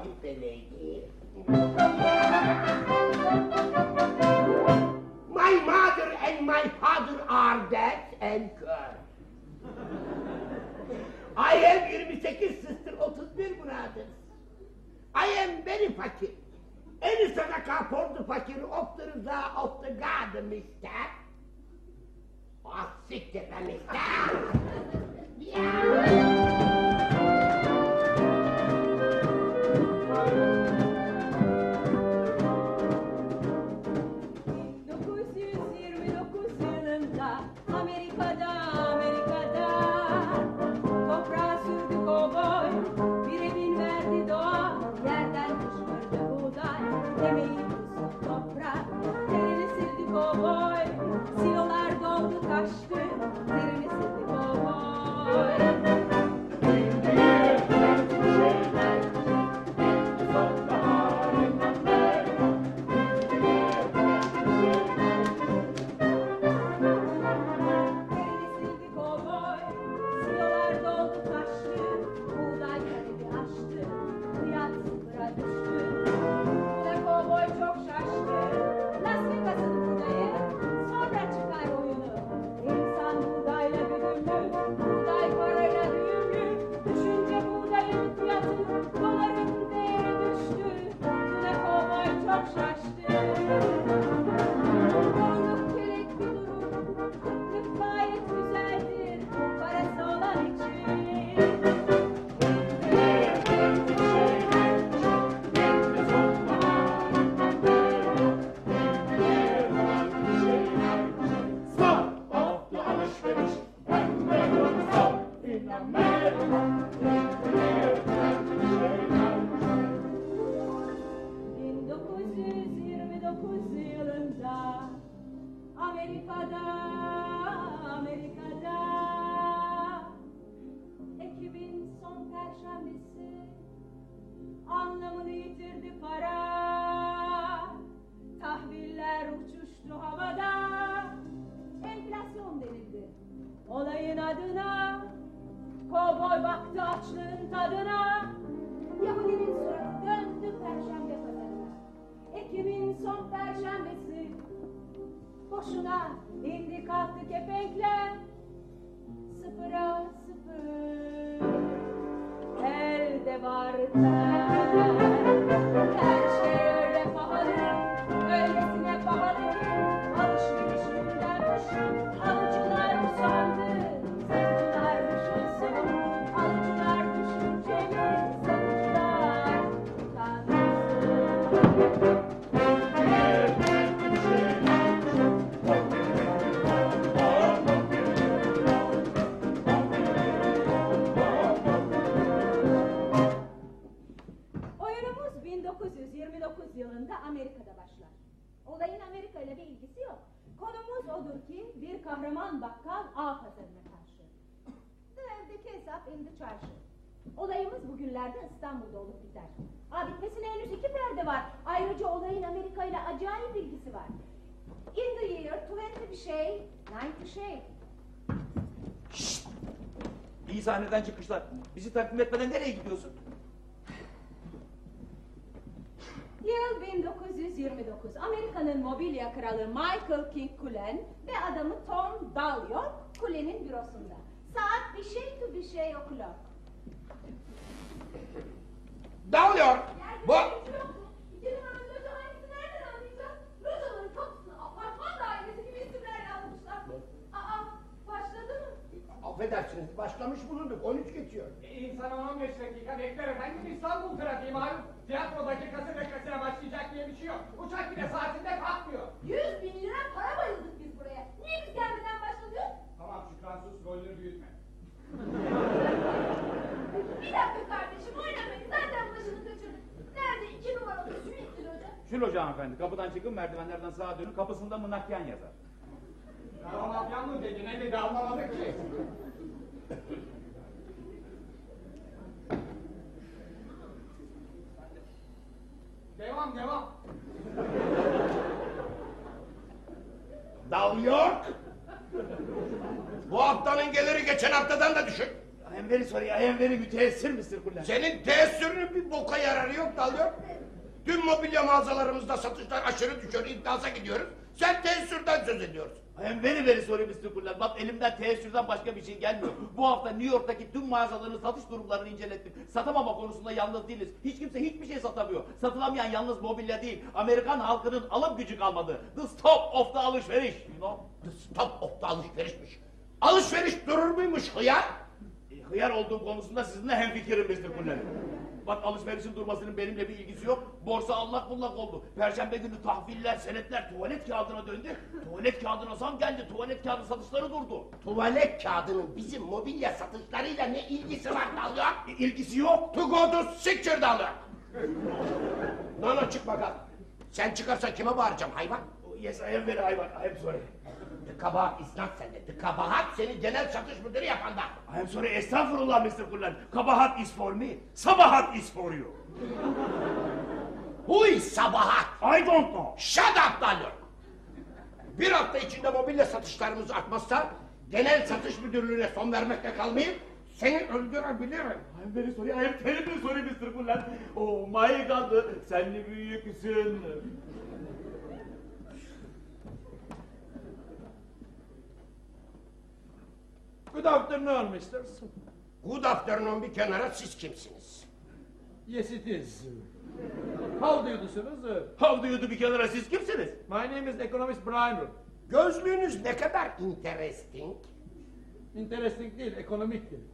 Galip My mother and my father are dead and gone. I am 28 sister 31 brother. I am very fakir. Any sadaka for the fakir of the Rıza of the God mister. Ah siktir be mister. yeah. İstanbul'da olup biter. Aa, bitmesine henüz iki perde var. Ayrıca olayın Amerika ile acayip ilgisi var. In the year 20 bir şey, 90 şey. İyi sahneden çıkmışlar. Bizi takdim etmeden nereye gidiyorsun? Yıl 1929. Amerika'nın mobilya kralı Michael King Cullen ve adamı Tom Dalyor Cullen'in bürosunda. Saat bir şey to bir şey o'clock. Dalıyor. Bu... Affedersiniz başlamış bulunduk 13 geçiyor. İnsan 15 dakika bekler efendim İstanbul trafiği malum. Tiyatro dakikası beklesine başlayacak diye bir şey yok. Uçak bile saatinde kalkmıyor. Yüz bin lira para bayıldık biz buraya. Niye biz gelmeden başladık? Tamam Şükran sus rolünü büyütme. Bir dakika kardeşim oynamayın zaten başını kaçırdık. Nerede iki numaralı sürekli loca? Şu loca hanımefendi. Kapıdan çıkın merdivenlerden sağa dönün. Kapısında mınakyan yazar. Karamatyan mı dedi ne dedi anlamadık ki. Devam devam. Dalıyor. Bu haftanın geliri geçen haftadan da düşük. I am very sorry. I am very müteessir Mr. Kullen. Senin teessürünün bir boka yararı yok Dalıyor. Tüm mobilya mağazalarımızda satışlar aşırı düşüyor, iddiasa gidiyoruz. Sen teessürden söz ediyorsun. I am very very sorry Mr. Kullen. Bak elimden teessürden başka bir şey gelmiyor. Bu hafta New York'taki tüm mağazaların satış durumlarını incelettim. Satamama konusunda yalnız değiliz. Hiç kimse hiçbir şey satamıyor. Satılamayan yalnız mobilya değil. Amerikan halkının alım gücü kalmadı. The stop of the alışveriş. You know? The stop of the alışverişmiş. Alışveriş durur muymuş hıyar? E, Hıyar olduğum konusunda sizinle hemfikirim Mr. Bak alışverişin durmasının benimle bir ilgisi yok. Borsa allak bullak oldu. Perşembe günü tahviller, senetler tuvalet kağıdına döndü. Tuvalet kağıdına zam geldi. Tuvalet kağıdı satışları durdu. Tuvalet kağıdının bizim mobilya satışlarıyla ne ilgisi var Dalıyor? E, ilgisi yok. To go to sicture Dalıyor. Nano çık bakalım. Sen çıkarsan kime bağıracağım hayvan? Yes, I am very hayvan. I am sorry. The kabahat is not sende. The kabahat seni genel satış müdürü yapanda. I am sorry. Estağfurullah Mr. Kullen. Kabahat is for me. Sabahat is for you. Who is sabahat? I don't know. Shut up Dalıyor. Bir hafta içinde mobilya satışlarımız artmazsa genel satış müdürlüğüne son vermekle kalmayıp seni öldürebilirim. I am very sorry. I am terribly sorry Mr. Kullen. Oh my God. Sen ne büyüksün. Good afternoon, misters. Good afternoon bir kenara siz kimsiniz? Yes, it is. How do you do, sir? How do you do bir kenara siz kimsiniz? My name is economist Brian. Gözlüğünüz ne kadar interesting. Interesting değil, ekonomik değil.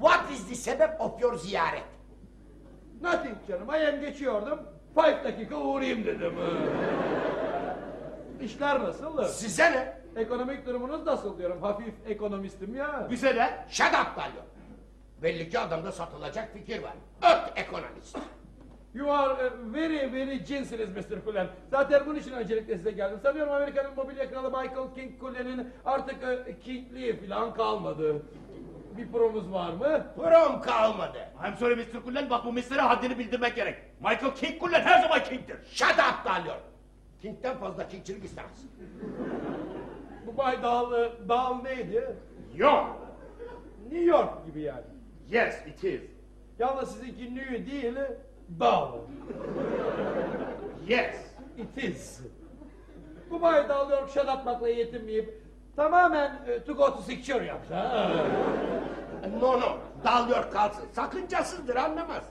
What is the sebep of your ziyaret? Nothing canım, ayem geçiyordum. Five dakika uğrayayım dedim. İşler nasıl? Size ne? Ekonomik durumunuz nasıl diyorum. Hafif ekonomistim ya. Bize ne? Shut up Dalyo. Belli ki adamda satılacak fikir var. Öt ekonomist. You are uh, very very cinsiniz Mr. Cullen. Zaten bunun için öncelikle size geldim. Sanıyorum Amerika'nın mobilya kralı Michael King Cullen'in artık uh, kingliği falan kalmadı. Bir promuz var mı? Prom kalmadı. I am sorry Mr. Kullen. Bak bu mislere haddini bildirmek gerek. Michael King Kullen her zaman King'tir. Shut up Dalyo. King'den fazla kingçilik istemez. Bu Bay Dal, uh, Dal neydi? Yok. New York gibi yani. Yes, it is. Yalnız sizinki New değil, Dal. Yes. It is. Bu Bay Dal Yorkshire atmakla yetinmeyip tamamen uh, to go to secure yaptı. ha? No no. Dalıyor kalsın. Sakıncasızdır anlamaz.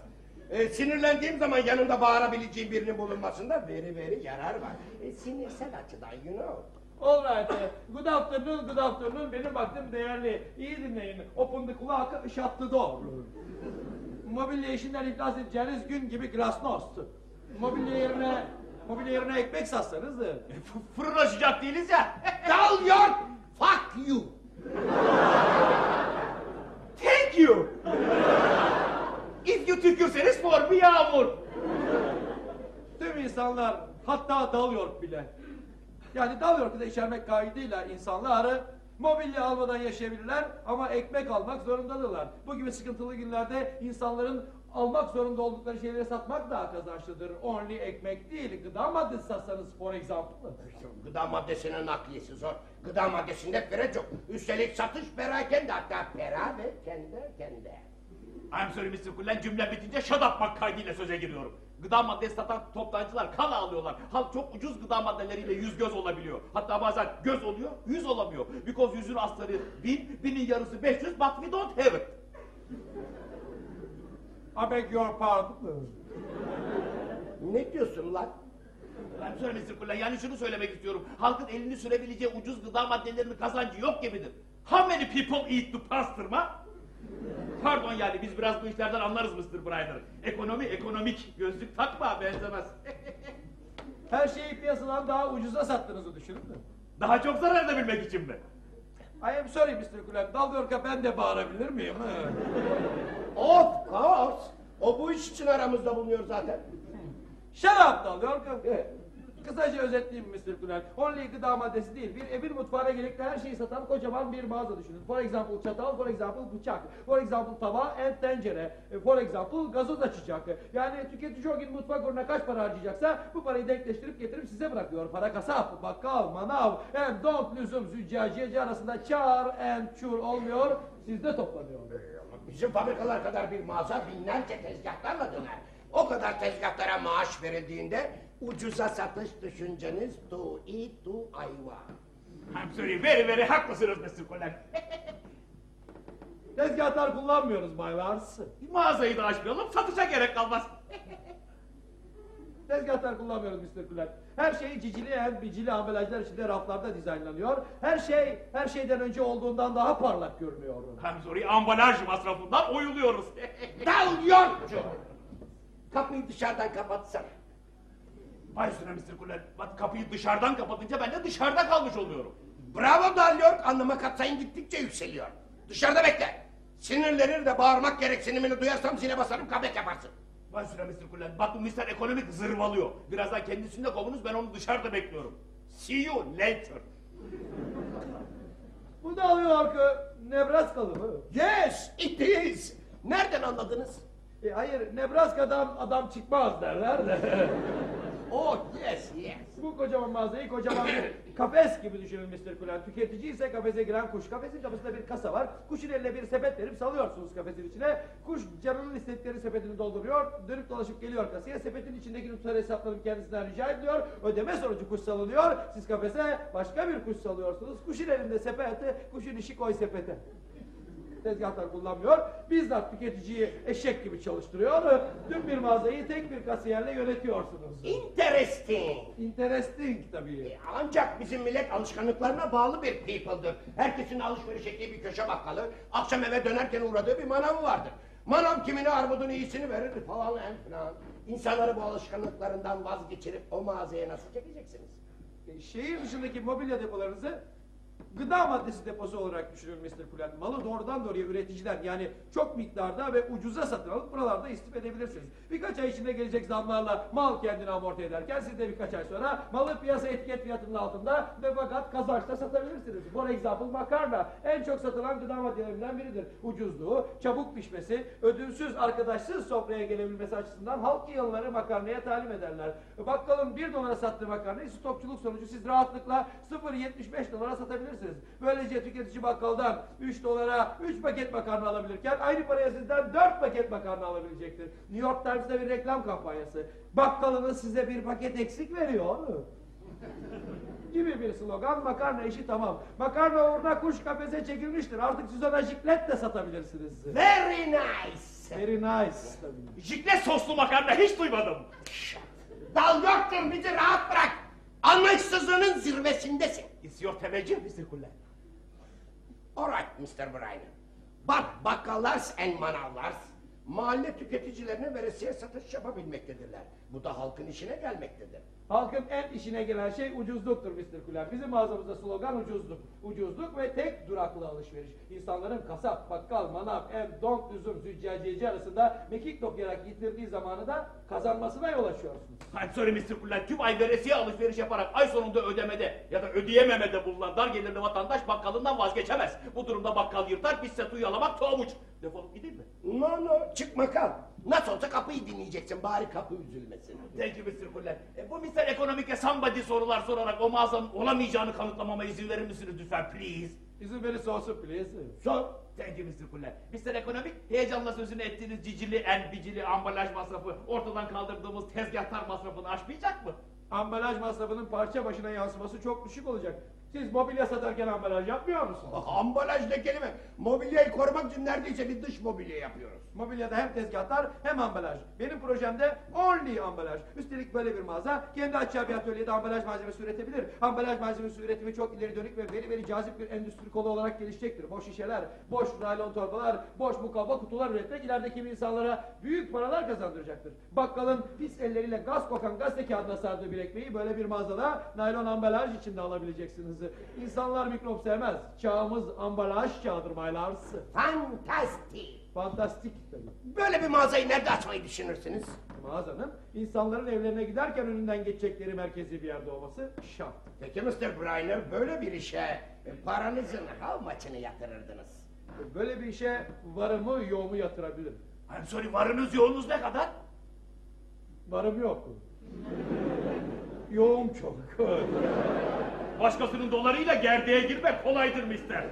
Ee, sinirlendiğim zaman yanında bağırabileceğim birinin bulunmasında veri veri yarar var. E, sinirsel açıdan you know. All right. uh, Good afternoon, good afternoon. Benim vaktim değerli. İyi dinleyin. Open the clock, shut the door. Mobilya işinden iflas edeceğiniz gün gibi glasnost. Mobilya yerine mobilya yerine ekmek satsanız da. F- Fırın açacak değiliz ya. Dalıyor. Fuck you. Thank you. If you tükürseniz for bir yağmur. Tüm insanlar hatta Dal York bile. Yani Dal York'u da içermek kaydıyla insanlar mobilya almadan yaşayabilirler ama ekmek almak zorundadırlar. Bu gibi sıkıntılı günlerde insanların almak zorunda oldukları şeyleri satmak daha kazançlıdır. Only ekmek değil, gıda maddesi satsanız for example. Gıda maddesinin nakliyesi zor. Gıda maddesinde fere çok. Üstelik satış perakende hatta pera ve kendi kendi. I'm sorry Mr. Kullen cümle bitince shut up bak kaydıyla söze giriyorum. Gıda maddesi satan toptancılar kan alıyorlar. Halk çok ucuz gıda maddeleriyle yüz göz olabiliyor. Hatta bazen göz oluyor, yüz olamıyor. Because yüzün astarı bin, binin yarısı 500 but we don't have it. I beg your pardon. Ne diyorsun lan? Sorry Mr. Kullen yani şunu söylemek istiyorum. Halkın elini sürebileceği ucuz gıda maddelerinin kazancı yok gibidir. How many people eat the pastırma? Pardon yani biz biraz bu işlerden anlarız Mr. Bryder. Ekonomi ekonomik. Gözlük takma benzemez. Her şeyi piyasadan daha ucuza sattığınızı düşünün mü? Daha çok zarar edebilmek için mi? I am sorry Mr. Kulem. Dal York'a ben de bağırabilir miyim? Of course. O bu iş için aramızda bulunuyor zaten. Shut up Dal York. Evet. Kısaca özetleyeyim Mr. Kulem. Only gıda maddesi değil. Bir evin mutfağına gerekli her şeyi satan kocaman bir mağaza düşünün. For example çatal, for example bıçak, for example tava and tencere, e, for example gazoz açacak. Yani tüketici o gün mutfak uğruna kaç para harcayacaksa bu parayı denkleştirip getirip size bırakıyor. Para kasap, bakkal, manav, and don't lüzum züccaciyeci arasında çağır and çur olmuyor. Sizde toplanıyor. Bizim fabrikalar kadar bir mağaza binlerce tezgahlarla döner. O kadar tezgahlara maaş verildiğinde ucuza satış düşünceniz to eat to ayva. I'm sorry, very very haklısınız Mr. Cullen. Tezgahlar kullanmıyoruz Bay Lars. Mağazayı da açmayalım, satışa gerek kalmaz. Tezgahlar kullanmıyoruz Mr. Kullen. Her şey cicili en bicili ambalajlar içinde raflarda dizaynlanıyor. Her şey her şeyden önce olduğundan daha parlak görünüyor. I'm sorry, ambalaj masrafından oyuluyoruz. Dal Yorkçu! Kapıyı dışarıdan kapatsana. Vay üstüne Mr. Cullen, bak kapıyı dışarıdan kapatınca ben de dışarıda kalmış oluyorum. Bravo Dal York anlama katsayın gittikçe yükseliyor. Dışarıda bekle. Sinirlenir de bağırmak gereksinimini duyarsam zile basarım kabet yaparsın. Vay üstüne Mr. Cullen, bak bu Mr. Ekonomik zırvalıyor. Birazdan kendisini de kovunuz, ben onu dışarıda bekliyorum. See you later. Bu da York'u Nebraskalı mı? Yes, it is. Nereden anladınız? E, hayır, Nebraska'dan adam çıkmaz derler de. Oh yes, yes. Bu kocaman mağazayı kocaman bir kafes gibi düşünün Mr. Kulen. Tüketici ise kafese giren kuş. Kafesin kapısında bir kasa var. Kuşun eline bir sepet verip salıyorsunuz kafesin içine. Kuş canının istedikleri sepetini dolduruyor. Dönüp dolaşıp geliyor kasaya. Sepetin içindeki tutarı hesaplanıp kendisinden rica ediliyor. Ödeme sonucu kuş salınıyor. Siz kafese başka bir kuş salıyorsunuz. Kuşun elinde sepeti, kuşun işi koy sepete. Tezgahlar kullanmıyor. Bizzat tüketiciyi eşek gibi çalıştırıyor. Tüm bir mağazayı tek bir kasiyerle yönetiyorsunuz. Interesting. Interesting tabii. E, Ancak bizim millet alışkanlıklarına bağlı bir people'dır. Herkesin alışveriş ettiği bir köşe bakkalı, akşam eve dönerken uğradığı bir manavı vardır. Manav kimine armudun iyisini verir falan en filan. İnsanları bu alışkanlıklarından vazgeçirip o mağazaya nasıl çekeceksiniz? E, Şehir dışındaki mobilya depolarınızı gıda maddesi deposu olarak düşünün Mr. Kulen. Malı doğrudan doğruya üreticiden yani çok miktarda ve ucuza satın alıp buralarda istifade edebilirsiniz. Birkaç ay içinde gelecek zamlarla mal kendini amorti ederken siz de birkaç ay sonra malı piyasa etiket fiyatının altında ve fakat kazançla satabilirsiniz. For example makarna en çok satılan gıda maddelerinden biridir. Ucuzluğu, çabuk pişmesi, ödülsüz, arkadaşsız sofraya gelebilmesi açısından halk yılları makarnaya talim ederler. Bakkalın 1 dolara sattığı makarnayı stokçuluk sonucu siz rahatlıkla 0.75 dolara satabilirsiniz. Böylece tüketici bakkaldan 3 dolara 3 paket makarna alabilirken aynı paraya sizden 4 paket makarna alabilecektir. New York Times'da bir reklam kampanyası. Bakkalınız size bir paket eksik veriyor. gibi bir slogan makarna işi tamam. Makarna uğruna kuş kafese çekilmiştir. Artık siz ona jiklet de satabilirsiniz. Very nice. Very nice. tabii. Jiklet soslu makarna hiç duymadım. Dal yoktur bizi rahat bırak. Anlayışsızlığının zirvesindesin. It's your teveccüh Mr. Cullen. Alright Mr. Bryan. But bakkallars and manavlars mahalle tüketicilerine veresiye satış yapabilmektedirler. Bu da halkın işine gelmektedir. Halkın en işine gelen şey ucuzluktur Mr. Kulen. Bizim mağazamızda slogan ucuzluk. Ucuzluk ve tek duraklı alışveriş. İnsanların kasap, bakkal, manav, em, donk, üzüm, züccaciyeci arasında mekik dokuyarak yitirdiği zamanı da kazanmasına yol açıyorsunuz. I'm sorry Mr. Kullen, tüm ay veresiye alışveriş yaparak ay sonunda ödemede ya da ödeyememede bulunan dar gelirli vatandaş bakkalından vazgeçemez. Bu durumda bakkal yırtar, biz setuyu yalamak toğmuç. Defolup gideyim mi? No no çıkma kal. Nasıl olsa kapıyı dinleyeceksin bari kapı üzülmesin. Thank you Mr. Kullen. E, bu Mr. Ekonomik'e somebody sorular sorarak o mağazanın olamayacağını kanıtlamama izin verir misiniz lütfen please? İzin verirse olsun please. Sor. Thank you Mr. Kullen. Mr. Ekonomik, heyecanla sözünü ettiğiniz cicili, en bicili ambalaj masrafı, ortadan kaldırdığımız tezgahtar masrafını aşmayacak mı? Ambalaj masrafının parça başına yansıması çok düşük olacak. Siz mobilya satarken ambalaj yapmıyor musunuz? Ambalaj ne kelime? Mobilyayı korumak için neredeyse bir dış mobilya yapıyoruz. Mobilyada hem tezgahlar hem ambalaj. Benim projemde only ambalaj. Üstelik böyle bir mağaza kendi açacağı bir atölyede ambalaj malzemesi üretebilir. Ambalaj malzemesi üretimi çok ileri dönük ve veri veri cazip bir endüstri kolu olarak gelişecektir. Boş şişeler, boş naylon torbalar, boş mukavva kutular üretmek ileride kimi insanlara büyük paralar kazandıracaktır. Bakkalın pis elleriyle gaz kokan gazete kağıdına sardığı bir ekmeği böyle bir mağazada naylon ambalaj içinde alabileceksiniz. İnsanlar mikrop sevmez. Çağımız ambalaj çağıdır loves. Fantastik. Fantastik tabii. Böyle bir mağazayı nerede açmayı düşünürsünüz? Mağazanın insanların evlerine giderken önünden geçecekleri merkezi bir yerde olması şart. Peki Mr. Briner böyle bir işe e, paranızın how much'ını yatırırdınız? Böyle bir işe varımı yoğumu yatırabilirim. I'm sorry, varınız yoğunuz ne kadar? Varım yok. Yoğum çok. Başkasının dolarıyla gerdeğe girmek kolaydır mister.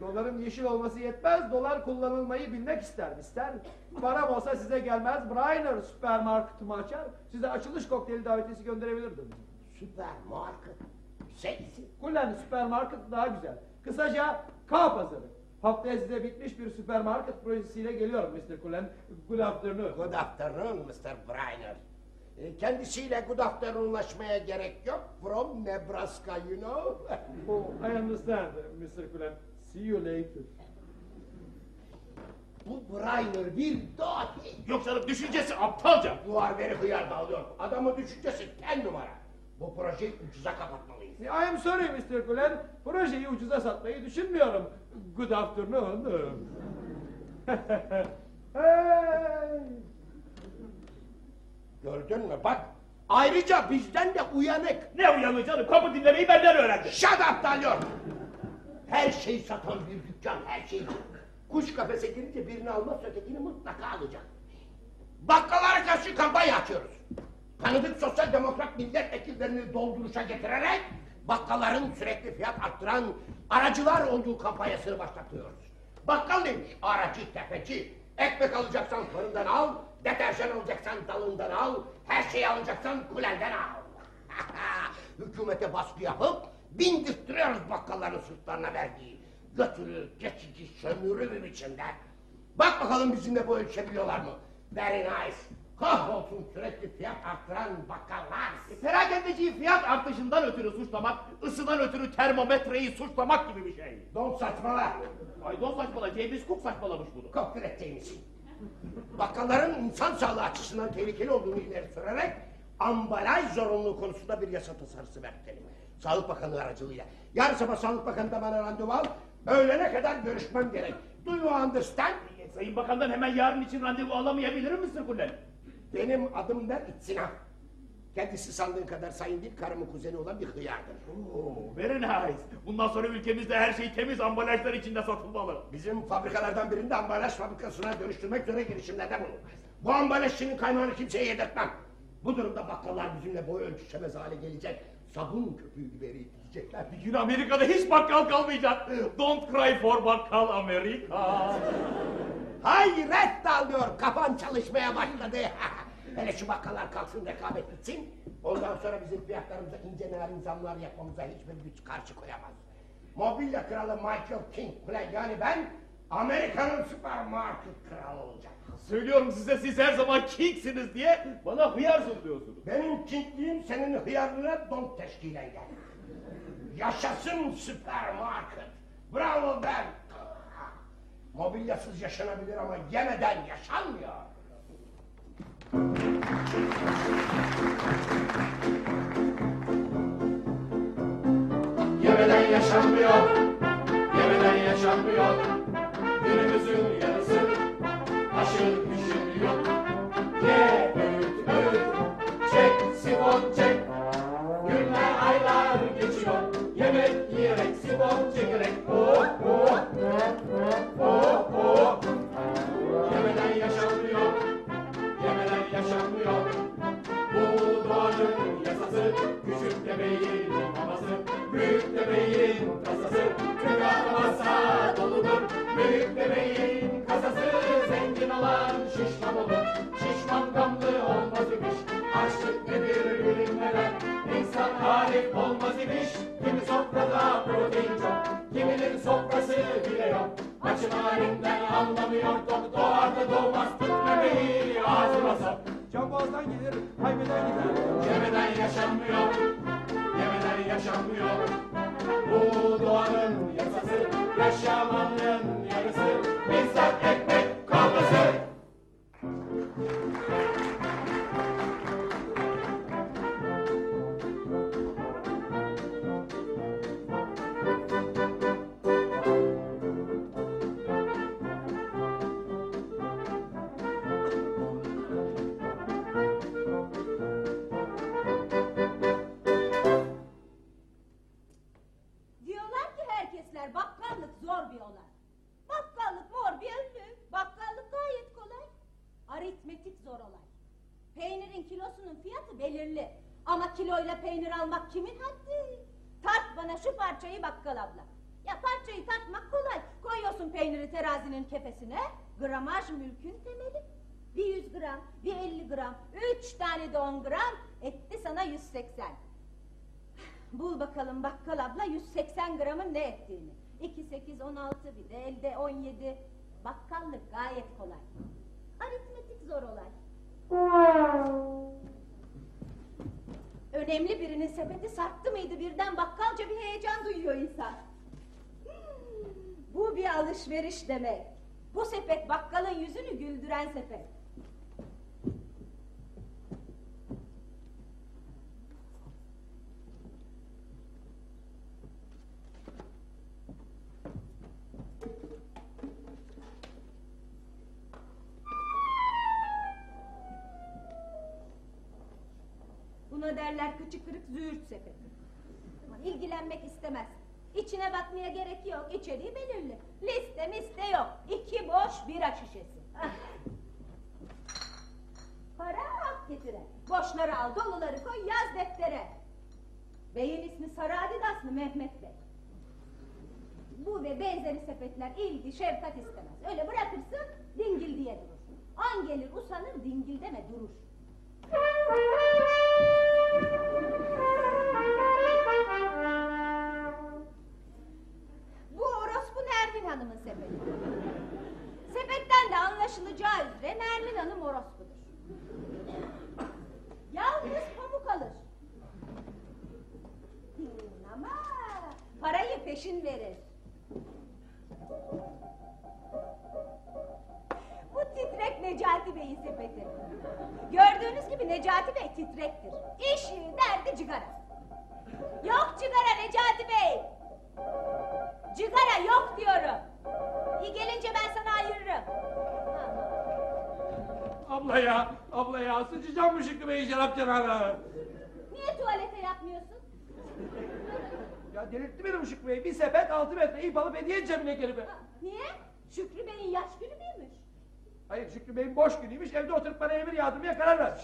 Doların yeşil olması yetmez, dolar kullanılmayı bilmek ister mister. Param olsa size gelmez, Briner süpermarketimi açar, size açılış kokteyli davetiyesi gönderebilirdim. Süpermarket. Seksi. Kullen süpermarket daha güzel. Kısaca K pazarı. Haftaya size bitmiş bir süpermarket projesiyle geliyorum Mr. Kullen. Good afternoon. Good afternoon Mr. Briner. E, Kendisiyle good afternoonlaşmaya gerek yok. From Nebraska you know. Oh, I understand, Mr. Kullen. See you later. Bu Briner bir dahi. Yok canım düşüncesi aptalca. Duvar veri hıyar dağılıyor. Adamın düşüncesi ten numara. Bu projeyi ucuza kapatmalıyız. I am sorry Mr. Kullen. Projeyi ucuza satmayı düşünmüyorum. Good afternoon. hey! Gördün mü bak. Ayrıca bizden de uyanık. Ne uyanıyor canım kapı dinlemeyi benden öğrendi. Shut up dalıyor. Her şeyi satan bir dükkan her şeyi. Kuş kafese girince birini almaz ötekini mutlaka alacak. Bakkallara karşı kampanya açıyoruz. Tanıdık sosyal demokrat milletvekillerini dolduruşa getirerek bakkalların sürekli fiyat arttıran aracılar olduğu kampanyasını başlatıyoruz. Bakkal neymiş? Aracı, tefeci. Ekmek alacaksan fırından al, deterjan alacaksan dalından al, her şeyi alacaksan kulenden al. Hükümete baskı yapıp bindirttiriyoruz bakkalların sırtlarına verdiği götürü, geçici, sömürü bir biçimde. Bak bakalım bizimle bu ölçebiliyorlar mı? Very nice. Kahrolsun sürekli fiyat arttıran bakkallar. Perakendeciyi fiyat artışından ötürü suçlamak, ısıdan ötürü termometreyi suçlamak gibi bir şey. Don saçmalar. Ay don saçmala, James Cook saçmalamış bunu. Koptir edeceğimiz. Bakkalların insan sağlığı açısından tehlikeli olduğunu ileri sürerek ambalaj zorunluluğu konusunda bir yasa tasarısı verdi. Sağlık Bakanı aracılığıyla. Yarın sabah Sağlık Bakanı'nda bana randevu al. Öğlene kadar görüşmem gerek. Do you understand? Sayın Bakan'dan hemen yarın için randevu alamayabilir misin Kullen? Benim adım der İtsina. Kendisi sandığın kadar sayın değil, karımın kuzeni olan bir hıyardır. Oo, very nice. Bundan sonra ülkemizde her şey temiz ambalajlar içinde satılmalı. Bizim fabrikalardan birinde ambalaj fabrikasına dönüştürmek üzere girişimlerde bulun. Bu ambalajçının kaymağını kimseye yedirtmem. Bu durumda bakkallar bizimle boy ölçüşemez hale gelecek. Sabun köpüğü gibi eriyecekler. Bir gün Amerika'da hiç bakkal kalmayacak. Don't cry for bakkal Amerika. Hayret dalıyor, kafan çalışmaya başladı. Hele şu bakkallar kalksın rekabet bitsin. Ondan sonra bizim fiyatlarımıza ince narin zamlar yapmamıza hiçbir güç karşı koyamaz. Mobilya kralı Michael King yani ben Amerika'nın süpermarket kralı olacağım. Söylüyorum size siz her zaman kingsiniz diye bana hıyarsın diyorsunuz. Benim kingliğim senin hıyarlığına don teşkilen gel. Yaşasın süpermarket. Bravo ben. Mobilyasız yaşanabilir ama yemeden yaşanmıyor. Yemeden yaşanmıyor, yemeden yaşanmıyor. Günümüzün yarısı aşırı düşünüyor. Ye, öğüt, öğüt, çek, sifon çek. Günler, aylar geçiyor. Yemek yiyerek, sifon çekerek. Oh, oh, oh, oh. Bebeğin kasası, tıkanmazsa doludur. Büyük bebeğin kasası, zengin olan şişman olur. Şişman gamlı olmaz imiş, açlık nedir bilinmeden. İnsan arif olmaz imiş, kimi sofrada protein çok, kiminin sofrası bile yok. Açın halinden anlamıyor, tok doğar da doğmaz, tut bebeği ağzına sok. Can boğazdan gelir, haybeden gider. Yemeden yaşanmıyor, yemeden yaşanmıyor. Bu doğanın yasası, yaşamanın yarısı. Bizzat ekmek peynir almak kimin haddi? Tart bana şu parçayı bakkal abla. Ya parçayı tartmak kolay. Koyuyorsun peyniri terazinin kefesine. Gramaj mülkün temeli. Bir 100 gram, bir 50 gram, üç tane de 10 gram etti sana 180. Bul bakalım bakkal abla 180 gramın ne ettiğini. 2, 8, 16 bir de elde 17. Bakkallık gayet kolay. Aritmetik zor olay. Önemli birinin sepeti sarktı mıydı birden bakkalca bir heyecan duyuyor insan. Hmm, Bu bir alışveriş demek. Bu sepet bakkalın yüzünü güldüren sepet. Derler kıçı kırık züğürt sepeti. Ama ilgilenmek istemez. İçine bakmaya gerek yok. İçeriği belirli. Liste miste yok. İki boş bira şişesi. Ah. Para hak getire. Boşları al, doluları koy, yaz deftere. Beyin ismi Sarı Adidaslı Mehmet Bey. Bu ve benzeri sepetler ilgi, şefkat istemez. Öyle bırakırsın, dingil diye durur. An gelir usanır, dingil deme durur. Bu orospu Nermin Hanım'ın sepeti. Sepetten de anlaşılacağı üzere Nermin Hanım orospudur. Yalnız pamuk alır. Hmm, ama parayı peşin verir. Bu titrek Necati Bey'in sepeti. Gördüğünüz gibi Necati Bey titrektir. İşi derdi cigara. Yok cigara Necati Bey. Cigara yok diyorum. İyi gelince ben sana ayırırım. Abla ya, abla ya, sıçacağım mı Şükrü Bey'in şarap kenarına? Niye tuvalete yapmıyorsun? Ya delirtti beni bu Şükrü Bey. Bir sepet altı metre ip alıp hediye edeceğim yine kelime. Ha, Niye? Şükrü Bey'in yaş günü müymüş? Hayır Şükrü Bey'in boş günüymüş, evde oturup bana emir yağdırmaya karar vermiş.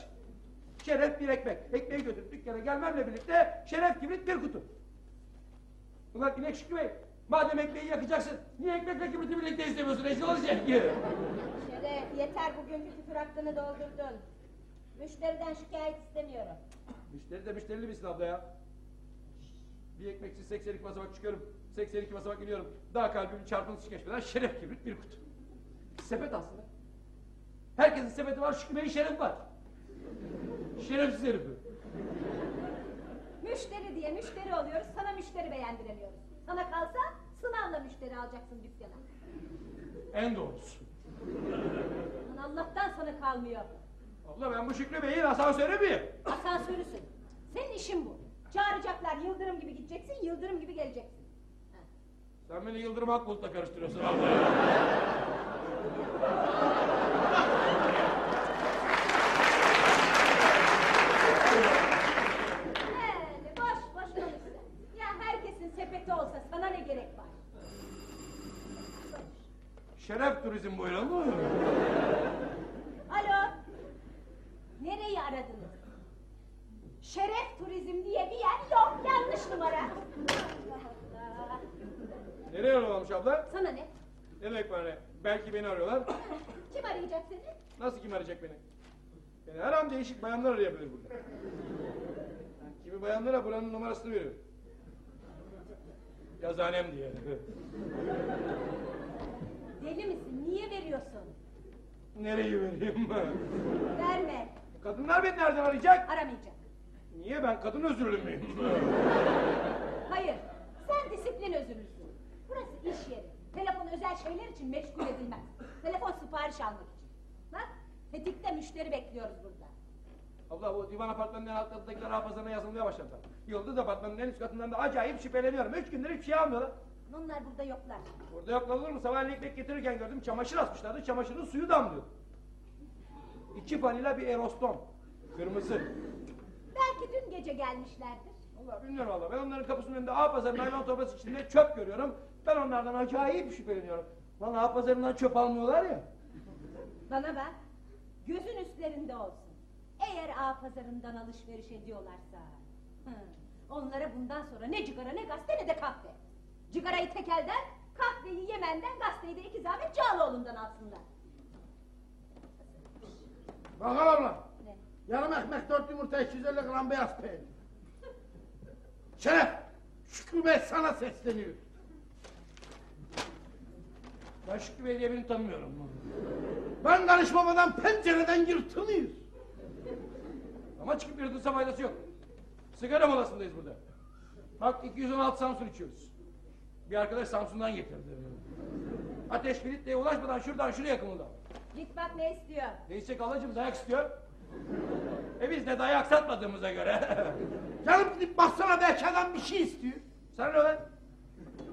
Şeref bir ekmek. Ekmeği götürüp dükkana gelmemle birlikte şeref kibrit bir kutu. Ulan inek Şükrü Bey, madem ekmeği yakacaksın, niye ekmekle kibriti birlikte istemiyorsun? Rezil olacak ki. Şeref yeter bugünkü küfür hakkını doldurdun. Müşteriden şikayet istemiyorum. Müşteri de müşterili misin abla ya? Bir ekmeksiz 82 basamak çıkıyorum. 82 basamak iniyorum. Daha kalbimin çarpıntısı geçmeden şeref kibrit bir kutu. Sepet aslında. Herkesin sepeti var, Şükrü Bey'in şerefi var. Şerefsiz herifi. Müşteri diye müşteri oluyoruz, sana müşteri beğendiremiyoruz. Sana kalsa sınavla müşteri alacaksın dükkana. En doğrusu. Lan Allah'tan sana kalmıyor. Abla ben bu Şükrü Bey'in asansörü müyüm? Asansörüsün. Senin işin bu. Çağıracaklar yıldırım gibi gideceksin, yıldırım gibi geleceksin. Ha. Sen beni Yıldırım Akbulut'la karıştırıyorsun abla. Öyle boş boş konuşsa. Ya herkesin sepeti olsa sana ne gerek var? Şeref turizm buyurun. Alo. Nereyi aradınız? Şeref Turizm diye bir yer yok. Yanlış numara. Allah Allah. Nereye arıyorlarmış abla? Sana ne? Ne demek bana ne? Belki beni arıyorlar. Kim arayacak seni? Nasıl kim arayacak beni? Beni her an değişik bayanlar arayabilir burada. Kimi bayanlara buranın numarasını veriyorum. Yazanem diye. Deli misin? Niye veriyorsun? Nereyi vereyim? Verme. Kadınlar beni nereden arayacak? Aramayacak. Niye ben kadın özürlü müyüm? Hayır. Sen disiplin özürlüsün. Burası iş yeri. Telefon özel şeyler için meşgul edilmez. Telefon sipariş almak için. Bak tetikte müşteri bekliyoruz burada. Abla bu divan apartmanının alt katındakiler hafızana yazılmaya başladılar. Yıldız apartmanının en üst katından da acayip şüpheleniyorum. Üç gündür hiçbir şey almıyorlar. Onlar burada yoklar. Burada yok olur mu? Sabahleyin ekmek getirirken gördüm çamaşır asmışlardı. Çamaşırın suyu damlıyor. İki vanila bir eroston. Kırmızı. Belki dün gece gelmişlerdir. Vallahi bilmiyorum valla. Ben onların kapısının önünde A pazarı naylon torbası içinde çöp görüyorum. Ben onlardan acayip şüpheleniyorum. Lan A pazarından çöp almıyorlar ya. Bana bak. Gözün üstlerinde olsun. Eğer A pazarından alışveriş ediyorlarsa. Hı, onlara bundan sonra ne cigara ne gazete ne de kahve. Cigarayı tek elden, kahveyi Yemen'den, gazeteyi de iki zahmet Cağaloğlu'ndan alsınlar. Bakalım lan. Ne? Yarım ekmek, dört yumurta, 250 gram beyaz peynir. Şeref, Şükrü Bey sana sesleniyor. Ben Şükrü Bey diye birini tanımıyorum. Ben karışmamadan pencereden yırtılıyor. Ama çıkıp yırtılsa faydası yok. Sigara molasındayız burada. Bak 216 Samsun içiyoruz. Bir arkadaş Samsun'dan getirdi. Ateş Filitli'ye ulaşmadan şuradan şuraya kımılda. Git bak ne istiyor. Ne içecek alacım dayak istiyor. E biz de dayak satmadığımıza göre. Canım gidip baksana belki adam bir şey istiyor. Sana ne lan?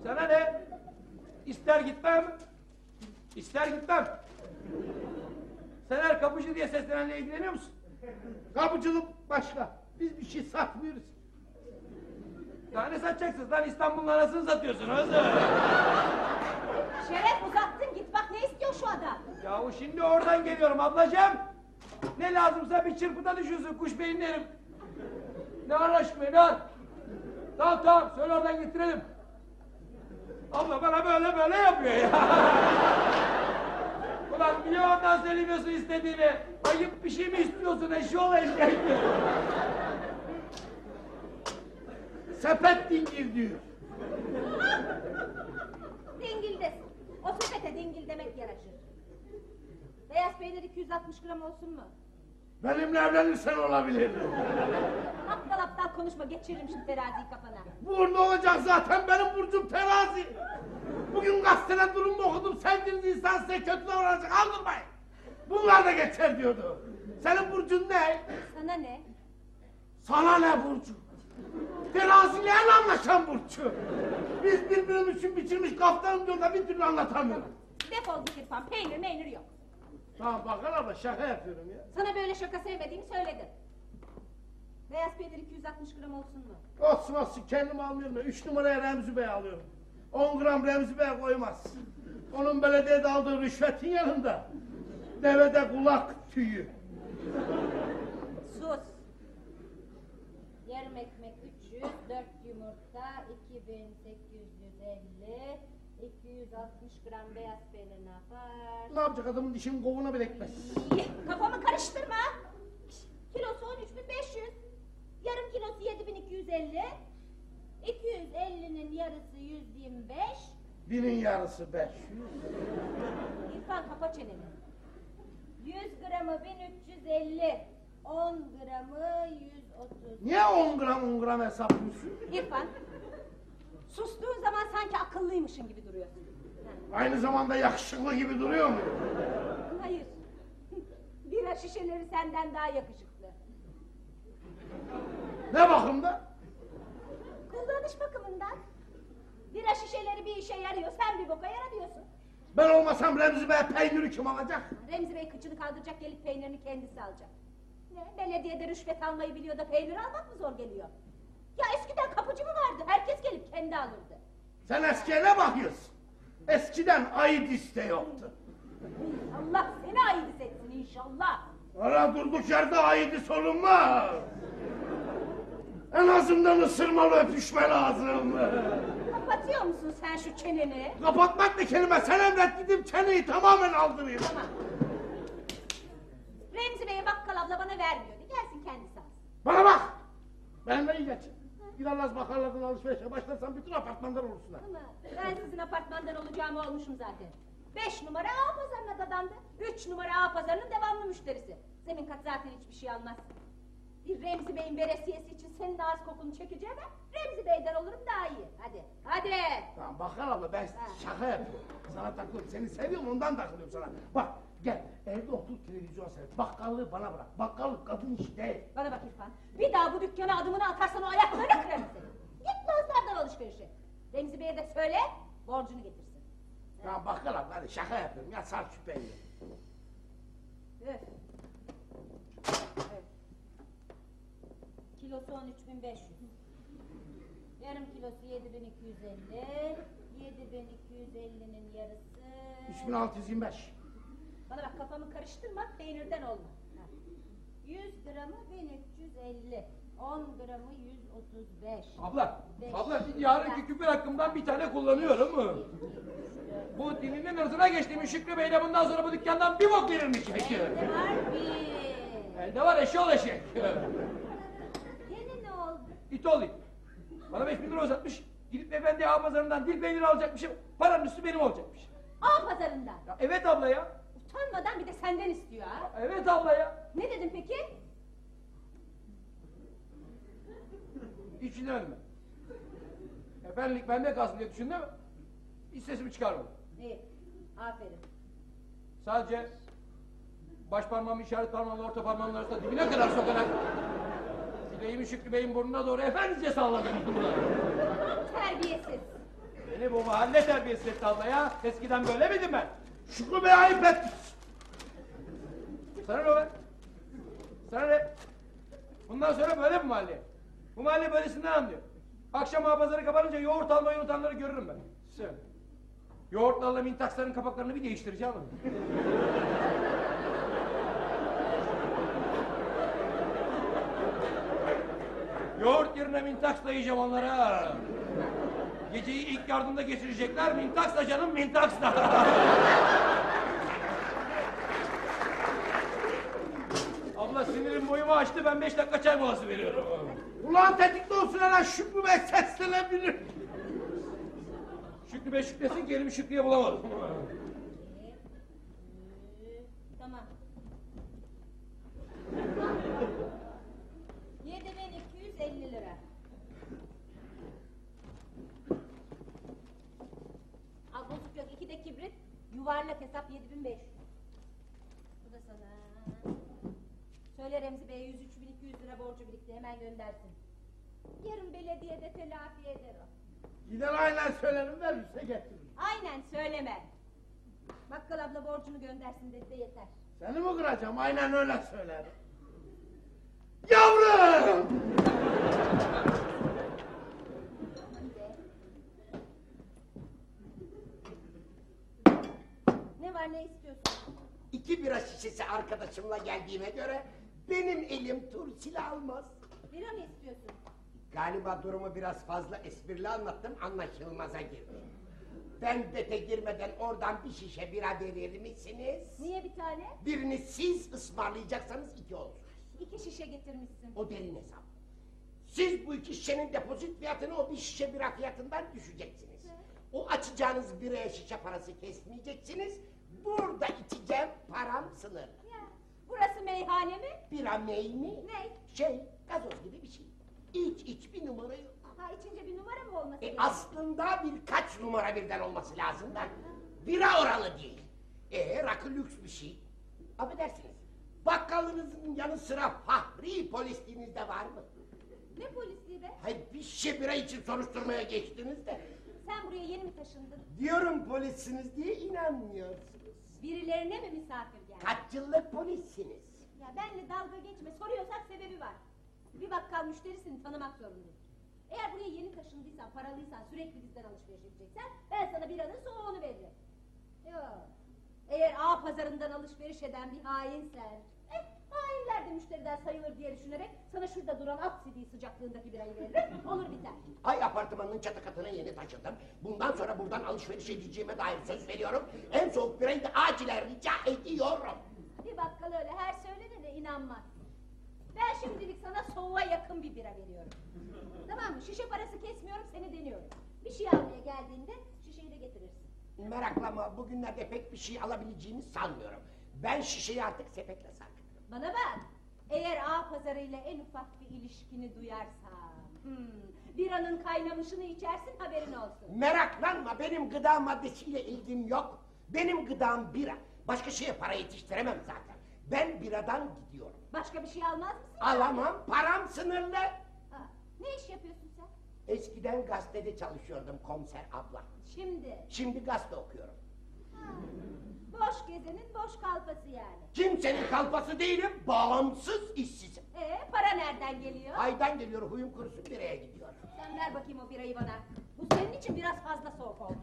Sana ne? İster gitmem. İster gitmem. Sen her kapıcı diye seslenenle ilgileniyor musun? Kapıcılık başka. Biz bir şey satmıyoruz. Daha ne satacaksınız lan İstanbul'un arasını satıyorsunuz. Şeref uzattın git bak ne istiyor şu adam. Yahu şimdi oradan geliyorum ablacığım. Ne lazımsa bir çırpıda düşüyorsun kuş beyinlerim. Ne var aşkım ne var? Tamam tamam söyle oradan getirelim. Abla bana böyle böyle yapıyor ya. Ulan niye ondan söylemiyorsun istediğini? Ayıp bir şey mi istiyorsun eşi eşek? Sepet dingil diyor. Dingildesin. O sepete dingil demek yaraşır. Beyaz peynir 260 gram olsun mu? Benimle evlenirsen olabilir. Aptal aptal konuşma geçiririm şimdi teraziyi kafana. Burada olacak zaten benim burcum terazi. Bugün gazeteden durum okudum. Sevdiğiniz insan size kötü davranacak. Aldırmayın. Bunlar da geçer diyordu. Senin burcun ne? Sana ne? Sana ne burcu? Teraziyle en anlaşan burcu. Biz birbirimiz için biçilmiş kaftanım diyor da bir türlü anlatamıyorum. Defol git İrfan peynir meynir yok. Tamam bakın abla şaka yapıyorum ya. Sana böyle şaka sevmediğimi söyledim. Beyaz peynir 260 gram olsun mu? Olsun olsun kendim almıyorum. ya. Üç numaraya Remzi Bey alıyorum. 10 gram Remzi Bey koymaz. Onun belediyede aldığı rüşvetin yanında. Devede kulak tüyü. Sus. Yarım ekmek 300, 4 yumurta 2850, 260 gram beyaz peynir ne yapar? Ne yapacak adamın dişinin kovuna bile ekmez. Kafamı karıştırma. Kilosu 13500. Yarım kilosu 7250. 250'nin yarısı 125. Binin yarısı 500. İrfan kapa çeneni. 100 gramı 1350. 10 gramı 130. Niye 10 gram 10 gram hesaplıyorsun? İrfan. Sustuğun zaman sanki akıllıymışın gibi duruyorsun. Aynı zamanda yakışıklı gibi duruyor mu? Hayır. Bira şişeleri senden daha yakışıklı. Ne bakımda? Kullanış bakımından. Bira şişeleri bir işe yarıyor, sen bir boka yaramıyorsun. Ben olmasam Remzi Bey peyniri kim alacak? Remzi Bey kıçını kaldıracak, gelip peynirini kendisi alacak. Ne, belediyede rüşvet almayı biliyor da peynir almak mı zor geliyor? Ya eskiden kapıcı mı vardı? Herkes gelip kendi alırdı. Sen eskiye ne bakıyorsun? Eskiden ayıt de yoktu. Allah seni ait etsin inşallah. Ara durduk yerde ayıdı solunma. En azından ısırmalı öpüşme lazım. Kapatıyor musun sen şu çeneni? Kapatmak ne kelime? Sen emret gidip çeneyi tamamen aldırayım. Tamam. Remzi Bey'e bakkal abla bana vermiyordu. Gelsin kendisi alsın. Bana bak. Benimle iyi geçin. Giderler bakarlardan alışverişe başlarsam bütün apartmanlar olursun. ha. Ama ben sizin apartmandan olacağımı olmuşum zaten. Beş numara A pazarına dadandı. Üç numara A pazarının devamlı müşterisi. Zemin kat zaten hiçbir şey almaz. Bir Remzi Bey'in veresiyesi için senin ağız kokunu çekeceğime Remzi Bey'den olurum daha iyi. Hadi, hadi. Tamam bakar abla ben şaka yapıyorum. Sana takılıyorum. Seni seviyorum ondan takılıyorum sana. Bak gel evde otur televizyon seyret. Bakkallığı bana bırak. Bakkallık kadın işi değil. Bana bak İrfan. Bir daha bu dükkana adımını atarsan o ayaklarını kırarım seni. Git Nazlar'dan alışverişe. Remzi Bey'e de söyle borcunu getirsin. Tamam bakkal abla hadi şaka yapıyorum. Ya sar şüpheyi. Evet. Kilosu 13.500. Yarım kilosu 7.250. 7.250'nin yarısı... 3625. Bana bak kafamı karıştırma, peynirden olma. Ha. 100 gramı 1350. 10 gramı 135. Abla, Beş. abla yarınki küpür hakkımdan bir tane kullanıyorum. Bu dilinin hırzına geçtiğim Şükrü Bey de bundan sonra bu dükkandan bir bok verirmiş. Elde var bir. Elde var eşyol eşek. Yeni ne oldu? İt olayım. Bana beş bin lira uzatmış. Gidip efendi ağ pazarından dil peyniri alacakmışım. Paranın üstü benim olacakmış. A pazarından. Ya evet abla ya. Utanmadan bir de senden istiyor ha. Evet abla ya. Ne dedin peki? Hiç dinlemedim ben. Efendilik bende kalsın diye düşündüm. Hiç sesimi çıkarmadım. İyi. Aferin. Sadece baş parmağımı işaret parmağımla orta parmağımın arasında dibine kadar sokarak bileğimi Şükrü Bey'in burnuna doğru efendice salladım. Terbiyesiz. Beni bu mahalle terbiyesi etti abla ya. Eskiden böyle miydim ben? Şükrü Bey ayıp etti. Sana ne be? Sana ne? Bundan sonra böyle mi mahalle? Bu mahalle böylesinden anlıyor. Akşam pazarı kapanınca yoğurt almayı unutanları görürüm ben. Sen. Yoğurtlarla mintaksların kapaklarını bir değiştireceğim. Yoğurt yerine mintaksla yiyeceğim onlara. Geceyi ilk yardımda geçirecekler. Mintaksla canım mintaksla. Abla sinirim boyumu açtı ben beş dakika çay molası veriyorum. Ulan tetikte olsun hele Şükrü Bey seslenebilir. Şükrü Bey şükresin ki elimi Şükrü'ye bulamadım. Tamam. 7250 lira. Al bozuk yok. İki de kibrit. Yuvarlak hesap 7500. Bu da sana. Söyle Remzi Bey'e 103.200 lira borcu birikti. Hemen göndersin. Yarın belediyede telafi eder o. Gider aynen söylerim ver üste getirir. Aynen söyleme. Bakkal abla borcunu göndersin dedi de yeter. Seni mi kıracağım? Aynen öyle söylerim. Yavrum! Ne var ne istiyorsun? İki bira şişesi arkadaşımla geldiğime göre benim elim turşili almaz. Bira mı istiyorsun? Galiba durumu biraz fazla esprili anlattım anlaşılmaza girdi. Ben bete girmeden oradan bir şişe bira verir misiniz? Niye bir tane? Birini siz ısmarlayacaksanız iki olur. İki şişe getirmişsin. O derin hesap. Siz bu iki şişenin depozit fiyatını o bir şişe bira fiyatından düşeceksiniz. O açacağınız biraya şişe parası kesmeyeceksiniz. Burada içeceğim param sınırlı. Ya, burası meyhane mi? Bira ney mi? Ne? Şey gazoz gibi bir şey. İç iç bir numara yok. Ha içince bir numara mı olması E lazım? aslında birkaç numara birden olması lazım da. Bira oralı değil. Ee rakı lüks bir şey. Affedersiniz. Bakkalınızın yanı sıra fahri polisliğiniz de var mı? Ne polisliği be? Hayır bir şişe bira için soruşturmaya geçtiniz de. Sen buraya yeni mi taşındın? Diyorum polissiniz diye inanmıyorsunuz. Birilerine mi misafir geldin? Kaç yıllık polissiniz? Ya benle dalga geçme. Soruyorsak sebebi var. Bir bakkal müşterisini tanımak zorundayım. Eğer buraya yeni taşındıysan, paralıysan, sürekli bizden alışveriş edeceksen ben sana biranın soğuğunu veririm. Yok. Eğer A pazarından alışveriş eden bir hainsen, eh, hainler de müşteriden sayılır diye düşünerek sana şurada duran at sidiği sıcaklığındaki birayı veririm, olur biter. Ay apartmanın çatı katına yeni taşındım. Bundan sonra buradan alışveriş edeceğime dair söz veriyorum. En soğuk birayı da acilen rica ediyorum. Bir bakkal öyle her söylediğine inanmaz. Ben şimdilik sana soğuğa yakın bir bira veriyorum. tamam mı? Şişe parası kesmiyorum, seni deniyorum. Bir şey almaya geldiğinde şişeyi de getirirsin. Meraklama bugünlerde pek bir şey alabileceğimi sanmıyorum. Ben şişeyi artık sepetle sarkıtırım. Bana bak, eğer A pazarıyla en ufak bir ilişkini duyarsam... Hmm, biranın kaynamışını içersin haberin olsun. Meraklanma benim gıda maddesiyle ilgim yok. Benim gıdam bira. Başka şeye para yetiştiremem zaten. Ben biradan gidiyorum. Başka bir şey almaz mısın? Alamam param sınırlı. Ha, ne iş yapıyorsun sen? Eskiden gazetede çalışıyordum komiser abla. Şimdi. Şimdi gazete okuyorum. Ha, boş gezenin boş kalfası yani. Kimsenin kalpası değilim, bağımsız işsizim. Ee, para nereden geliyor? Aydan geliyor huyum kurusun biraya gidiyor. Sen ver bakayım o birayı bana. Bu senin için biraz fazla soğuk oldu.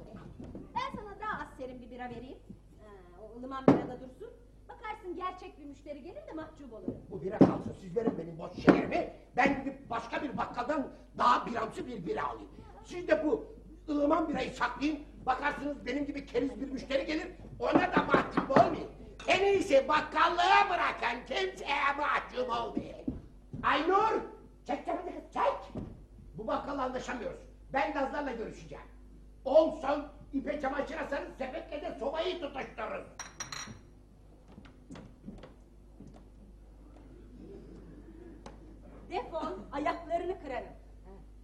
Ben sana daha az serin bir bira vereyim. Ha, o ılıman birada dursun. Bakarsın gerçek bir müşteri gelir de mahcup olurum. Bu bira kalsın siz verin benim boş şekerimi. Ben gidip başka bir bakkaldan daha biramsı bir bira alayım. Siz de bu ılıman birayı saklayın. Bakarsınız benim gibi keriz bir müşteri gelir. Ona da mahcup olmayın. En iyisi bakkallığa bırakın kimseye mahcup olmayın. Aynur! Çek kız çek! Bu bakkalla anlaşamıyoruz. Ben Nazlarla görüşeceğim. Olsun ipe çamaşır asarız sepetle de sobayı tutuştururuz. Defol, ayaklarını kırarım.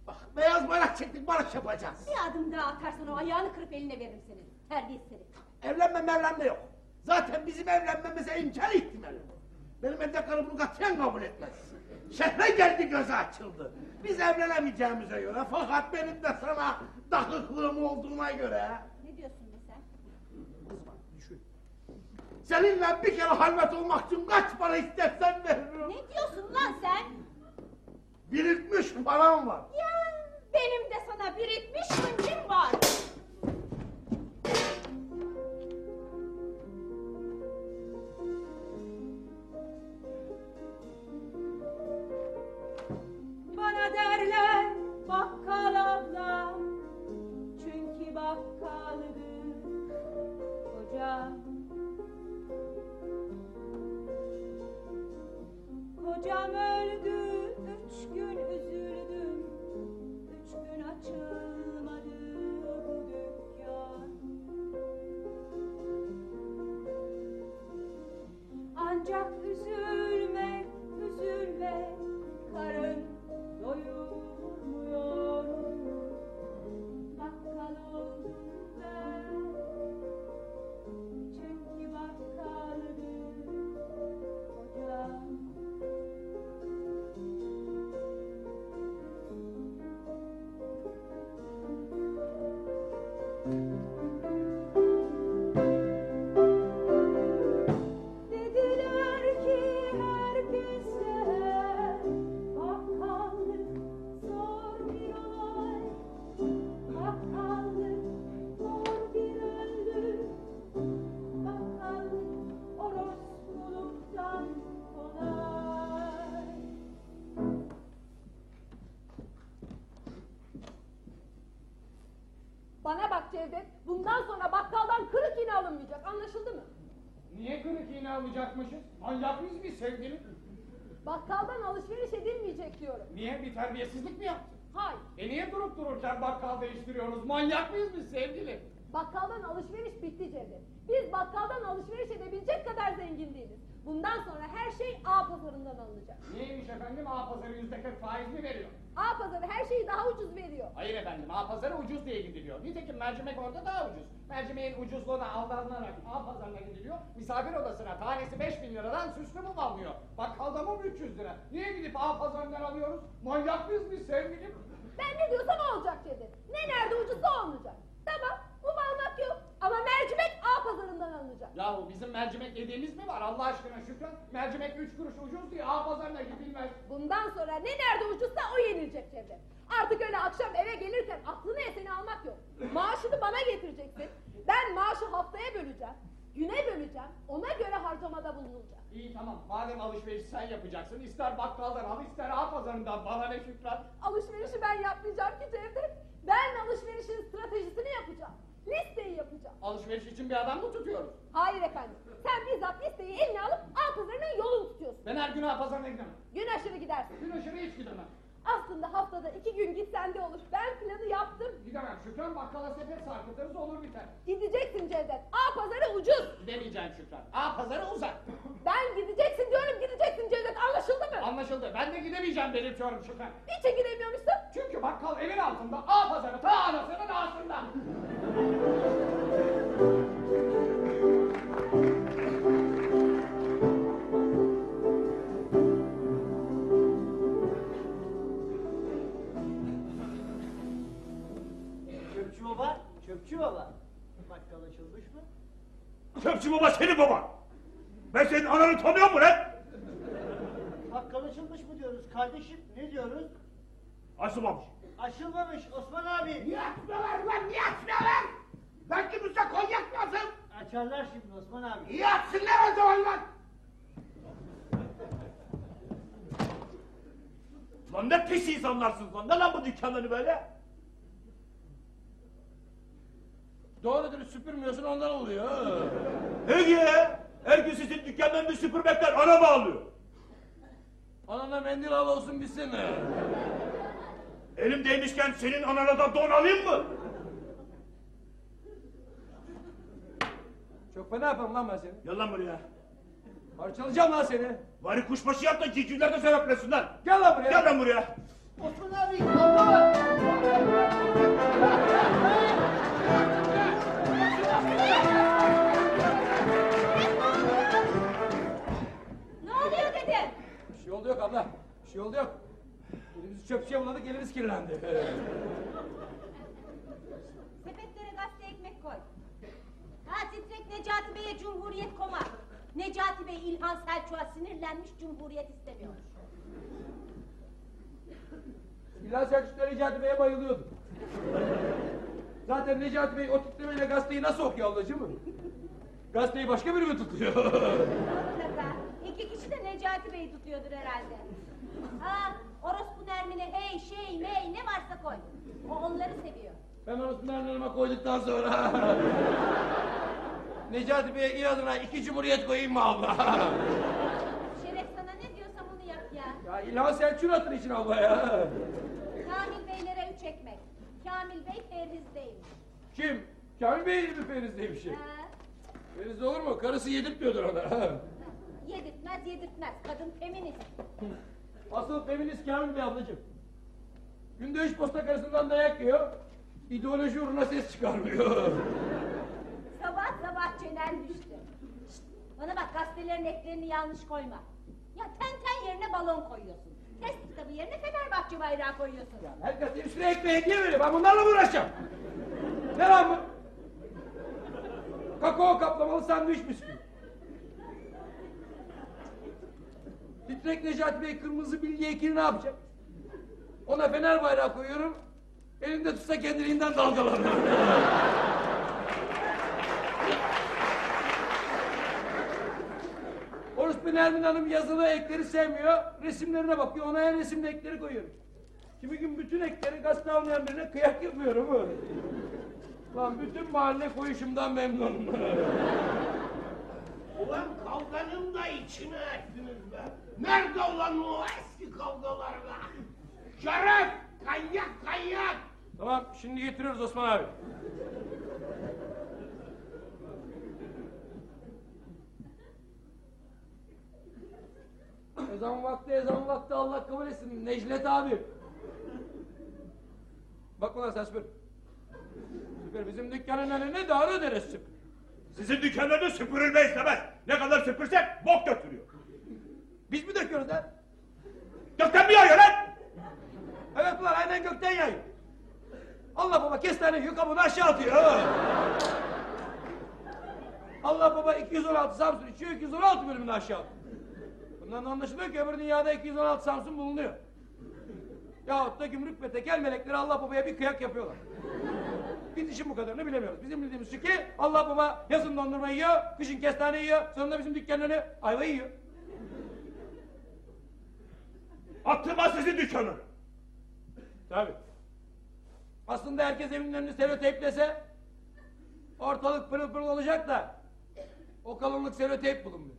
Bak beyaz bayrak çektik barış yapacağız. Bir adım daha atarsan o ayağını kırıp eline veririm senin. Terbiyesiz herif. Evlenme mevlenme yok. Zaten bizim evlenmemize imkan ihtimal yok. Benim evde karı bunu katiyen kabul etmez. Şehre geldi gözü açıldı. Biz evlenemeyeceğimize göre fakat benim de sana dakıklığım olduğuna göre. Ne diyorsun be sen? Kızma düşün. Seninle bir kere halvet olmak için kaç para istersen veririm. Ne diyorsun lan sen? Birikmiş param var. Ya benim de sana birikmiş hıncım var. Ancak üzülme, üzülme, karın doyurmuyor. Bakkal almayacakmışız? Manyak mıyız biz sevgilim? Bakkaldan alışveriş edilmeyecek diyorum. Niye bir terbiyesizlik mi yaptık? Hayır, E niye durup dururken bakkal değiştiriyoruz? Manyak mıyız biz sevgilim? bakkaldan alışveriş bitti Cevdet. Biz bakkaldan alışveriş edebilecek kadar zengin değiliz. Bundan sonra her şey A pazarından alınacak. Neymiş efendim? A pazarı yüzde kırk faiz mi veriyor? A pazarı her şeyi daha ucuz veriyor. Hayır efendim, A pazarı ucuz diye gidiliyor. Nitekim mercimek orada daha ucuz. Mercimeğin ucuzluğuna aldanarak A pazarına gidiliyor. Misafir odasına tanesi 5 bin liradan süslü mum alınıyor. Bakkalda mum 300 lira. Niye gidip A pazarından alıyoruz? Manyak mıyız biz sevgilim? Ben ne diyorsam olacak dedi. Ne nerede ucuzsa o olacak. Tamam mum almak yok. Ama mercimek A pazarından alınacak. Yahu bizim mercimek yediğimiz mi var Allah aşkına Şükran? Mercimek 3 kuruş ucuz diye A pazarına gidilmez. Bundan sonra ne nerede ucuzsa o yenilecek Cevdet. Artık öyle akşam eve gelirken aklına eseni almak yok. Maaşını bana getireceksin. Ben maaşı haftaya böleceğim. Güne böleceğim. Ona göre harcamada bulunacağım. İyi tamam madem alışveriş sen yapacaksın ister bakkaldan al ister A pazarından bana ne Şükran? Alışverişi ben yapmayacağım ki Cevdet. Ben alışverişin stratejisini yapacağım. Listeyi yapacağım. Alışveriş için bir adam mı tutuyoruz? Hayır efendim. Sen bizzat listeyi eline alıp A pazarının yolunu tutuyorsun. Ben her gün A pazarına gidemem. Gün aşırı gidersin. Gün aşırı hiç gidemem. Aslında haftada iki gün gitsen de olur. Ben planı yaptım. Gidemem Şükran bakkala sepet sarkıtırız olur biter. Gideceksin Cevdet. A pazarı ucuz. Gidemeyeceğim Şükran. A pazarı uzak. Ben gideceksin diyorum gideceksin Cevdet. Anlaşıldı mı? Anlaşıldı. Ben de gidemeyeceğim belirtiyorum Şükran. Niçin gidemiyormuşsun? Çünkü bakkal evin altında A pazarı ta anasının ağasında. Çöpçü baba. Bakkal açılmış mı? Çöpçü baba senin baba. Ben senin ananı tanıyor mu lan? Bakkal açılmış mı diyoruz kardeşim? Ne diyoruz? Açılmamış. Açılmamış Osman abi. Niye açmıyorlar lan niye açmıyorlar? Ben kimse konyak lazım. Açarlar şimdi Osman abi. İyi açsınlar o zaman lan. Lan ne pis insanlarsınız lan. Ne lan bu dükkanları böyle? Doğru dürüst süpürmüyorsun ondan oluyor. ha. Ege! Her gün sizin dükkanlarını süpürmekten ana bağlıyor. Anana mendil al olsun bitsin. Elimdeymişken senin anana da don alayım mı? Çok fena yaparım lan ben seni. Gel lan buraya. Parçalayacağım lan seni. Bari kuşbaşı yap da civcivler de sebeplesin lan. Gel lan buraya. Gel lan buraya. Osman abi baba. Abla. Bir şey oldu yok. Elimizi çöpçüye buladık elimiz kirlendi. Sepetlere gazete ekmek koy. Ha titrek Necati Bey'e Cumhuriyet koma. Necati Bey İlhan Selçuk'a sinirlenmiş Cumhuriyet istemiyor. İlhan Selçuk'ta Necati Bey'e bayılıyordu. Zaten Necati Bey o titremeyle gazeteyi nasıl okuyor ablacığım? Gazeteyi başka biri mi tutuyor? Mutlaka. İki kişi de Necati Bey'i tutuyordur herhalde. Ha orospu Nermin'e hey şey mey ne varsa koy. O onları seviyor. Ben orospu mermerime koyduktan sonra... Necati Bey'e inadına iki cumhuriyet koyayım mı abla? Şeref sana ne diyorsam onu yap ya. ya İlhan Selçuk'un hatırı için abla ya. Kamil Beylere üç ekmek. Kamil Bey Ferriz'deymiş. Kim? Kamil Bey mi Feriz'deymiş? Ha, Feriz olur mu? Karısı yedirtmiyordur ona. yedirtmez yedirtmez. Kadın feminist. Asıl feminist Kamil Bey ablacığım. Günde üç posta karısından dayak yiyor. İdeoloji uğruna ses çıkarmıyor. Sabah sabah çenen düştü. Şşt, bana bak gazetelerin eklerini yanlış koyma. Ya ten ten yerine balon koyuyorsun. Test kitabı yerine Fenerbahçe bayrağı koyuyorsun. Her gazete üstüne ekmeğe niye veriyor? Ben bunlarla mı uğraşacağım? Ne lan bu? Kakao kaplamalı sandviç bisküvi. Titrek Necati Bey kırmızı bilgi ekini ne yapacak? Ona fener bayrağı koyuyorum. Elinde tutsa kendiliğinden dalgalanıyor. Orospu Nermin Hanım yazılı ekleri sevmiyor. Resimlerine bakıyor. Ona en resimli ekleri koyuyorum. Kimi gün bütün ekleri gazete almayan birine kıyak yapıyorum. Lan bütün mahalle koyuşumdan memnunum. Ulan kavganın da içine ettiniz be. Nerede ulan o eski kavgalar be? Şeref! Kanyak kanyak! tamam şimdi getiriyoruz Osman abi. Ezan vakti ezan vakti Allah kabul etsin Necdet abi. Bak ulan sen süpür. Süpür bizim dükkanın önüne doğru deriz süpür. Sizin dükkanlarınız süpürülme istemez. Ne kadar süpürsek bok götürüyor. Biz mi döküyoruz lan? Gökten mi yağıyor lan? Evet ulan aynen gökten yağıyor. Allah baba kestane yukamını aşağı atıyor. Allah baba 216 Samsun içiyor 216 bölümünü aşağı atıyor. Bundan anlaşılıyor ki öbür dünyada 216 Samsun bulunuyor. Yahut da gümrük ve tekel melekleri Allah babaya bir kıyak yapıyorlar. Biz işin bu kadarını bilemiyoruz. Bizim bildiğimiz şu ki Allah baba yazın dondurma yiyor, kışın kestane yiyor, sonunda bizim dükkanın önü ayva yiyor. Attırma sizin dükkanı. Tabii. Aslında herkes evinin önünü seloteyplese ortalık pırıl pırıl olacak da o kalınlık seloteyp bulunmuyor.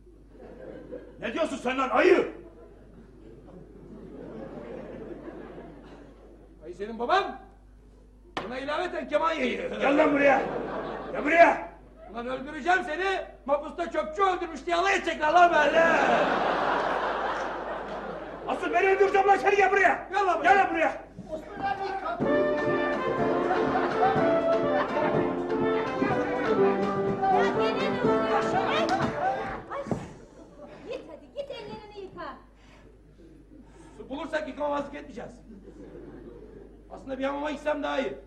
Ne diyorsun sen lan ayı? Ay senin baban buna ilaveten keman yayıyor. Gel lan buraya. Gel buraya. Lan öldüreceğim seni. Mapusta çöpçü öldürmüş diye alay edecekler lan benimle. Asıl beni öldüreceğim lan seni gel buraya. Gel lan buraya. Gel lan buraya. Osman abi kapı. Ya gene ne oluyor Şeref? Ay, git hadi git ellerini yıka. Su bulursak yıkamamazlık etmeyeceğiz. Aslında bir hamama gitsem daha iyi.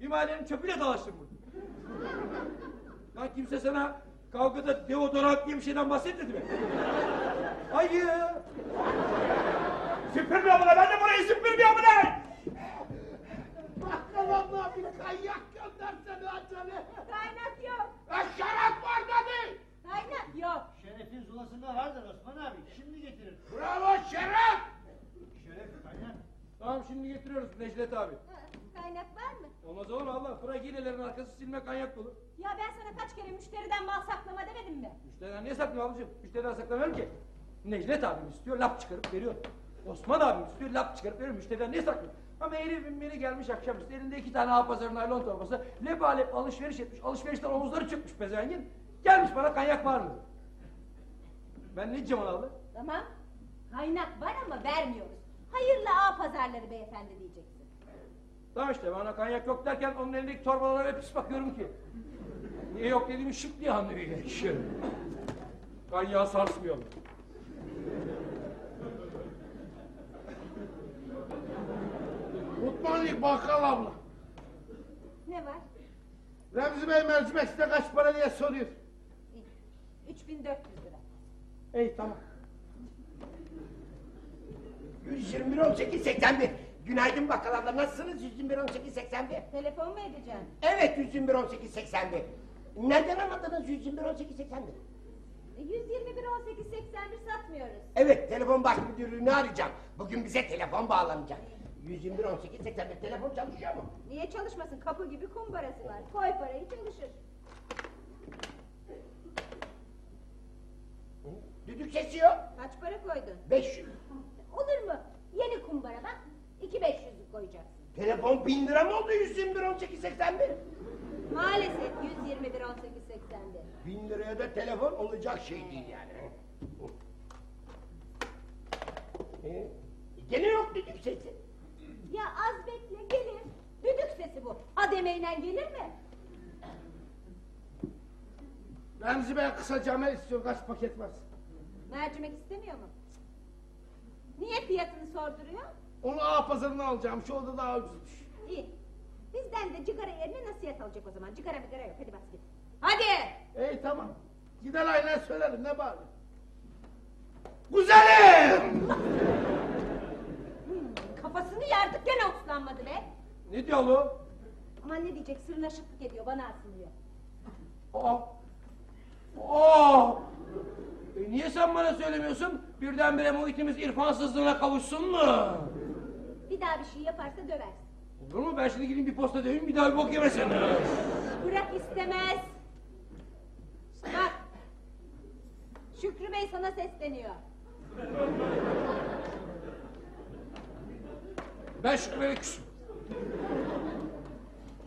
Bir mahallenin çöpüyle dalaştım burada. Lan kimse sana kavgada deodorant diye bir şeyden bahsetmedi mi? Hayır. Süpürmüyor mu lan? Ben de burayı süpürmüyor? Bakkal abla bir kayak göndersene acele. Kaynak yok. Ya şarap var dedi. Kaynak yok. Şerefin zulasında vardır Osman abi. Şimdi getirir. Bravo şeref. Şeref kaynak. Tamam şimdi getiriyoruz Necdet abi. Ha, Kaynak var mı? Olmaz olur Allah? Fragilelerin arkası silme kanyak dolu. Ya ben sana kaç kere müşteriden mal saklama demedim mi? Müşteriden niye saklıyorum ablacığım? Müşteriden saklamıyorum ki. Necdet abim istiyor, lap çıkarıp veriyor. Osman abim istiyor, lap çıkarıp veriyor. Müşteriden niye saklıyorum? Ama herifin biri gelmiş akşamüstü elinde iki tane ağ pazarı naylon torbası. Lebalep alışveriş etmiş. Alışverişten omuzları çıkmış pezevengin. Gelmiş bana kanyak var mı? Ben ne diyeceğim ona abla? Tamam. Kaynak var ama vermiyoruz. Hayırlı ağ pazarları beyefendi diyeceksin. Tamam işte bana kanyak yok derken onun elindeki torbalara hep pis bakıyorum ki. Niye yok dediğimi şık diye anlıyor. Kanyağı sarsmıyor. Good morning bakkal abla. Ne var? Remzi Bey mercimek size kaç para diye soruyor. İyi. 3400 lira. İyi tamam. 121 18 81. Günaydın bakkal abla. Nasılsınız? 121 18 81. Telefon mu edeceksin? Evet 121 18 81. Nereden anladınız 121 18 81? E, 121 18 81 satmıyoruz. Evet telefon baş müdürlüğünü arayacağım. Bugün bize telefon bağlanacak. 121 18 81 telefon çalışıyor mu? Niye çalışmasın? Kapı gibi kumbarası var. Koy parayı çalışır. Düdük sesi yok. Kaç para koydun? 500. Olur mu? Yeni kumbara bak. 2500'lük koyacaksın. Telefon 1000 lira mı oldu 121 18 81? Maalesef 121 18 81. 1000 liraya da telefon olacak şey değil yani. Ee, gene yok düdük sesi. Ya az bekle gelir. Düdük sesi bu. Ademeyle gelir mi? Remzi Bey kısaca istiyor kaç paket var? Mercimek istemiyor mu? Niye fiyatını sorduruyor? Onu A pazarından alacağım. Şu oda daha ucuzmuş. İyi. Bizden de cigara yerine nasihat alacak o zaman. Cigara bigara yok. Hadi bas git. Hadi. İyi tamam. Gider aynen söylerim ne bari. Güzelim! Kafasını yardık gene uslanmadı be. Ne diyor lu? Aman ne diyecek sırrına şıklık ediyor bana asılıyor. Aa! Aa! E niye sen bana söylemiyorsun? Birdenbire muhitimiz irfansızlığına kavuşsun mu? Bir daha bir şey yaparsa döversin. Olur mu? Ben şimdi gideyim bir posta döveyim bir daha bir bok yemesin. Bırak istemez. Bak. Şükrü Bey sana sesleniyor. Ben Şükrü Bey'e küsüm.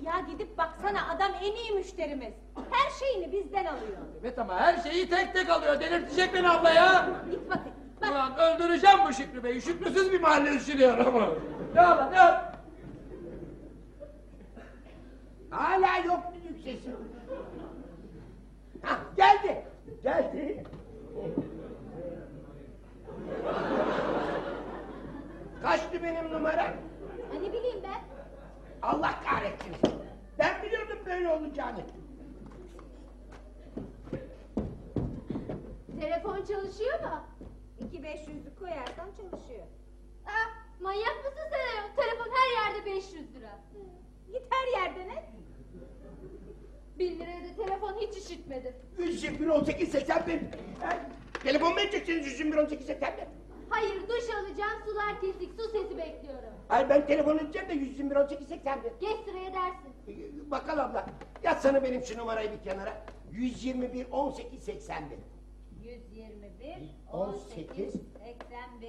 Ya gidip baksana adam en iyi müşterimiz. Her şeyini bizden alıyor. Evet ama her şeyi tek tek alıyor. Delirtecek beni abla ya. Git bakayım. Bak Ulan öldüreceğim bu Şükrü Bey'i. Şükrüsüz bir mahalle düşünüyor ama. Ne ola ne? Hala yok düdük sesi. Hah geldi. Geldi. Kaçtı benim numaram? Hani bileyim ben? Allah kahretsin. Ben biliyordum böyle olacağını. Telefon çalışıyor mu? İki beş yüzlük koyarsam çalışıyor. Aa, manyak mısın sen? Telefon her yerde 500 lira. Git her yerden et. 1 liraya da telefon hiç işitmedim. 121 18 81. Ha, Telefon mu edeceksiniz 121 18 81? Hayır duş alacağım sular kesik su sesi bekliyorum. Hayır ben telefon edeceğim de 121 18 81. Geç sıraya dersin. Ee, Bakalım abla. Yazsana benim şu numarayı bir kenara. 121 18 81. 121, 18, 18, 81.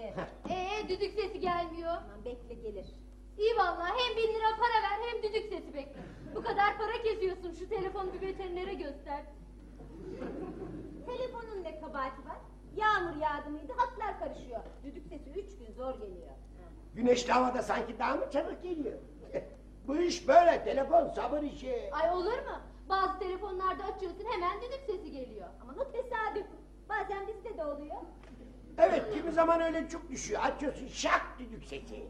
Ee düdük sesi gelmiyor. Aman bekle gelir. İyi vallahi hem bin lira para ver hem düdük sesi bekle. Bu kadar para kesiyorsun şu telefonu bir veterinere göster. Telefonun ne kabahati var? Yağmur yağdı mıydı hatlar karışıyor. Düdük sesi üç gün zor geliyor. Güneşli havada sanki daha mı çabuk geliyor? Bu iş böyle. Telefon sabır işi. Ay olur mu? Bazı telefonlarda açıyorsun hemen düdük sesi geliyor. Aman o tesadüf. Bazen bizde de oluyor. Evet kimi zaman öyle çok düşüyor. Açıyorsun şak düdük sesi.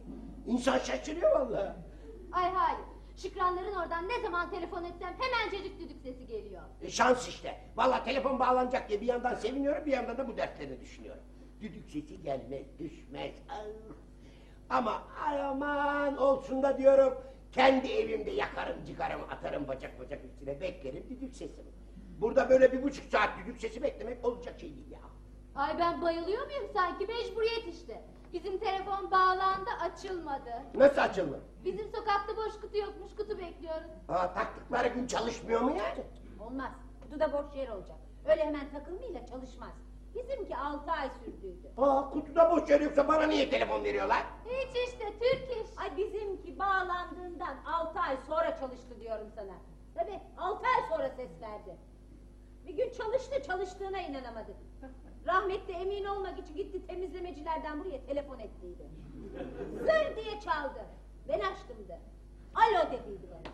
İnsan şaşırıyor vallahi. Ay hayır. Şükranların oradan ne zaman telefon etsem hemencecik düdük sesi geliyor. E, şans işte. Vallahi telefon bağlanacak diye bir yandan seviniyorum bir yandan da bu dertleri düşünüyorum. Düdük sesi gelmez düşmez. Ah. Ama aman olsun da diyorum. Kendi evimde yakarım cigarımı atarım bacak bacak üstüne beklerim düdük sesimi. Burada böyle bir buçuk saat düdük sesi beklemek olacak şey değil ya. Ay ben bayılıyor muyum sanki mecburiyet işte. Bizim telefon bağlandı açılmadı. Nasıl açılır? Bizim sokakta boş kutu yokmuş kutu bekliyoruz. Aa, taktıkları gün çalışmıyor mu yani? Olmaz. Kutuda boş yer olacak. Öyle hemen takılmayla çalışmaz. Bizimki altı ay sürdüydü. Aa, kutuda boş yer yoksa bana niye telefon veriyorlar? Hiç işte Türk iş. Ay bizimki bağlandığından altı ay sonra çalıştı diyorum sana. Tabii altı ay sonra ses verdi. Bir gün çalıştı çalıştığına inanamadık. Rahmetli emin olmak için gitti temizlemecilerden buraya telefon ettiydi. Zır diye çaldı. Ben açtım da. Alo dediydi bana.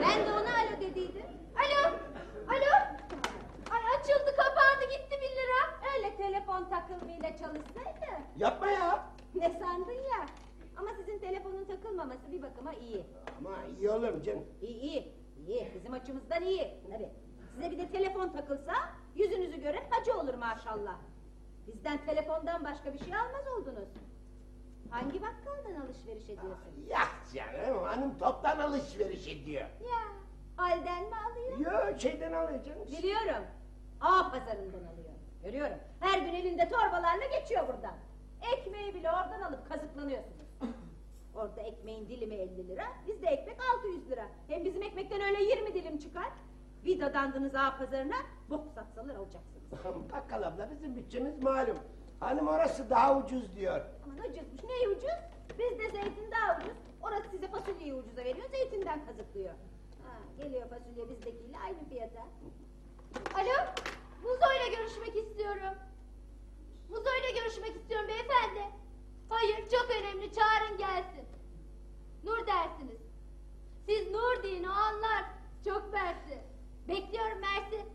Ben de ona alo dediydim. Alo, alo. Ay açıldı kapandı gitti bir lira. Öyle telefon takılmayla çalışsaydı. Yapma ya. Ne sandın ya? Ama sizin telefonun takılmaması bir bakıma iyi. Ama iyi olur mu canım? İyi iyi. İyi. Bizim açımızdan iyi. Tabii. Size bir de telefon takılsa yüzünüzü gören hacı olur maşallah. Bizden telefondan başka bir şey almaz oldunuz. Hangi bakkaldan alışveriş ediyorsun? Ya canım hanım toptan alışveriş ediyor. Ya halden mi alıyor? Yo şeyden alıyor canım. Biliyorum. A pazarından alıyor. Görüyorum. Her gün elinde torbalarla geçiyor buradan. Ekmeği bile oradan alıp kazıklanıyorsunuz. Orada ekmeğin dilimi 50 lira, bizde ekmek 600 lira. Hem bizim ekmekten öyle 20 dilim çıkar. Bir dadandınız A pazarına, bok satsalar alacaksınız. Bakkal abla bizim bütçemiz malum. Hanım orası daha ucuz diyor. Aman ucuzmuş, ne ucuz? Bizde zeytin daha ucuz. Orası size fasulyeyi ucuza veriyor, zeytinden kazıklıyor. Ha, geliyor fasulye bizdekiyle aynı fiyata. Alo, Muzo'yla görüşmek istiyorum. Muzo'yla görüşmek istiyorum beyefendi. Hayır, çok önemli, çağırın gelsin. Nur dersiniz. Siz Nur deyin, o anlar. Çok mersi. Bekliyorum mersi.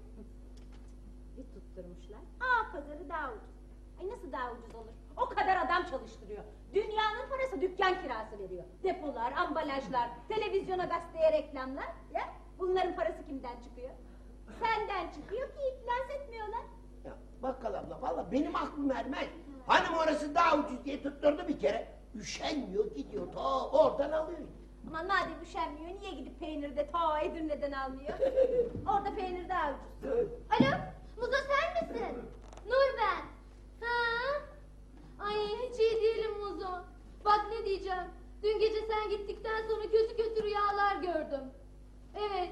Bir tutturmuşlar. Aa pazarı daha ucuz. Ay nasıl daha ucuz olur? O kadar adam çalıştırıyor. Dünyanın parası dükkan kirası veriyor. Depolar, ambalajlar, televizyona gazeteye reklamlar. Ya bunların parası kimden çıkıyor? Senden çıkıyor ki iflas etmiyorlar. Ya bakkal abla valla benim aklım ermez. Hanım orası daha ucuz diye tutturdu bir kere. Üşenmiyor gidiyor ta oradan alıyor. Aman madem üşenmiyor niye gidip peyniri de ta Edirne'den almıyor? Orada peynir daha ucuz. Alo, Muzo sen misin? Nur ben. Ha? Ay hiç iyi değilim Muzo. Bak ne diyeceğim. Dün gece sen gittikten sonra kötü kötü rüyalar gördüm. Evet.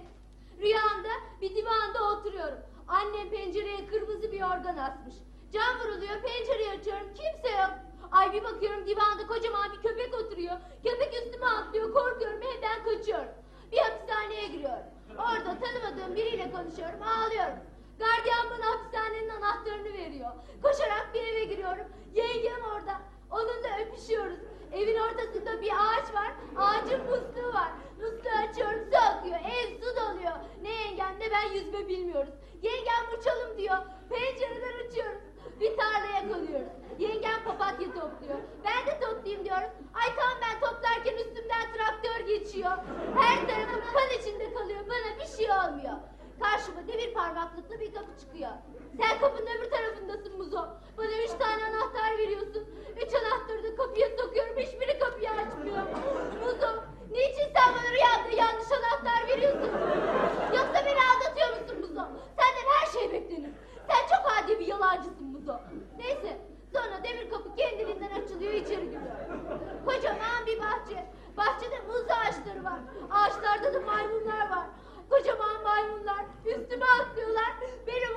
Rüyamda bir divanda oturuyorum. Annem pencereye kırmızı bir organ asmış. Cam vuruluyor, pencereyi açıyorum, kimse yok. Ay bir bakıyorum divanda kocaman bir köpek oturuyor. Köpek üstüme atlıyor, korkuyorum, evden kaçıyorum. Bir hapishaneye giriyorum. Orada tanımadığım biriyle konuşuyorum, ağlıyorum. Gardiyan bana hapishanenin anahtarını veriyor. Koşarak bir eve giriyorum. Yengem orada. Onunla öpüşüyoruz. Evin ortasında bir ağaç var. Ağacın musluğu var. Musluğu açıyorum su akıyor. Ev su doluyor. Ne yengem ne ben yüzme bilmiyoruz. Yengem uçalım diyor. Pencereden uçuyoruz. Bir tarlaya konuyoruz. Yengem papatya topluyor. Ben de toplayayım diyorum. Ay tam ben toplarken üstümden traktör geçiyor. Her tarafım kan içinde kalıyor. Bana bir şey olmuyor. Karşıma demir parmaklıklı bir kapı çıkıyor. Sen kapının öbür tarafındasın Muzo. Bana üç tane anahtar veriyorsun. Üç anahtarı da kapıya sokuyorum. Hiçbiri kapıyı açmıyor. Muzo, niçin sen bana rüyanda yanlış anahtar veriyorsun? Yoksa beni aldatıyor musun Muzo? Senden her şey beklenir. Sen çok adi bir yalancısın Muzo. Neyse, sonra demir kapı kendiliğinden açılıyor içeri giriyor. Kocaman bir bahçe. Bahçede muz ağaçları var. Ağaçlarda da maymunlar var. Kocaman maymunlar üstüme atlıyorlar. Beni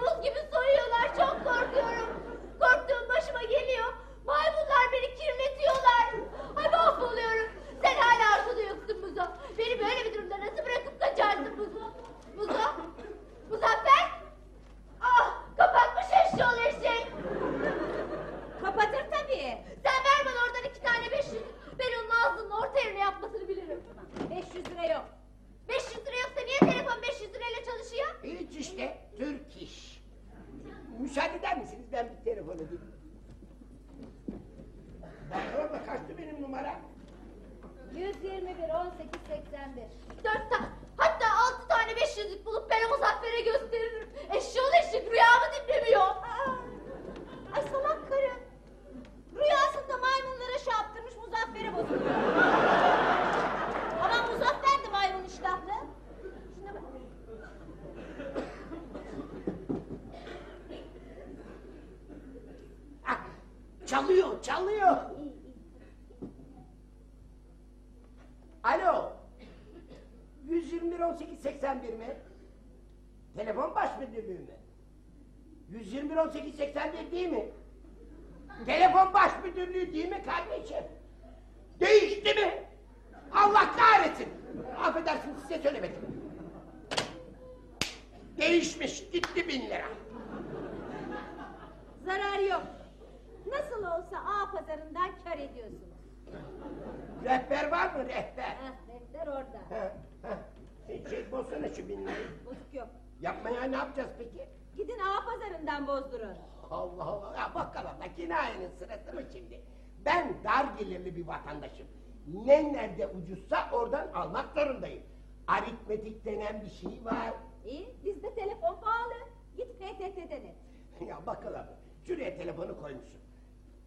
ya bakalım. Şuraya telefonu koymuşsun.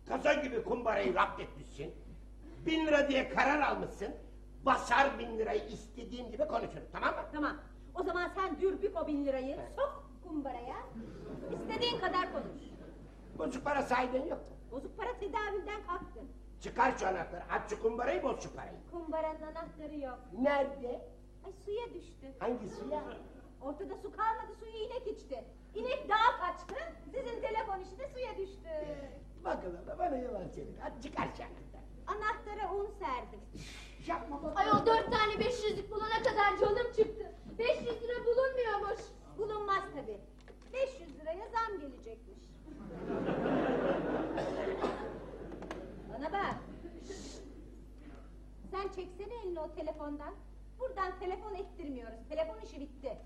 Kasa gibi kumbarayı rapt etmişsin. Bin lira diye karar almışsın. Basar bin lirayı istediğim gibi konuşurum tamam mı? Tamam. O zaman sen dürbük o bin lirayı sok kumbaraya. İstediğin kadar konuş. Bozuk para sahiden yok. Bozuk para tedavülden kalktı. Çıkar şu anahtarı. Aç şu kumbarayı boz şu parayı. Kumbaranın anahtarı yok. Nerede? Ay suya düştü. Hangi suya? Ortada su kalmadı suyu inek içti. İnek dağa kaçtı. Sizin telefon işte suya düştü. Bakalım da bana yalan söyleme. Hadi çıkar şu anahtarı. Anahtarı un serdim. Yapma bakalım. Ay o dört tane 500'lük bulana kadar canım çıktı. 500 lira bulunmuyormuş. Bulunmaz tabi. 500 liraya zam gelecekmiş. Bana bak. Sen çeksene elini o telefondan. Buradan telefon ettirmiyoruz. Telefon işi bitti.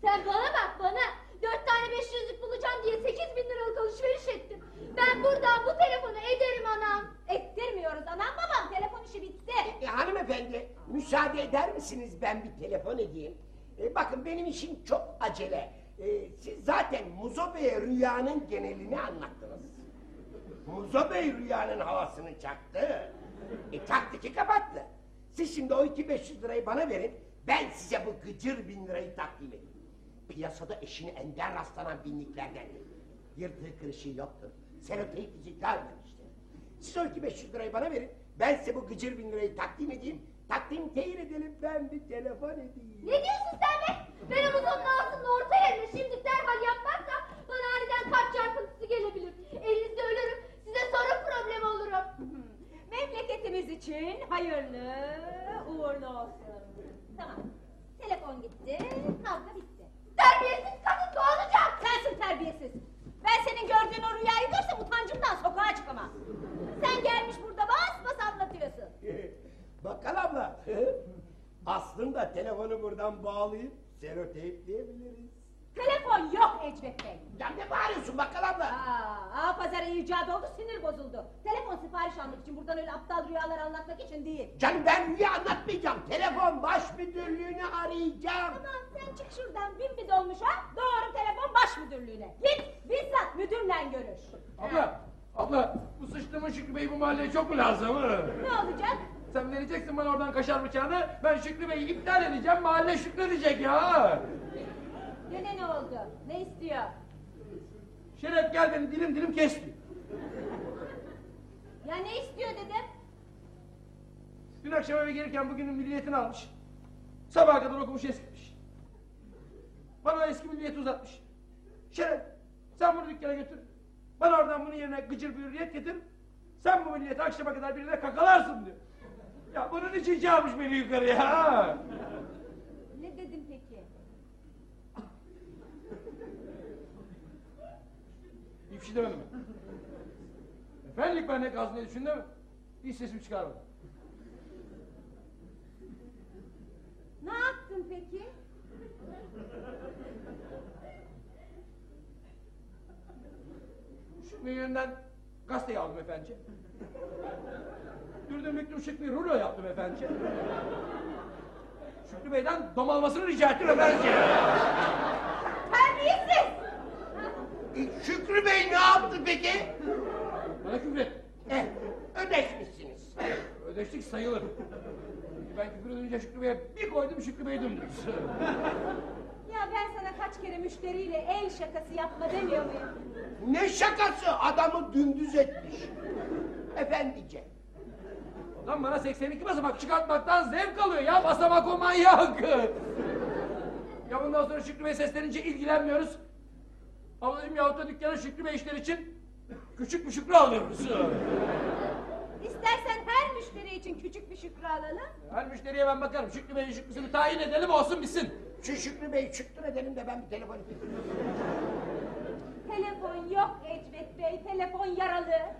Sen bana bak bana. Dört tane 500'lük bulacağım diye 8 bin liralık alışveriş ettim. Ben buradan bu telefonu ederim anam. Ettirmiyoruz anam babam. Telefon işi bitti. E, hanımefendi müsaade eder misiniz ben bir telefon edeyim? E, bakın benim işim çok acele. E, siz zaten Muzo Bey'e rüyanın genelini anlattınız. Muzo Bey rüyanın havasını çaktı. E çaktı ki kapattı. Siz şimdi o iki 500 lirayı bana verin. Ben size bu gıcır bin lirayı takdim edeyim. Piyasada eşine ender rastlanan binliklerden. Yırtığı kırışığı yoktur. Seloteyp bizi görmemiştir. Siz o iki 500 lirayı bana verin. Ben size bu gıcır bin lirayı takdim edeyim. Takdim teyir edelim ben bir telefon edeyim. Ne diyorsun sen be? Ben omuzumun ağzının orta yerine şimdi derhal yapmazsam bana aniden kalp çarpıntısı gelebilir. Elinizde ölürüm. Size sonra problem olurum. Memleketimiz için hayırlı uğurlu olsun. Tamam. Telefon gitti. Kavga bitti. Terbiyesiz kadın olacak? Sensin terbiyesiz. Ben senin gördüğün o rüyayı görsem utancımdan sokağa çıkamam. Sen gelmiş burada bas bas anlatıyorsun. Bakkal abla. Aslında telefonu buradan bağlayıp seloteypleyebiliriz. Telefon yok Ecvet Bey. Ya ne bağırıyorsun bakkal abla? Aa, ağa pazarı icat oldu sinir bozuldu. Telefon sipariş almak için buradan öyle aptal rüyalar anlatmak için değil. Canım ben rüya anlatmayacağım. Telefon baş müdürlüğünü arayacağım. Tamam sen çık şuradan bin bir dolmuşa doğru telefon baş müdürlüğüne. Git bizzat müdürle görüş. Abla, abla bu sıçtığımın Şükrü Bey bu mahalleye çok mu lazım? hı? Ne olacak? Sen vereceksin bana oradan kaşar bıçağını, ben Şükrü Bey'i iptal edeceğim, mahalle şükredecek ya. Gene ne oldu? Ne istiyor? Şeref gel beni dilim dilim kesti. Ya ne istiyor dedim? Dün akşam eve gelirken bugünün milliyetini almış. Sabaha kadar okumuş eskimiş. Bana eski milliyeti uzatmış. Şeref sen bunu dükkana götür. Bana oradan bunun yerine gıcır bir hürriyet getir. Sen bu milliyeti akşama kadar birine kakalarsın diyor. Ya bunun için çağırmış beni yukarıya. Ne dedim peki? Bir şey demedim ben. Efendilik ben ne kalsın diye düşündüm. Hiç sesimi çıkarmadım. Ne yaptın peki? Şükrü yönünden gazeteyi aldım efendi. Dürdüm büktüm Şükrü rulo yaptım efendi. Şükrü Bey'den domalmasını rica ettim efendi. Terbiyesiz! Şükrü Bey ne yaptı peki? Bana küfret. Eh, ödeşmişsiniz. Ödeştik sayılır. Ben küfür edince Şükrü Bey'e bir koydum Şükrü Bey dümdüz. Ya ben sana kaç kere müşteriyle el şakası yapma demiyor muyum? Ne şakası adamı dümdüz etmiş. Efendice. Lan bana 82 basamak çıkartmaktan zevk alıyor ya basamak o manyak. ya bundan sonra Şükrü Bey seslenince ilgilenmiyoruz. Ablacığım yahut da dükkana Şükrü Bey işler için küçük bir Şükrü alıyoruz. İstersen her müşteri için küçük bir şükrü alalım. Her müşteriye ben bakarım. Şükrü Bey'in Şükrüsünü tayin edelim olsun bitsin. Şu Şükrü Bey çıktır edelim de ben bir telefon edeyim. Telefon yok Ecvet Bey, telefon yaralı.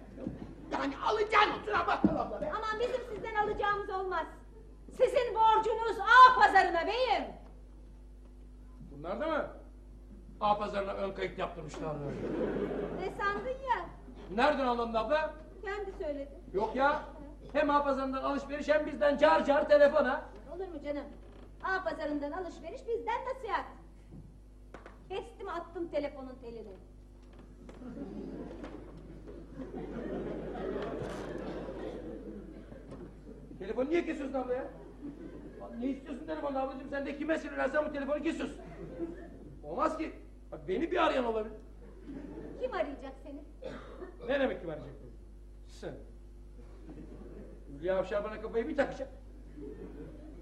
Yani alacağın kusura bakkal abla be. Aman bizim sizden alacağımız olmaz. Sizin borcunuz A pazarına beyim. Bunlar da mı? A pazarına ön kayıt yaptırmışlar. Ne sandın ya? Nereden anladın abla? Kendi söyledi. Yok ya. Hem A pazarından alışveriş hem bizden car car telefona. Olur mu canım? A pazarından alışveriş bizden nasihat. Kestim attım telefonun telini. Telefonu niye kesiyorsun abla ya? Ne istiyorsun telefonu ablacığım? Sen de kime sinirlensen bu telefonu kesiyorsun. Olmaz ki. Bak beni bir arayan olabilir. Kim arayacak seni? Ne demek ki verecek bunu? Sen. Hülya Avşar bana kafayı bir takacak.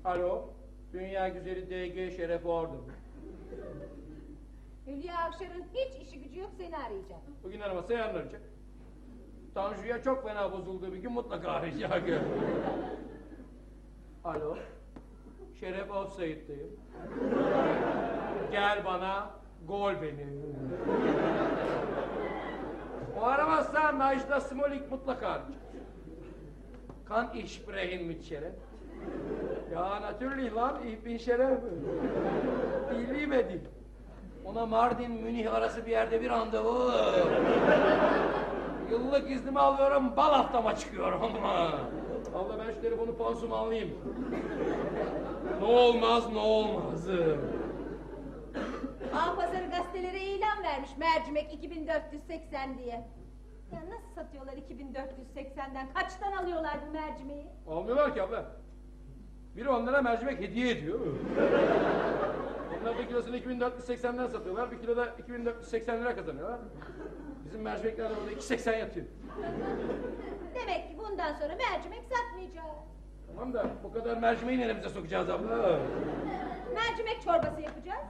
Alo. Dünya güzeli DG Şeref Ordu. Hülya Avşar'ın hiç işi gücü yok seni arayacak. Bugün aramasa yarın arayacak. Tanju'ya çok fena bozulduğu bir gün mutlaka arayacak. Alo. Şeref Offside'dayım. Gel bana, gol beni. O aramazsa Najda Smolik mutlaka arayacak. Kan ich sprechen mit Şeref? Ja, natürlich lan, ich bin Şeref. Dich. Ona Mardin Münih arası bir yerde bir randevu. Yıllık iznimi alıyorum, bal haftama çıkıyorum. Abla ben şu telefonu pansuma alayım. ne olmaz, ne olmaz. A pazarı gazetelere ilan vermiş mercimek 2480 diye. Ya nasıl satıyorlar 2480'den? Kaçtan alıyorlar bu mercimeği? Almıyorlar ki abla. Biri onlara mercimek hediye ediyor. Onlar bir kilosunu 2480'den satıyorlar, bir kiloda 2480 lira kazanıyorlar. Bizim mercimekler de burada 280 yatıyor. Demek ki bundan sonra mercimek satmayacağız. Tamam da bu kadar mercimeği neremize sokacağız abla? Mercimek çorbası yapacağız.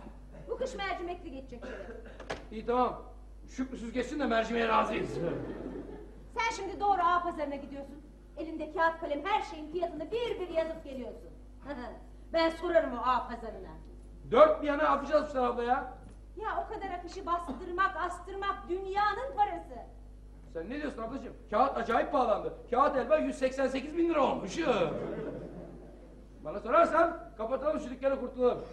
Bu kış mercimekli geçecek şöyle. İyi tamam. Şükrüsüz geçsin de mercimeğe razıyız. Sen şimdi doğru A pazarına gidiyorsun. Elinde kağıt kalem her şeyin fiyatını bir bir yazıp geliyorsun. ben sorarım o A pazarına. Dört bir yana atacağız işte abla ya. Ya o kadar akışı bastırmak, astırmak dünyanın parası. Sen ne diyorsun ablacığım? Kağıt acayip pahalandı. Kağıt elba 188 bin lira olmuş. Bana sorarsan kapatalım şu dükkanı kurtulalım.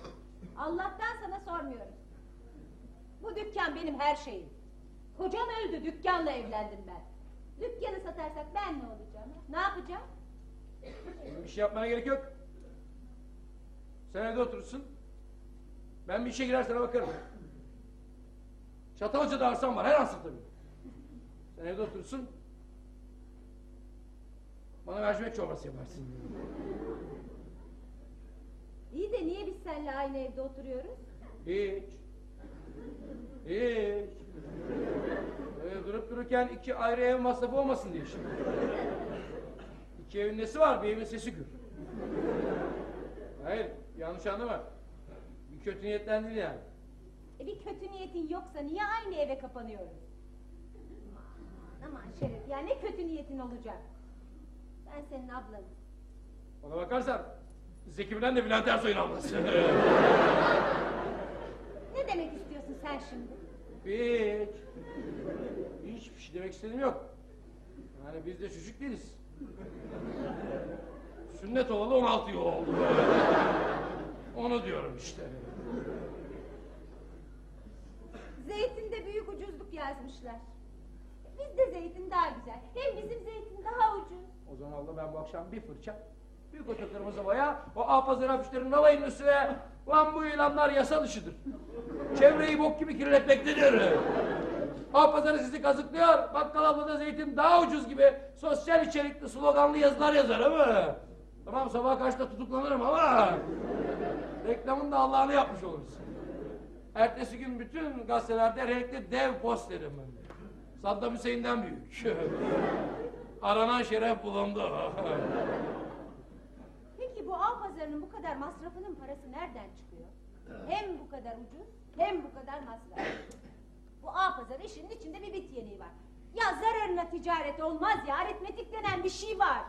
Allah'tan sana sormuyorum. Bu dükkan benim her şeyim. Kocam öldü, dükkanla evlendim ben. Dükkanı satarsak ben ne olacağım? Ne yapacağım? Bir şey yapmana gerek yok. Sen evde oturursun. Ben bir işe girer sana bakarım. Çatalca'da arsam var, her an satabilirim. Sen evde oturursun. Bana mercimek çorbası yaparsın. İyi de niye biz seninle aynı evde oturuyoruz? Hiç. Hiç. Böyle durup dururken iki ayrı ev masrafı olmasın diye şimdi. İki evin nesi var? Bir evin sesi gür. Hayır, yanlış anlama. Bir kötü niyetten değil yani. E bir kötü niyetin yoksa niye aynı eve kapanıyoruz? Aman, aman Şeref ya ne kötü niyetin olacak? Ben senin ablanım. Ona bakarsan Zeki Müren de Bülent Ersoy'un ablası. Ne demek istiyorsun sen şimdi? Hiç. Hiçbir şey demek istediğim yok. Yani biz de çocuk değiliz. Sünnet olalı 16 yıl oldu. Onu diyorum işte. Zeytinde büyük ucuzluk yazmışlar. Bizde zeytin daha güzel. Hem bizim zeytin daha ucuz. O zaman abla ben bu akşam bir fırça, bir koca kırmızı boya, o A-Pazarı afişlerinin alayının üstüne, lan bu ilanlar yasa dışıdır. Çevreyi bok gibi kirletmektedir. A-Pazarı sizi kazıklıyor, bakkal ablada zeytin daha ucuz gibi sosyal içerikli sloganlı yazılar yazar ama... Tamam sabah kaçta tutuklanırım ama... Reklamın da Allah'ını yapmış oluruz. Ertesi gün bütün gazetelerde renkli dev posterim. Saddam Hüseyin'den büyük. Aranan şeref bulundu. Peki bu av pazarının bu kadar masrafının parası nereden çıkıyor? Hem bu kadar ucuz hem bu kadar masraf. Bu av pazarı işinin içinde bir bit yeniği var. Ya zararına ticaret olmaz ya aritmetik denen bir şey var.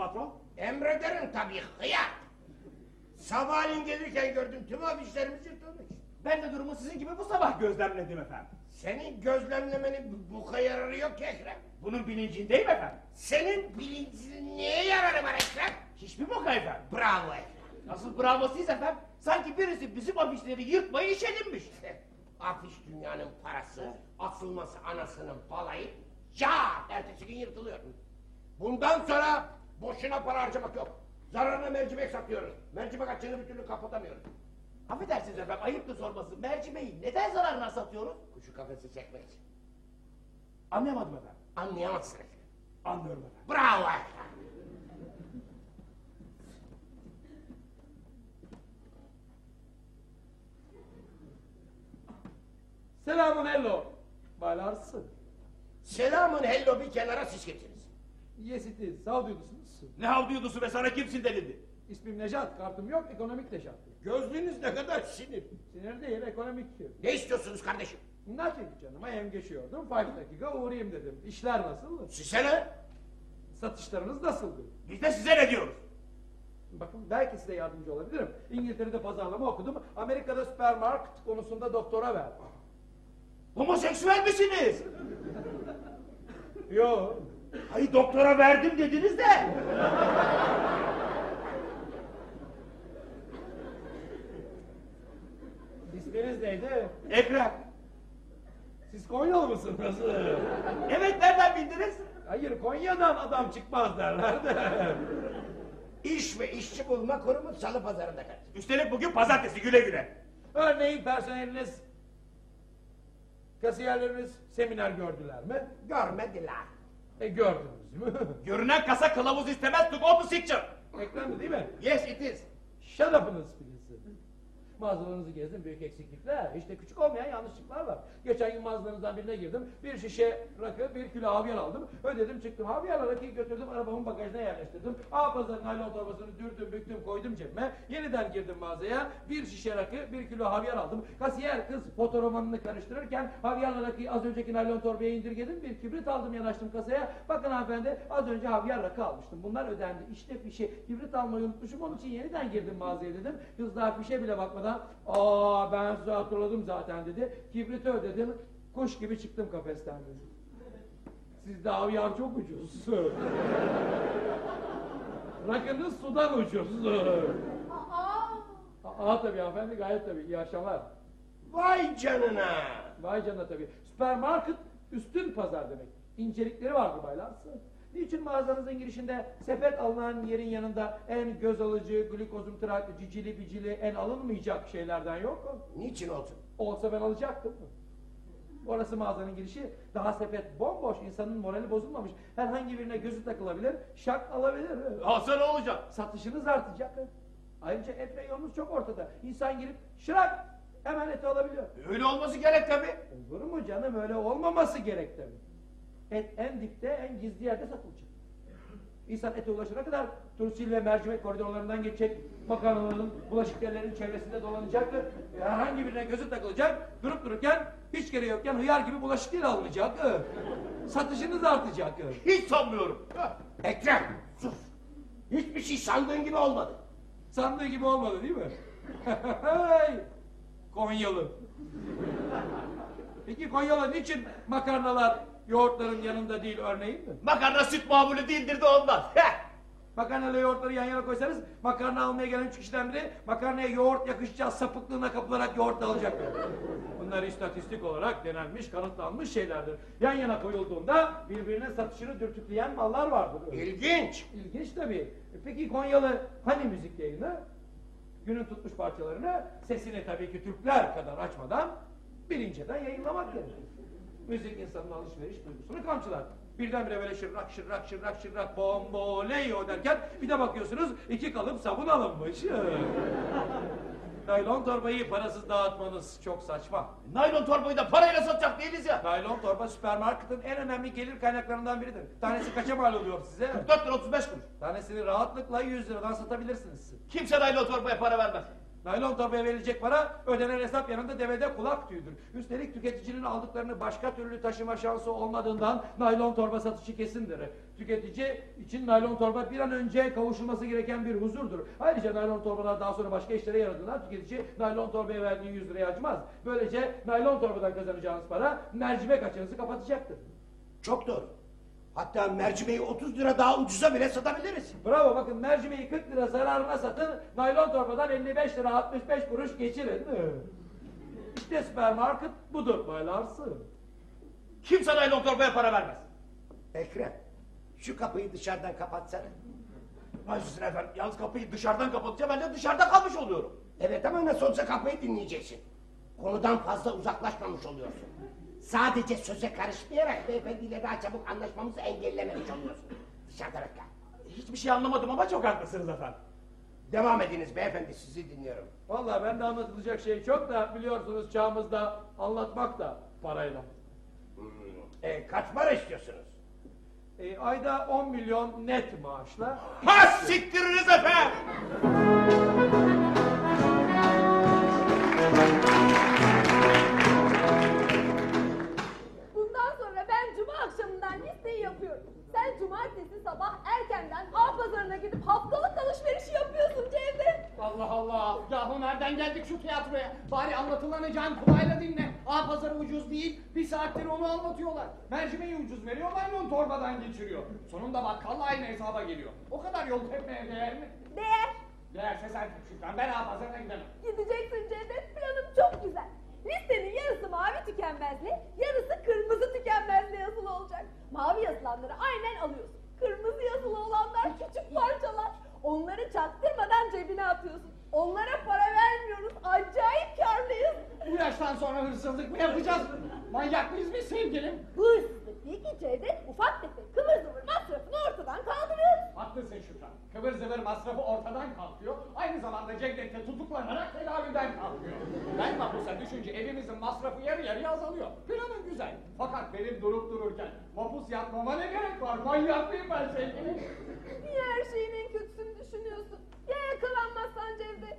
Patron. Emrederim tabii hıyar. Sabahleyin gelirken gördüm tüm afişlerimiz yırtılmış. Ben de durumu sizin gibi bu sabah gözlemledim efendim. Senin gözlemlemenin bu kadar yararı yok ki Ekrem. Bunun bilincindeyim efendim. Senin bilincinin neye yararı var Ekrem? Hiçbir boka efendim. Bravo Ekrem. Nasıl bravosuyuz efendim? Sanki birisi bizim afişleri yırtmayı iş edinmiş. Afiş dünyanın parası, asılması anasının balayı, ya ertesi gün yırtılıyor. Bundan sonra boşuna para harcamak yok. Zararına mercimek satıyoruz. Mercimek açığını bir türlü kapatamıyoruz. Affedersiniz efendim ayıptır sorması. Mercimeği neden zararına satıyoruz? Kuşu kafesi çekmek için. Anlayamadım efendim. Anlayamazsın Ekrem. Anlıyorum efendim. Bravo. Selamun hello. Balarsın. Selamın hello bir kenara siz getiriniz. Yes it is. Sağ duyuyorsunuz. Ne havlıyordusu ve sana kimsin denildi? İsmim Nejat, kartım yok, ekonomik Nejat. Gözlüğünüz ne kadar sinir. Sinir değil, ekonomik. Ne istiyorsunuz kardeşim? Nothing canım, hem geçiyordum. Five dakika uğrayayım dedim. İşler nasıl? Size ne? Satışlarınız nasıldı? Biz de size ne diyoruz? Bakın belki size yardımcı olabilirim. İngiltere'de pazarlama okudum. Amerika'da süpermarket konusunda doktora verdim. Homoseksüel misiniz? Yo. Hayır doktora verdim dediniz de. İsminiz neydi? Ekrem. Siz Konyalı mısınız? Evet nereden bildiniz? Hayır Konya'dan adam çıkmaz derler de. İş ve işçi bulma kurumu salı pazarında kaç. Üstelik bugün pazartesi güle güle. Örneğin personeliniz, kasiyerleriniz seminer gördüler mi? Görmediler. E gördünüz mü? Görünen kasa kılavuz istemez to go to picture. Ekranı değil mi? Yes it is. Shut birisi. Mağazalarınızı gezdim büyük eksiklikler. İşte küçük olmayan yanlışlıklar var. Geçen gün mağazalarınızdan birine girdim. Bir şişe rakı, bir kilo havyar aldım. Ödedim çıktım. Havyarla rakıyı götürdüm arabamın bagajına yerleştirdim. A pazarın naylon torbasını dürdüm, büktüm, koydum cebime. Yeniden girdim mağazaya. Bir şişe rakı, bir kilo havyar aldım. Kasiyer kız fotoromanını karıştırırken havyarla rakıyı az önceki naylon torbaya indirgedim. Bir kibrit aldım yanaştım kasaya. Bakın hanımefendi az önce havyar rakı almıştım. Bunlar ödendi. İşte fişe. Kibrit almayı unutmuşum. Onun için yeniden girdim mağazaya dedim. Kız daha fişe bile bakmadan aa ben sizi hatırladım zaten dedi. Kibriti ödedim. Kuş gibi çıktım kafesten dedi. Sizde havyar çok ucuz. Rakınız sudan ucuz. Aa, Aa tabii hanımefendi gayet tabii. İyi akşamlar. Vay canına. Vay canına tabii. Süpermarket üstün pazar demek. İncelikleri vardı baylarsı. Niçin mağazanızın girişinde sepet alınan yerin yanında en göz alıcı, glikozumtrak, cicili bicili, en alınmayacak şeylerden yok mu? Niçin olsun? Olsa ben alacaktım. Orası mağazanın girişi. Daha sepet bomboş, insanın morali bozulmamış. Herhangi birine gözü takılabilir, şak alabilir. Alsa ne olacak? Satışınız artacak. Ayrıca et reyonunuz çok ortada. İnsan girip şırak hemen eti alabiliyor. Öyle olması gerek tabii. Olur mu canım öyle olmaması gerek tabii. Et en dipte en gizli yerde satılacak. İnsan ete ulaşana kadar turşil ve mercimek koridorlarından geçecek, makarnaların, bulaşık yerlerinin çevresinde dolanacaktır. E, Herhangi birine gözü takılacak, durup dururken hiç gereği yokken hıyar gibi bulaşık yeri alınacak. Satışınız artacak. Hiç sanmıyorum. Ekrem sus. Hiçbir şey sandığın gibi olmadı. Sandığı gibi olmadı değil mi? Konyalı. Peki Konyalı niçin makarnalar yoğurtların yanında değil örneğin mi? Makarna süt mamulü değildir de ondan. Makarna ile yoğurtları yan yana koysanız makarna almaya gelen üç kişiden biri makarnaya yoğurt yakışacağı sapıklığına kapılarak yoğurt alacak. Bunlar istatistik olarak denenmiş, kanıtlanmış şeylerdir. Yan yana koyulduğunda birbirine satışını dürtükleyen mallar vardır. İlginç. İlginç tabii. E Peki Konyalı hani müzik yayını? Günün tutmuş parçalarını sesini tabii ki Türkler kadar açmadan bilinceden yayınlamak gerekir. Müzik insanın alışveriş duygusunu kamçılar. Birdenbire böyle şırrak şırrak şırrak şırrak bomboleyo derken bir de bakıyorsunuz iki kalıp sabun alınmış. Naylon torbayı parasız dağıtmanız çok saçma. Naylon torbayı da parayla satacak değiliz ya. Naylon torba süpermarketin en önemli gelir kaynaklarından biridir. Tanesi kaça mal oluyor size? 4 lira 35 kuruş. Tanesini rahatlıkla 100 liradan satabilirsiniz. Kimse naylon torbaya para vermez. Naylon torbaya verilecek para ödenen hesap yanında devede kulak tüyüdür. Üstelik tüketicinin aldıklarını başka türlü taşıma şansı olmadığından naylon torba satışı kesindir. Tüketici için naylon torba bir an önce kavuşulması gereken bir huzurdur. Ayrıca naylon torbalar daha sonra başka işlere yaradığından tüketici naylon torbaya verdiği 100 lirayı acımaz. Böylece naylon torbadan kazanacağınız para mercimek açığınızı kapatacaktır. Çok doğru. Hatta mercimeği 30 lira daha ucuza bile satabiliriz. Bravo bakın mercimeği 40 lira zararına satın, naylon torbadan 55 lira 65 kuruş geçirin. İşte süpermarket budur baylarsın. Kimse naylon torbaya para vermez. Ekrem şu kapıyı dışarıdan kapatsana. Üstüne efendim. Yalnız kapıyı dışarıdan kapatınca ben de dışarıda kalmış oluyorum. Evet ama nasıl olsa kapıyı dinleyeceksin. Konudan fazla uzaklaşmamış oluyorsun. Sadece söze karışmayarak beyefendiyle daha çabuk anlaşmamızı engellememiş oluyorsun. Dışarıda bekle. Hiçbir şey anlamadım ama çok haklısınız efendim. Devam ediniz beyefendi sizi dinliyorum. Vallahi ben de anlatılacak şey çok da biliyorsunuz çağımızda anlatmak da parayla. Hmm. E, kaç para istiyorsunuz? E, ayda 10 milyon net maaşla. Ha siktiriniz efendim. Sen cumartesi sabah erkenden A pazarına gidip haftalık alışverişi yapıyorsun Cevdet. Allah Allah! Yahu nereden geldik şu tiyatroya? Bari anlatılanı can kulağıyla dinle. A pazarı ucuz değil, bir saattir onu anlatıyorlar. Mercimeği ucuz veriyor, naylon torbadan geçiriyor. Sonunda bakkal aynı hesaba geliyor. O kadar yol tepmeye değer mi? Değer. Değerse sen Şükran, ben A pazarına gidemem. Gideceksin Cevdet planım çok güzel. Listenin yarısı mavi tükenmezli, yarısı kırmızı tükenmezli yazılı olacak. Mavi yazılanları aynen alıyorsun. Kırmızı yazılı olanlar küçük parçalar. Onları çaktırmadan cebine atıyorsun. Onlara para vermiyoruz. Acayip karlıyız. Bu yaştan sonra hırsızlık mı yapacağız? Manyak mıyız biz sevgilim? Hırsızlık değil ki Ufak tefek kıvır zıvır masrafını ortadan kaldırıyoruz. Haklısın Şükran. Kıvır zıvır masrafı ortadan kalkıyor. Aynı zamanda Cevdet tutuklanarak tedaviden kalkıyor. Ben mahpusa düşünce evimizin masrafı yarı yarıya azalıyor. Planın güzel. Fakat benim durup dururken mahpus yapmama ne gerek var? Manyak mıyım ben sevgilim? Niye her şeyin en kötüsünü düşünüyorsun? Ya yakalanmazsan Cevdet?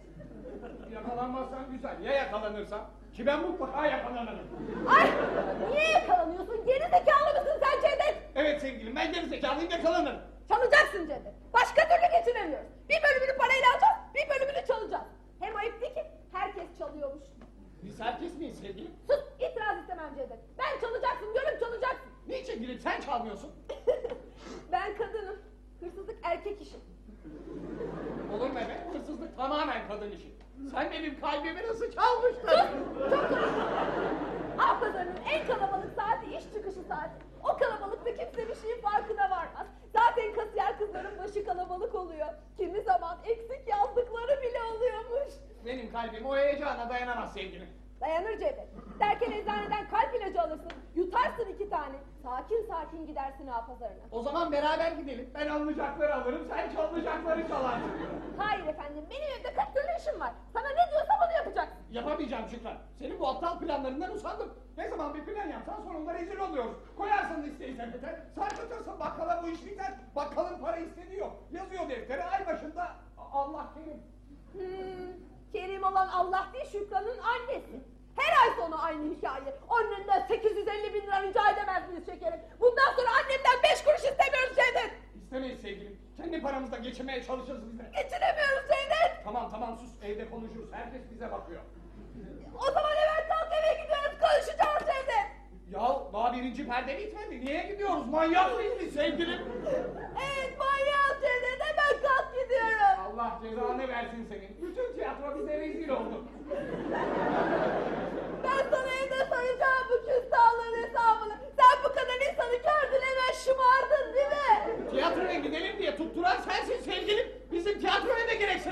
Yakalanmazsan güzel. Ya yakalanırsam? Ki ben mutlaka yakalanırım. Ay niye yakalanıyorsun? Geri zekalı mısın sen Cevdet? Evet sevgilim ben geri zekalıyım yakalanırım. Çalacaksın Cevdet. Başka türlü geçinemiyoruz. Bir bölümünü parayla alacağız, bir bölümünü çalacağız. Hem ayıp değil ki herkes çalıyormuş. Biz herkes miyiz sevgilim? Sus itiraz istemem Cevdet. Ben çalacaksın diyorum çalacaksın. Niçin gidip sen çalmıyorsun? ben kadınım. Hırsızlık erkek işi. Olur mu be? Hırsızlık tamamen kadın işi. Sen benim kalbimi nasıl çalmıştın? Av pazarının en kalabalık saati iş çıkışı saati. O kalabalıkta kimse bir şeyin farkına varmaz. Zaten kasiyer kızların başı kalabalık oluyor. Kimi zaman eksik yazdıkları bile oluyormuş. Benim kalbim o heyecana dayanamaz sevgilim. Dayanır Cevdet. Derken eczaneden kalp ilacı alırsın. Yutarsın iki tane. Sakin sakin gidersin av pazarına. O zaman beraber gidelim. Ben alınacakları alırım, sen çalınacakları çalarsın. Hayır efendim benim evde 40 türlü işim var. Sana ne diyorsam onu yapacaksın. Yapamayacağım Şükran. Senin bu aptal planlarından usandım. Ne zaman bir plan yapsan sonunda rezil oluyoruz. Koyarsın listeyi sepete, sarkıtırsın bakkala bu iş biter. Bakkalın para istediği yok. Yazıyor deftere ay başında "A- Allah kerim. Hmm, Kerim olan Allah değil Şükran'ın annesi. Her ay sonu aynı hikaye. Annenden 850 bin lira rica edemez miyiz şekerim? Bundan sonra annemden 5 kuruş istemiyoruz Cevdet. İstemeyiz sevgilim. Kendi paramızla geçinmeye çalışırız biz de. Geçinemiyoruz Cevdet. Tamam tamam sus evde konuşuruz. Herkes bize bakıyor. O zaman hemen kalk eve gidiyoruz konuşacağız Cevdet. Ya daha birinci perde bitmedi. Niye gidiyoruz? Manyak mıyız biz sevgilim? Evet manyağız Cevdet hemen kalk gidiyorum. Allah cezanı versin senin. Bütün tiyatro bize rezil oldu. Ben sana evde sayacağım bu küstahlığın hesabını. Sen bu kadar insanı gördün hemen şımardın değil mi? Tiyatroya gidelim diye tutturan sensin sevgilim. Bizim tiyatroya da gereksinimimiz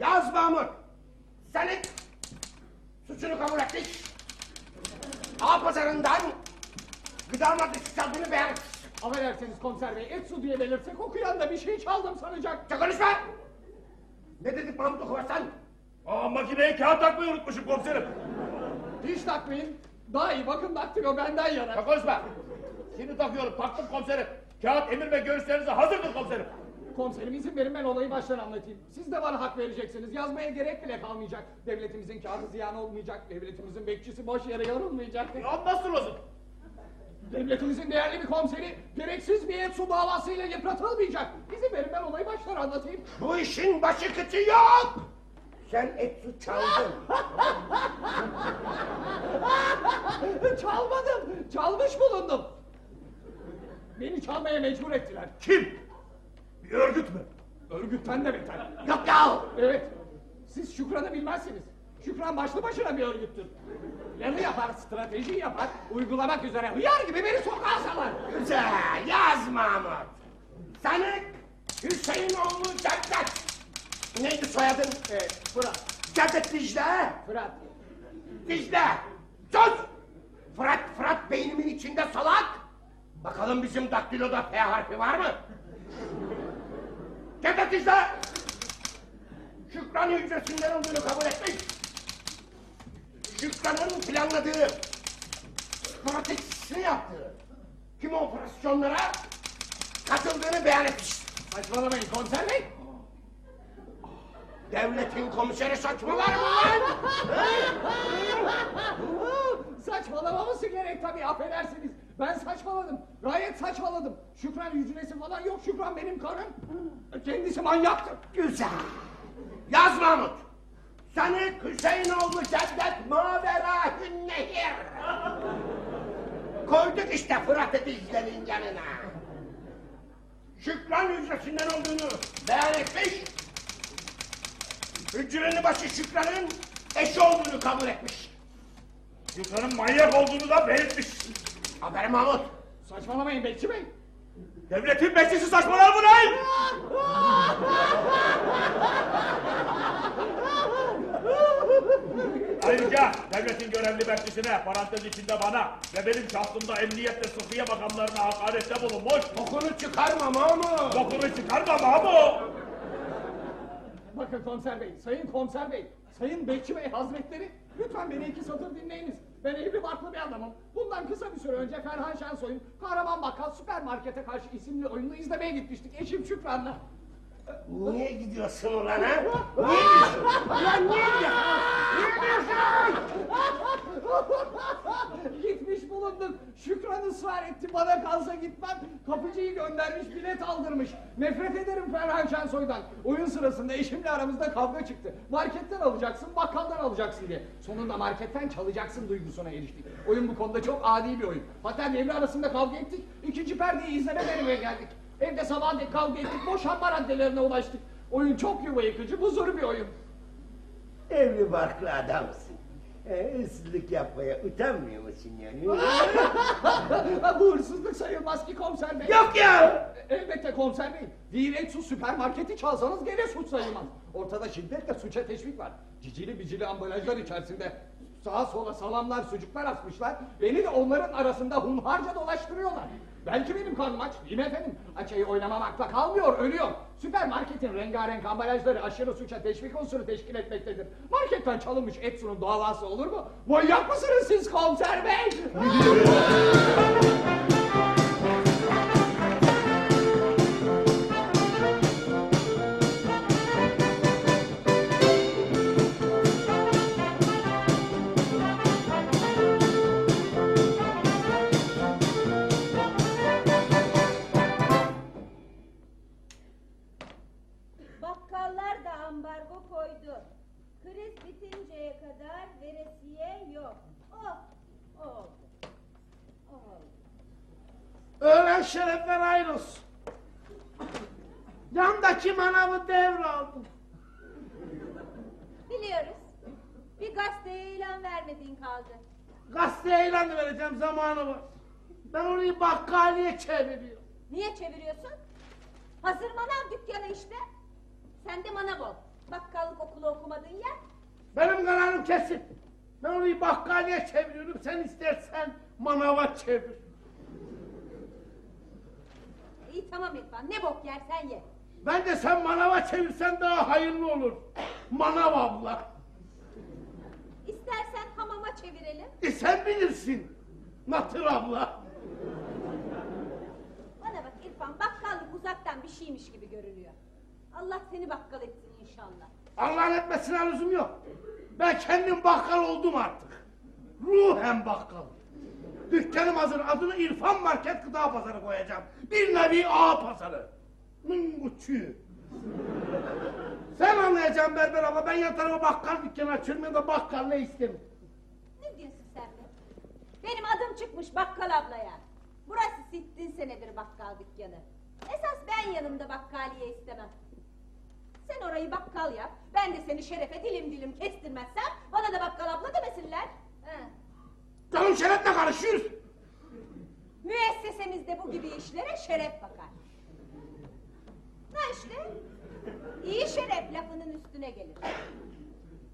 Yaz Mahmut. Senin suçunu kabul ettik. Ağ pazarından gıda maddesi çaldığını beyan ettik. Affedersiniz komiser bey. Etsu diye belirsek okuyan da bir şey çaldım sanacak. Çok konuşma. Ne dedik Mahmut okumazsan? Aa makineye kağıt takmayı unutmuşum komiserim. Hiç takmayın. Daha iyi bakın daktilo benden yana. Çok konuşma. Şimdi takıyorum. Taktım komiserim. Kağıt, emir ve görüşlerinize hazırdır komiserim. Komiserim izin verin ben olayı baştan anlatayım. Siz de bana hak vereceksiniz. Yazmaya gerek bile kalmayacak. Devletimizin kağıdı ziyan olmayacak. Devletimizin bekçisi boş yere yorulmayacak. Anlasın olsun. Devletimizin değerli bir komiseri gereksiz bir et su davasıyla yıpratılmayacak. İzin verin ben olayı baştan anlatayım. Bu işin başı kıtı yok. Sen et su çaldın. Çalmadım. Çalmış bulundum. Beni çalmaya mecbur ettiler. Kim? Bir örgüt mü? Örgütten de beter. yok ya. Evet. Siz Şükran'ı bilmezsiniz. Şükran başlı başına bir örgüttür. Planı yapar, strateji yapar, uygulamak üzere hıyar gibi beni sokağa salar. Güzel. Yaz Mahmut. Sanık Hüseyinoğlu Cevdet. Neydi soyadın? Evet, Fırat, Cevdet Dicle. Fırat. Dicle. Sus. Fırat Fırat beynimin içinde salak. Bakalım bizim daktiloda F harfi var mı? Cevdet Dicle. Şükran hücresinden olduğunu kabul etmiş. Şükran'ın planladığı, stratejisini yaptığı kim operasyonlara katıldığını beyan etmiş. Saçmalamayın komiser bey. Devletin komiseri saçmalar mı lan? Saçmalamaması gerek tabii affedersiniz. Ben saçmaladım. Gayet saçmaladım. Şükran hücresi falan yok. Şükran benim karım. Kendisi manyaktır. Güzel. Yaz Mahmut. Sanık Hüseyinoğlu Cevdet Mavera Nehir. Koyduk işte Fırat'ı Dicle'nin yanına. Şükran hücresinden olduğunu beyan etmiş. Hücrenin başı Şükran'ın eşi olduğunu kabul etmiş. Şükran'ın manyak olduğunu da belirtmiş. Aferin Mahmut. Saçmalamayın Bekçi Bey. Devletin bekçisi saçmalar mı lan? Ayrıca devletin görevli bekçisine, parantez içinde bana ve benim şahsımda emniyet ve sıhhiye makamlarına hakarette bulunmuş. Kokunu çıkarma Mahmut. Dokunu çıkarma Mahmut. Bakın komiser bey, sayın komiser bey, sayın bekçi bey hazretleri, lütfen beni iki satır dinleyiniz. Ben evli barklı bir adamım. Bundan kısa bir süre önce Ferhan Şensoy'un Kahraman Bakkal Süpermarket'e karşı isimli oyununu izlemeye gitmiştik eşim Şükran'la. Niye gidiyorsun ulan ha? Niye gidiyorsun? Ulan niye gidiyorsun? Niye gidiyorsun? Gitmiş bulunduk. Şükran ısrar etti bana kalsa gitmem. Kapıcıyı göndermiş bilet aldırmış. Nefret ederim Ferhan Şensoy'dan. Oyun sırasında eşimle aramızda kavga çıktı. Marketten alacaksın bakkaldan alacaksın diye. Sonunda marketten çalacaksın duygusuna eriştik. Oyun bu konuda çok adi bir oyun. Hatta devre arasında kavga ettik. İkinci perdeyi izleme benimle geldik. Evde sabah kavga ettik. Boşanma raddelerine ulaştık. Oyun çok yuva yıkıcı, huzurlu bir oyun. Evli barklı adamsın. Ee, hırsızlık yapmaya utanmıyor musun yani? Bu hırsızlık sayılmaz ki komiser bey. Yok ya! Elbette komiser bey. Diretsu süpermarketi çalsanız gene suç sayılmaz. Ortada şiddetle suça teşvik var. Cicili bicili ambalajlar içerisinde sağa sola salamlar, sucuklar asmışlar. Beni de onların arasında hunharca dolaştırıyorlar. Belki benim karnım aç, değil mi efendim? Açayı oynamamakla kalmıyor, ölüyor. Süpermarketin rengarenk ambalajları aşırı suça teşvik unsuru teşkil etmektedir. Marketten çalınmış Etsu'nun davası olur mu? Manyak mısınız siz komiser bey? kadar veresiye yok. Oh, oldu. Oldu. Öğlen şerefler ayrılsın. Yandaki manavı devraldım. Biliyoruz. Bir gazeteye ilan vermediğin kaldı. Gazeteye ilan vereceğim zamanı var. Ben orayı bakkaliye çeviriyorum. Niye çeviriyorsun? Hazır manav dükkanı işte. Sen de manav ol. Bakkallık okulu okumadığın yer. Benim kararım kesin. Ben orayı bakkaliye çeviriyorum. Sen istersen manava çevir. İyi tamam İrfan ne bok yersen ye. Ben de sen manava çevirsen daha hayırlı olur. Manav abla. İstersen hamama çevirelim. E sen bilirsin. Natır abla. Bana bak İrfan bakkallık uzaktan bir şeymiş gibi görünüyor. Allah seni bakkal etsin inşallah. Allah'ın etmesine lüzum yok. Ben kendim bakkal oldum artık. Ruhen bakkal. Dükkanım hazır. Adını İrfan Market Gıda Pazarı koyacağım. Bir nevi ağa pazarı. Mınguçu. Sen anlayacaksın Berber abla. Ben yan tarafa bakkal dükkanı açıyorum ya da bakkal ne istemiyorum. Ne diyorsun sen be? Benim adım çıkmış bakkal ablaya. Burası sittin senedir bakkal dükkanı. Esas ben yanımda bakkaliye istemem. Sen orayı bakkal yap. Ben de seni şerefe dilim dilim kestirmezsem bana da bakkal abla demesinler. He. Canım şerefle karışıyoruz. Müessesemizde bu gibi işlere şeref bakar. Ha işte. İyi şeref lafının üstüne gelir.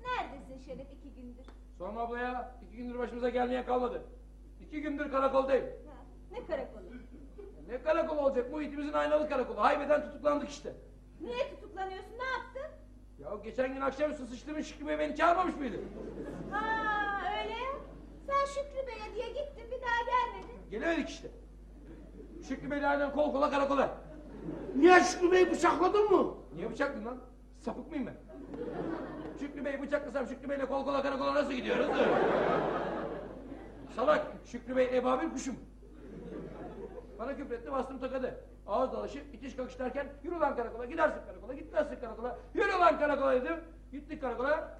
Neredesin Şeref iki gündür? Sorma abla ya. iki gündür başımıza gelmeye kalmadı. İki gündür karakoldayım. Ha, ne karakolu? Ne karakol olacak? Muhitimizin aynalı karakolu. Haybeden tutuklandık işte. Niye tutuklanıyorsun? Ne yaptın? Ya geçen gün akşamüstü sıçtığımın Şükrü Bey beni çağırmamış mıydı? Ha öyle. Sen Şükrü Bey'e diye gittin bir daha gelmedin. Gelemedik işte. Şükrü Bey'le aynen kol kola karakola. Niye Şükrü Bey'i bıçakladın mı? Niye bıçakladın lan? Sapık mıyım ben? Şükrü Bey'i bıçaklasam Şükrü Bey'le kol kola karakola nasıl gidiyoruz? Salak, Şükrü Bey ebabil kuşum. Bana küfretti bastım tokadı. Ağız dalaşı, itiş kakış derken yürü lan karakola, gidersin karakola, gitmezsin karakola, yürü lan karakola dedim. Gittik karakola.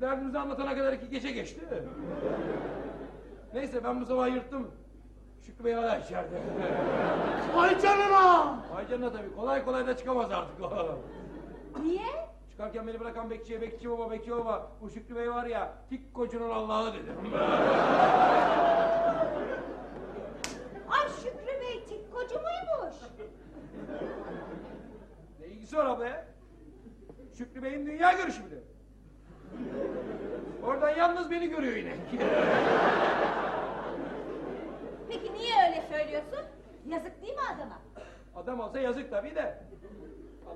Derdimizi anlatana kadar iki gece geçti. Neyse ben bu sabah yırttım. Şükrü Bey hala içeride. Vay canına! Vay canına tabii kolay kolay da çıkamaz artık o. Niye? Çıkarken beni bırakan bekçiye bekçi baba bekçi baba bu Şükrü Bey var ya tik kocunun Allah'ı dedi. Ay Şükrü Bey tikkocu muymuş? ne ilgisi var abla ya? Şükrü Bey'in dünya görüşü bir de. Oradan yalnız beni görüyor yine. Peki niye öyle söylüyorsun? Yazık değil mi adama? Adam olsa yazık tabii de.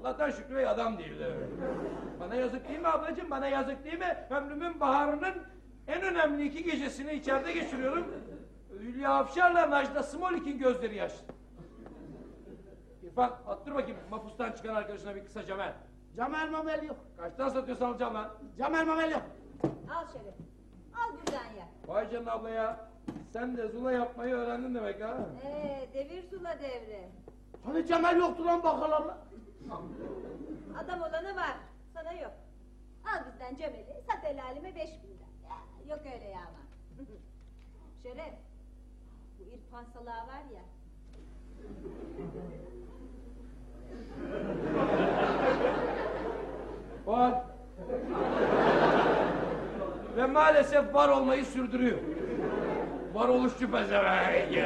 Allah'tan Şükrü Bey adam değildi. Bana yazık değil mi ablacığım? Bana yazık değil mi? Ömrümün baharının en önemli iki gecesini içeride geçiriyorum. Hülya Avşar'la Najda Smolik'in gözleri yaşlı. İrfan attır bakayım mapustan çıkan arkadaşına bir kısa camel. Camer mamel yok. Kaçtan satıyorsan alacağım lan. Camer mamel yok. Al Şeref. Al buradan ya. Vay canına abla ya. Sen de zula yapmayı öğrendin demek ha. Ee, devir sula devri. Hani Cemal yoktu lan bakkal abla? Adam olanı var. Sana yok. Al bizden Cemal'i. Sat el aleme beş binden. Yok öyle ya ama. Şeref. İrfan salağı var ya. Var. Ve maalesef var olmayı sürdürüyor. Varoluşçu pezevenk.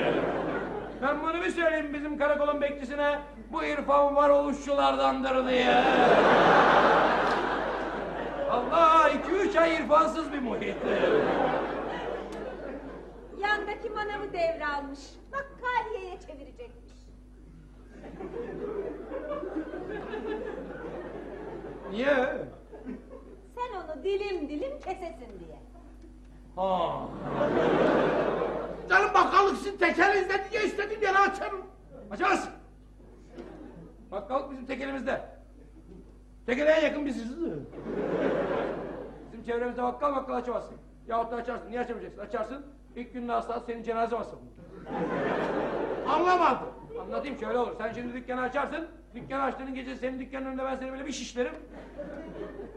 Ben bunu bir söyleyeyim bizim karakolun bekçisine. Bu İrfan varoluşçulardandır diye. Allah iki üç ay irfansız bir muhit. Yandaki manavı devralmış. Bak Kaliye'ye çevirecekmiş. Niye? Sen onu dilim dilim kesesin diye. Ha. Canım bakkallık sizin tekelinizde diye istediğim yere açarım. Açamazsın. Bakkalık bizim tekelimizde. Tekeliğe yakın biziz. Bizim çevremizde bakkal bakkal açamazsın. Yahut da açarsın. Niye açamayacaksın? Açarsın. İlk günün hastası senin cenaze masrafın. Anlamadım. Anlatayım şöyle olur. Sen şimdi dükkanı açarsın. Dükkanı açtığın gece senin dükkanın önünde ben seni böyle bir şişlerim.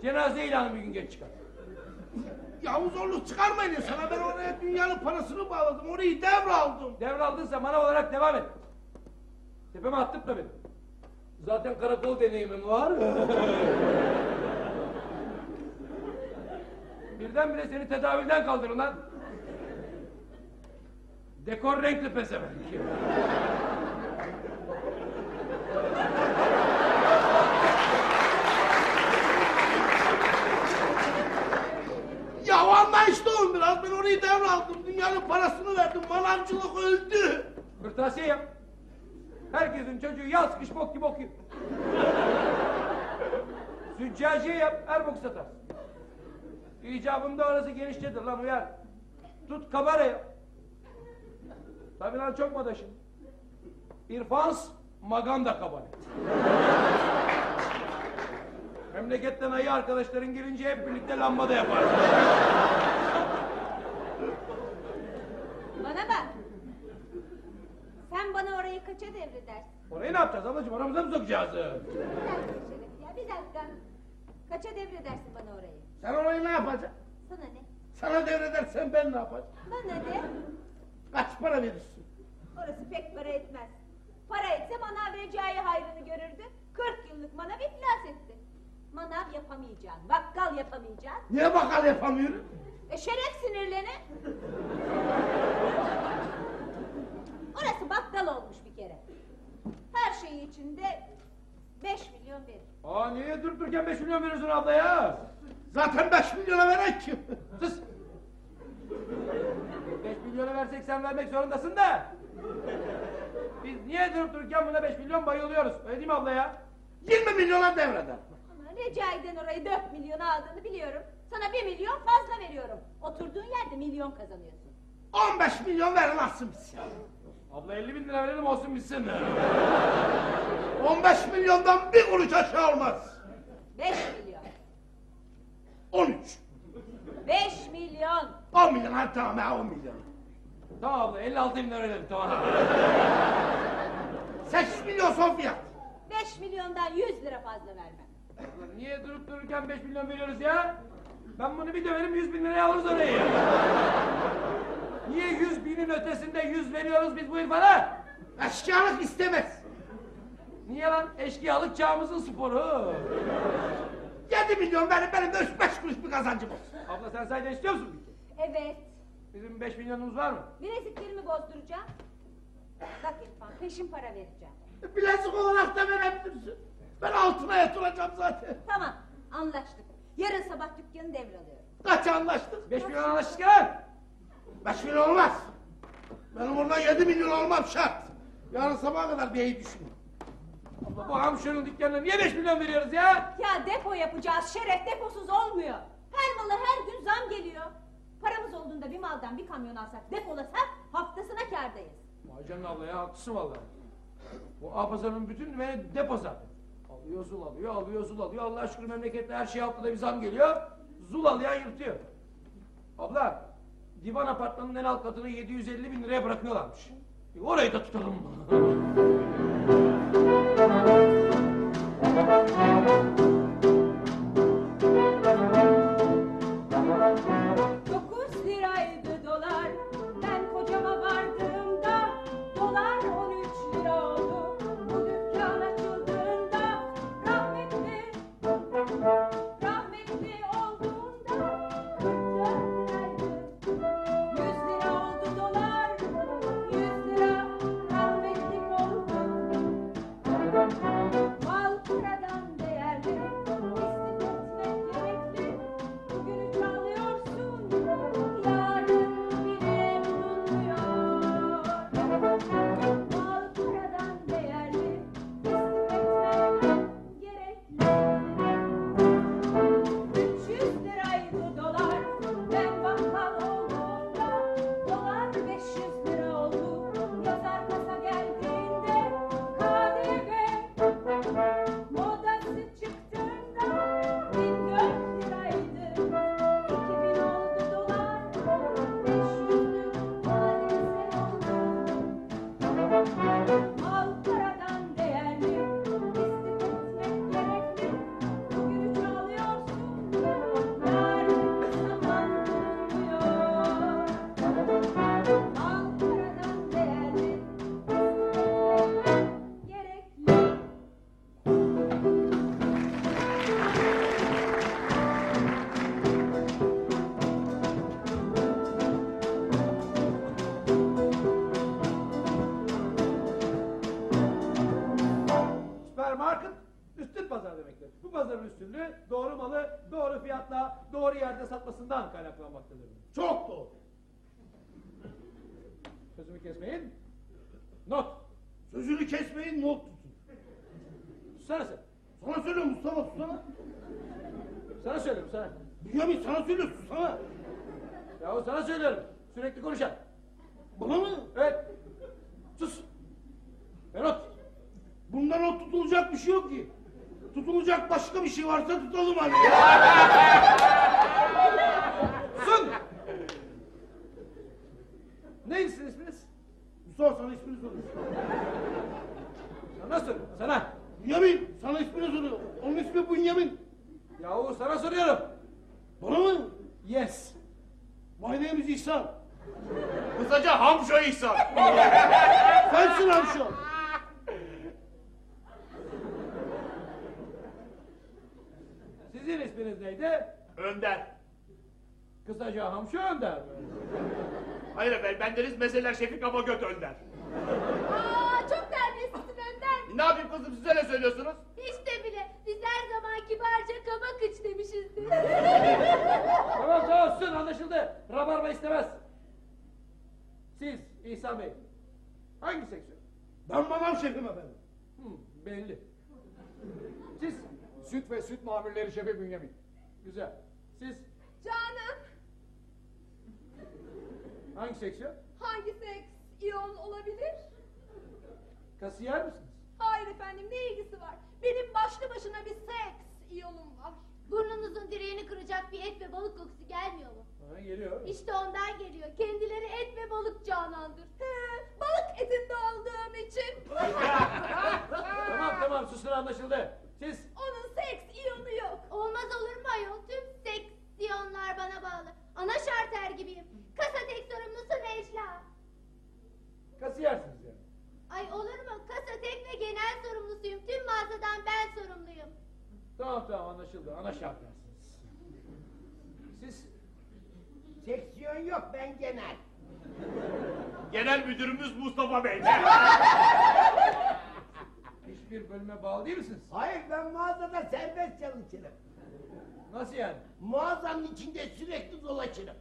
Cenaze ilanı bir gün geç çıkar. Yavuz zorluk çıkarmayın sana. Ben oraya dünyanın parasını bağladım. Orayı devraldım. Devraldınsa manav olarak devam et. Tepeme attım tabii. Zaten karakol deneyimim var. Birdenbire seni tedavülden kaldırın lan. Dekor renkli pezevenk. Ya anlayışlı olun biraz. Ben orayı devraldım. Dünyanın parasını verdim. Manavcılık öldü. Kırtasiye yap. Herkesin çocuğu yaz kış bok gibi okuyor. Züccaciye yap, her bok satar. İcabında orası genişçedir lan uyar. Tut kabare yap. Tabi lan çok modaşın. İrfans, maganda kabare. Memleketten ayı arkadaşların gelince hep birlikte lambada yapar. Bana bak. Sen bana orayı kaça devredersin? Orayı ne yapacağız ablacığım? Aramıza mı sokacağız? Bir dakika Şeref ya bir dakika. Kaça devredersin bana orayı? Sen orayı ne yapacaksın? Sana ne? Sana devredersen ben ne yapacağım? Bana ne? Kaç para verirsin? Orası pek para etmez. Para etse manav vereceği hayrını görürdü. 40 yıllık manav iflas etti. Manav yapamayacaksın, bakkal yapamayacaksın. Niye bakkal yapamıyorum? E şeref sinirlene. Orası bakkal olmuş bir kere. Her şeyi içinde 5 milyon verir. Aa niye durup dururken 5 milyon veriyorsun abla ya? Zaten 5 milyona veren kim? 5 milyonu versek sen vermek zorundasın da. Biz niye durup dururken buna 5 milyon bayılıyoruz? Öyle değil mi abla ya? 20 milyona devreder. Ama Recai'den orayı 4 milyona aldığını biliyorum. Sana 1 milyon fazla veriyorum. Oturduğun yerde milyon kazanıyorsun. 15 milyon ver nasıl bitsin? Abla 50 bin lira verelim olsun bitsin. 15 milyondan bir kuruş aşağı olmaz. 5 milyon. 13. 5 milyon. 10 milyon hadi tamam ha 10 milyon. tamam abla 56 bin lira verelim tamam. 8 milyon son fiyat. 5 milyondan 100 lira fazla vermem. Abla, niye durup dururken 5 milyon veriyoruz ya? Ben bunu bir döverim 100 bin liraya alırız orayı. Niye 100 binin ötesinde 100 veriyoruz biz bu irfana? Eşkıyalık istemez. Niye lan? Eşkıyalık çağımızın sporu. 7 milyon verin benim de 3-5 kuruş bir kazancım olsun. Abla sen sayda istiyor musun peki? Evet. Bizim 5 milyonumuz var mı? Bileziklerimi bozduracağım. Bak İrfan peşin para vereceğim. Bilezik olarak da verebilirsin. Ben altına yatıracağım zaten. Tamam anlaştık. Yarın sabah dükkanı devralıyorum. Kaç anlaştık? 5 milyon anlaştık lan. 5 milyon olmaz. Benim buradan 7 milyon olmam şart. Yarın sabaha kadar bir iyi düşün. Abla bu hamşonun dükkanına niye 5 milyon veriyoruz ya? Ya depo yapacağız. Şeref deposuz olmuyor. Her mala her gün zam geliyor. Paramız olduğunda bir maldan bir kamyon alsak depolasak haftasına kârdayız. Vay canına abla ya haklısın vallahi. Bu Apazar'ın bütün dümeni depo zaten. Alıyor zul alıyor, alıyor zul alıyor. Allah şükür memlekette her şey haftada bir zam geliyor. Zul alayan yırtıyor. Abla, divan apartmanının en alt katını 750 bin liraya bırakıyorlarmış. Orayı da tutalım. Dokuz Sözümü kesmeyin. Not. Sözünü kesmeyin not tutun. Sana sen. Sana söylüyorum Mustafa susana. Sana söylüyorum sana. Bünyamin sana söylüyor susana. Yahu sana söylüyorum. Sürekli konuşan. Bana mı? Evet. Sus. Ver not. Bunda not tutulacak bir şey yok ki. Tutulacak başka bir şey varsa tutalım hani. Sun. Sizin isminiz? Mustafa sana ismini soruyor. Sana soruyorum. Sana. Bünyamin sana ismini soruyor. Onun ismi Bünyamin. Yahu sana soruyorum. Bana mı? Yes. My name is İhsan. Kısaca Hamşo İhsan. Sensin Hamşo. Sizin isminiz neydi? Önder. Kısaca Hamşo Önder? Hayır efendim bendeniz meseleler Şefik ama göt Önder. Aa çok terbiyesizsin Önder. Ne yapayım kızım size ne söylüyorsunuz? Hiç de bile. Biz her zaman kibarca kaba kıç demişizdir. tamam tamam sus anlaşıldı. Rabarba istemez. Siz İhsan Bey. Hangi seksiyon? Ben manav şefim efendim. Hmm, belli. Siz Süt ve süt mamulleri şefi Bünyamin. güzel. Siz Canım hangi seksiyon? hangi seks iyon olabilir? Kasiyer misiniz? Hayır efendim ne ilgisi var? Benim başlı başına bir seks iyonum var. Burnunuzun direğini kıracak bir et ve balık kokusu gelmiyor mu? Ha, geliyor. İşte ondan geliyor. Kendileri et ve balık canandır. He, balık etinde olduğum için. tamam tamam susun anlaşıldı. Siz Onun seks iyonu yok. Olmaz olur mu ayol? Tüm seksiyonlar bana bağlı. Ana şarter gibiyim. Kasa tek sorumlusu Necla. kasiyersiniz yani. Ay olur mu? Kasa tek ve genel sorumlusuyum. Tüm mağazadan ben sorumluyum. Tamam tamam anlaşıldı. Ana şartlarsınız. Siz Seksiyon yok ben genel. Genel müdürümüz Mustafa Bey. hiçbir bölüme bağlı değil misiniz? Hayır ben mağazada serbest çalışırım. Nasıl yani? Mağazanın içinde sürekli dolaşırım.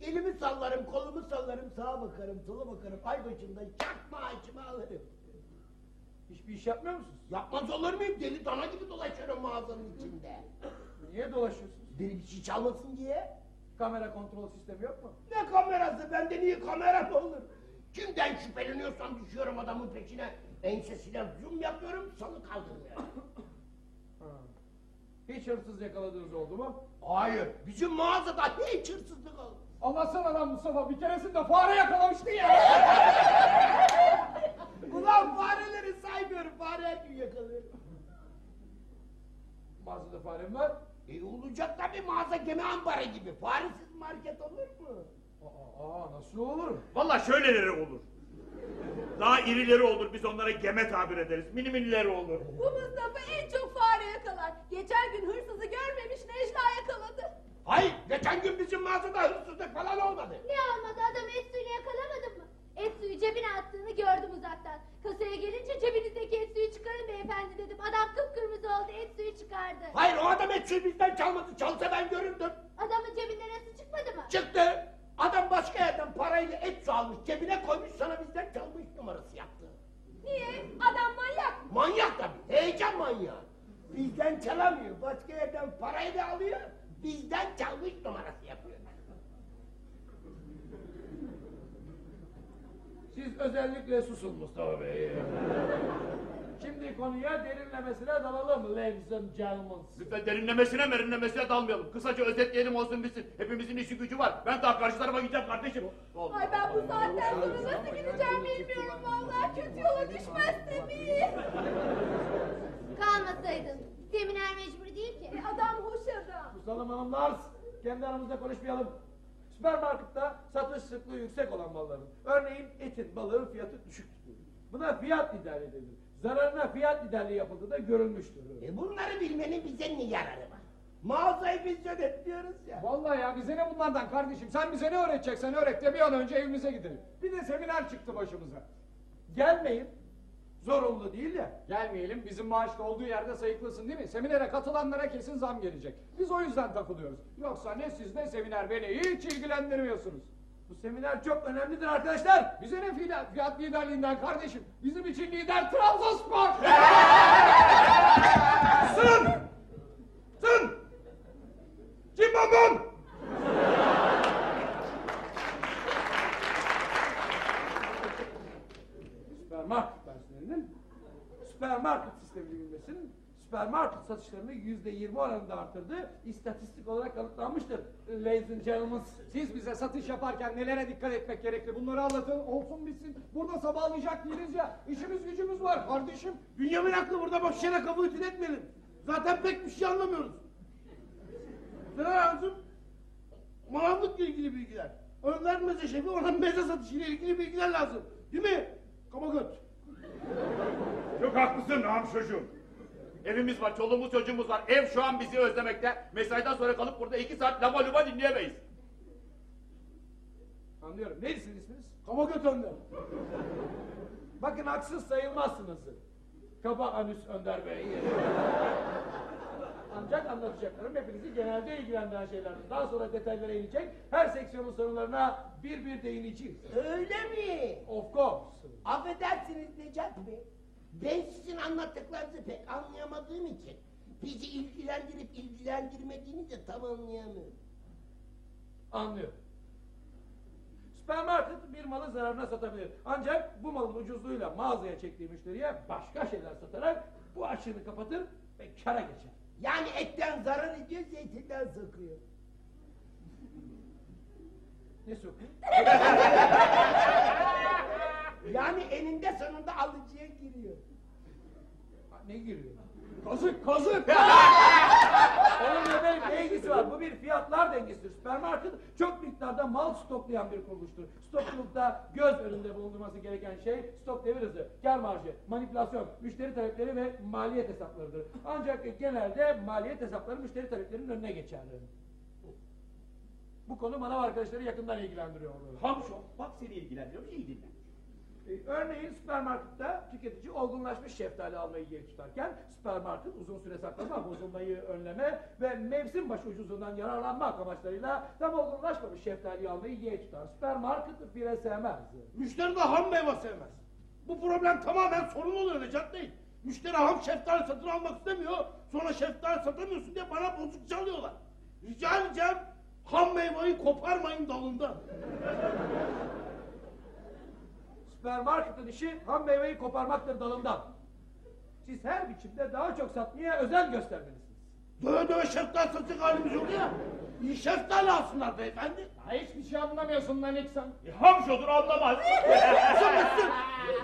Elimi sallarım, kolumu sallarım, sağa bakarım, sola bakarım. Ay başında çak maaşımı alırım. Hiçbir iş yapmıyor musunuz? Yapmaz olur muyum? Deli dana gibi dolaşıyorum mağazanın içinde. Niye dolaşıyorsunuz? Beni bir şey çalmasın diye. Kamera kontrol sistemi yok mu? Ne kamerası? Bende niye kamera mı olur? Kimden şüpheleniyorsam düşüyorum adamın peşine. Ensesine zoom yapıyorum, salı kaldırıyorum. Hiç hırsız yakaladığınız oldu mu? Hayır, bizim mağazada hiç hırsızlık olmaz. Anlatsana lan Mustafa bir keresinde fare yakalamıştın ya. Ulan fareleri saymıyorum, fare her gün yakalıyorum. Mağazada farem var. E olacak tabii mağaza gemi ambarı gibi. Faresiz market olur mu? Aa, aa, nasıl olur? Vallahi şöyleleri olur. Daha irileri olur biz onlara geme tabir ederiz. Mini minileri olur. Bu Mustafa en çok yakalar. Geçen gün hırsızı görmemiş Necla yakaladı. Hayır, geçen gün bizim mağazada hırsızlık falan olmadı. Ne olmadı adam et suyunu yakalamadın mı? Et suyu cebine attığını gördüm uzaktan. Kasaya gelince cebinizdeki et suyu çıkarın beyefendi dedim. Adam kıpkırmızı oldu et suyu çıkardı. Hayır, o adam etçiyi bizden çalmadı. Çalsa ben görürdüm. Adamın cebinden et su çıkmadı mı? Çıktı. Adam başka yerden parayla et su almış, cebine koymuş, sana bizden çalmış numarası yaptı. Niye? Adam manyak. Manyak tabii, heyecan manyağı. Bizden çalamıyor, başka yerden parayı da alıyor, bizden çalmış numarası yapıyor. Siz özellikle susun Mustafa Bey. Şimdi konuya derinlemesine dalalım ladies and gentlemen. Lütfen derinlemesine merinlemesine dalmayalım. Kısaca özetleyelim olsun bitsin. Hepimizin işi gücü var. Ben daha karşı tarafa gideceğim kardeşim. Ay ben bu saatten sonra nasıl gideceğim bilmiyorum vallahi. Kötü yola düşmezsem iyi. Kalmasaydın. Seminer mecbur değil ki. E, adam hoş adam. Susalım hanımlar. Kendi aramızda konuşmayalım. Süpermarkette satış sıklığı yüksek olan malların. Örneğin etin, balığın fiyatı düşük tutulur. Buna fiyat liderliği denir. Zararına fiyat liderliği yapıldığı da görülmüştür. E bunları bilmenin bize ne yararı var? Mağazayı biz yönetiyoruz ya. Vallahi ya bize ne bunlardan kardeşim? Sen bize ne öğreteceksen öğret de bir an önce evimize gidelim. Bir de seminer çıktı başımıza. Gelmeyin. Zorunlu değil ya. Gelmeyelim bizim maaş da olduğu yerde sayıklasın değil mi? Seminere katılanlara kesin zam gelecek. Biz o yüzden takılıyoruz. Yoksa ne siz ne seminer beni hiç ilgilendirmiyorsunuz. Bu seminer çok önemlidir arkadaşlar. Bize ne fiyat, fiyat liderliğinden kardeşim? Bizim için lider Trabzonspor. Sın! Sın! Cimbomon! Süpermarket personelinin süpermarket sistemini bilmesinin süpermarket satışlarını yüzde yirmi oranında arttırdığı istatistik olarak kanıtlanmıştır. Ladies and gentlemen. Siz bize satış yaparken nelere dikkat etmek gerekli? Bunları anlatın, olsun bitsin. Burada sabahlayacak değiliz ya. İşimiz gücümüz var kardeşim. Bünyamin haklı burada boş yere kafa ütün etmeyelim. Zaten pek bir şey anlamıyoruz. Ne lazım? Manavlıkla ilgili bilgiler. Önder meze şefi ona meze satışıyla ilgili bilgiler lazım. Değil mi? Kaba göt. Çok haklısın Nam çocuğum. Evimiz var, çoluğumuz çocuğumuz var. Ev şu an bizi özlemekte. Mesaiden sonra kalıp burada iki saat lava luba dinleyemeyiz. Anlıyorum. Neydi sizin isminiz? Kaba göt önder. Bakın haksız sayılmazsınız. Kaba Anüs Önder Bey. Ancak anlatacaklarım hepinizi genelde ilgilendiren şeylerdir. Daha sonra detaylara inecek, her seksiyonun sorunlarına bir bir değineceğiz. Öyle mi? Of course. Affedersiniz Necat Bey. Ben sizin anlattıklarınızı pek anlayamadığım için bizi ilgilendirip ilgilendirmediğini de tam anlayamıyorum. Anlıyorum. Süpermarket bir malı zararına satabilir. Ancak bu malın ucuzluğuyla mağazaya çektiği müşteriye başka şeyler satarak bu açığını kapatır ve kara geçer. Yani etten zarar ediyor, zeytinden sıkıyor. Ne sokuyor? Yani eninde sonunda alıcıya giriyor. Ne giriyor? Kazık, kazık. Onunla benim ne ilgisi var? Bu bir fiyatlar dengesidir. Süpermarket çok miktarda mal stoklayan bir kuruluştur. Stokçulukta göz önünde bulundurması gereken şey stok devir hızı, kar marjı, manipülasyon, müşteri talepleri ve maliyet hesaplarıdır. Ancak genelde maliyet hesapları müşteri taleplerinin önüne geçerler. Bu konu manav arkadaşları yakından ilgilendiriyor. Hamşo, bak seni ilgilendiriyor, iyi dinle. Ee, Örneğin süpermarkette tüketici olgunlaşmış şeftali almayı yeğ tutarken süpermarket uzun süre saklama, bozulmayı önleme ve mevsim başı ucuzluğundan yararlanmak amaçlarıyla tam olgunlaşmamış şeftaliyi almayı yeğ tutar. Süpermarket fire sevmez. Müşteri de ham meyve sevmez. Bu problem tamamen sorun oluyor Necat Bey. Müşteri ham şeftali satın almak istemiyor. Sonra şeftali satamıyorsun diye bana bozuk çalıyorlar. Rica edeceğim ham meyveyi koparmayın dalından. Süpermarketin işi ham meyveyi koparmaktır dalından. Siz her biçimde daha çok satmaya özen göstermelisiniz. Döve döve şeftali satacak halimiz yok ya. İyi şeftali alsınlar beyefendi. Ha, hiçbir şey anlamıyorsun lan İksan. E, Hamşodur anlamaz. Sabırsın.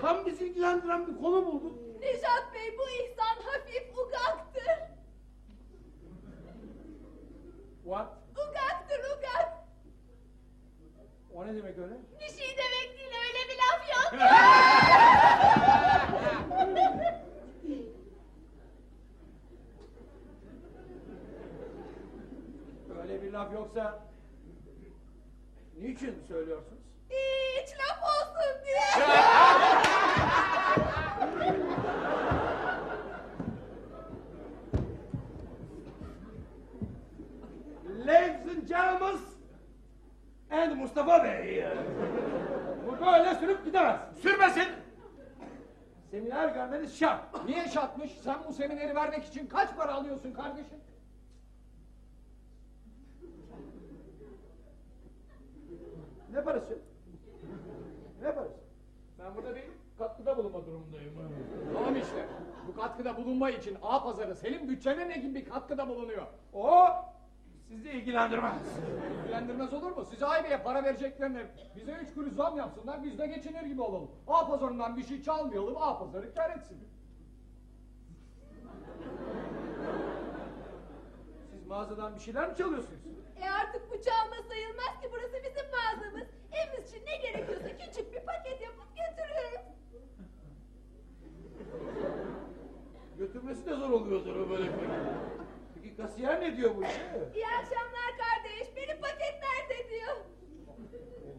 Tam bizi ilgilendiren bir konu bulduk. Nejat Bey bu ihsan hafif ugaktır. What? Ugaktır ugat. O ne demek öyle? Bir şey demek değil öyle bir laf yok. Öyle bir laf yoksa niçin söylüyorsunuz? Hiç laf olsun diye. Ladies and gentlemen and Mustafa Bey. Bu böyle sürüp gidemez. Sürmesin. Seminer görmeniz şart. Niye şartmış? Sen bu semineri vermek için kaç para alıyorsun kardeşim? Ne parası? Ne parası? Ben burada bir katkıda bulunma durumundayım. Tamam işte. Bu katkıda bulunma için A pazarı senin bütçene ne gibi bir katkıda bulunuyor? O sizi ilgilendirmez. İlgilendirmez olur mu? Size aybeye para vereceklerine bize üç kuruş zam yapsınlar biz de geçinir gibi olalım. A pazarından bir şey çalmayalım A pazarı kar etsin. Siz mağazadan bir şeyler mi çalıyorsunuz? E artık bu çalma sayılmaz ki burası bizim mağazamız. Evimiz için ne gerekiyorsa küçük bir paket yapıp götürürüz. Götürmesi de zor oluyordur o böyle. Peki kasiyer ne diyor bu işe? İyi akşamlar kardeş. Benim paket nerede diyor.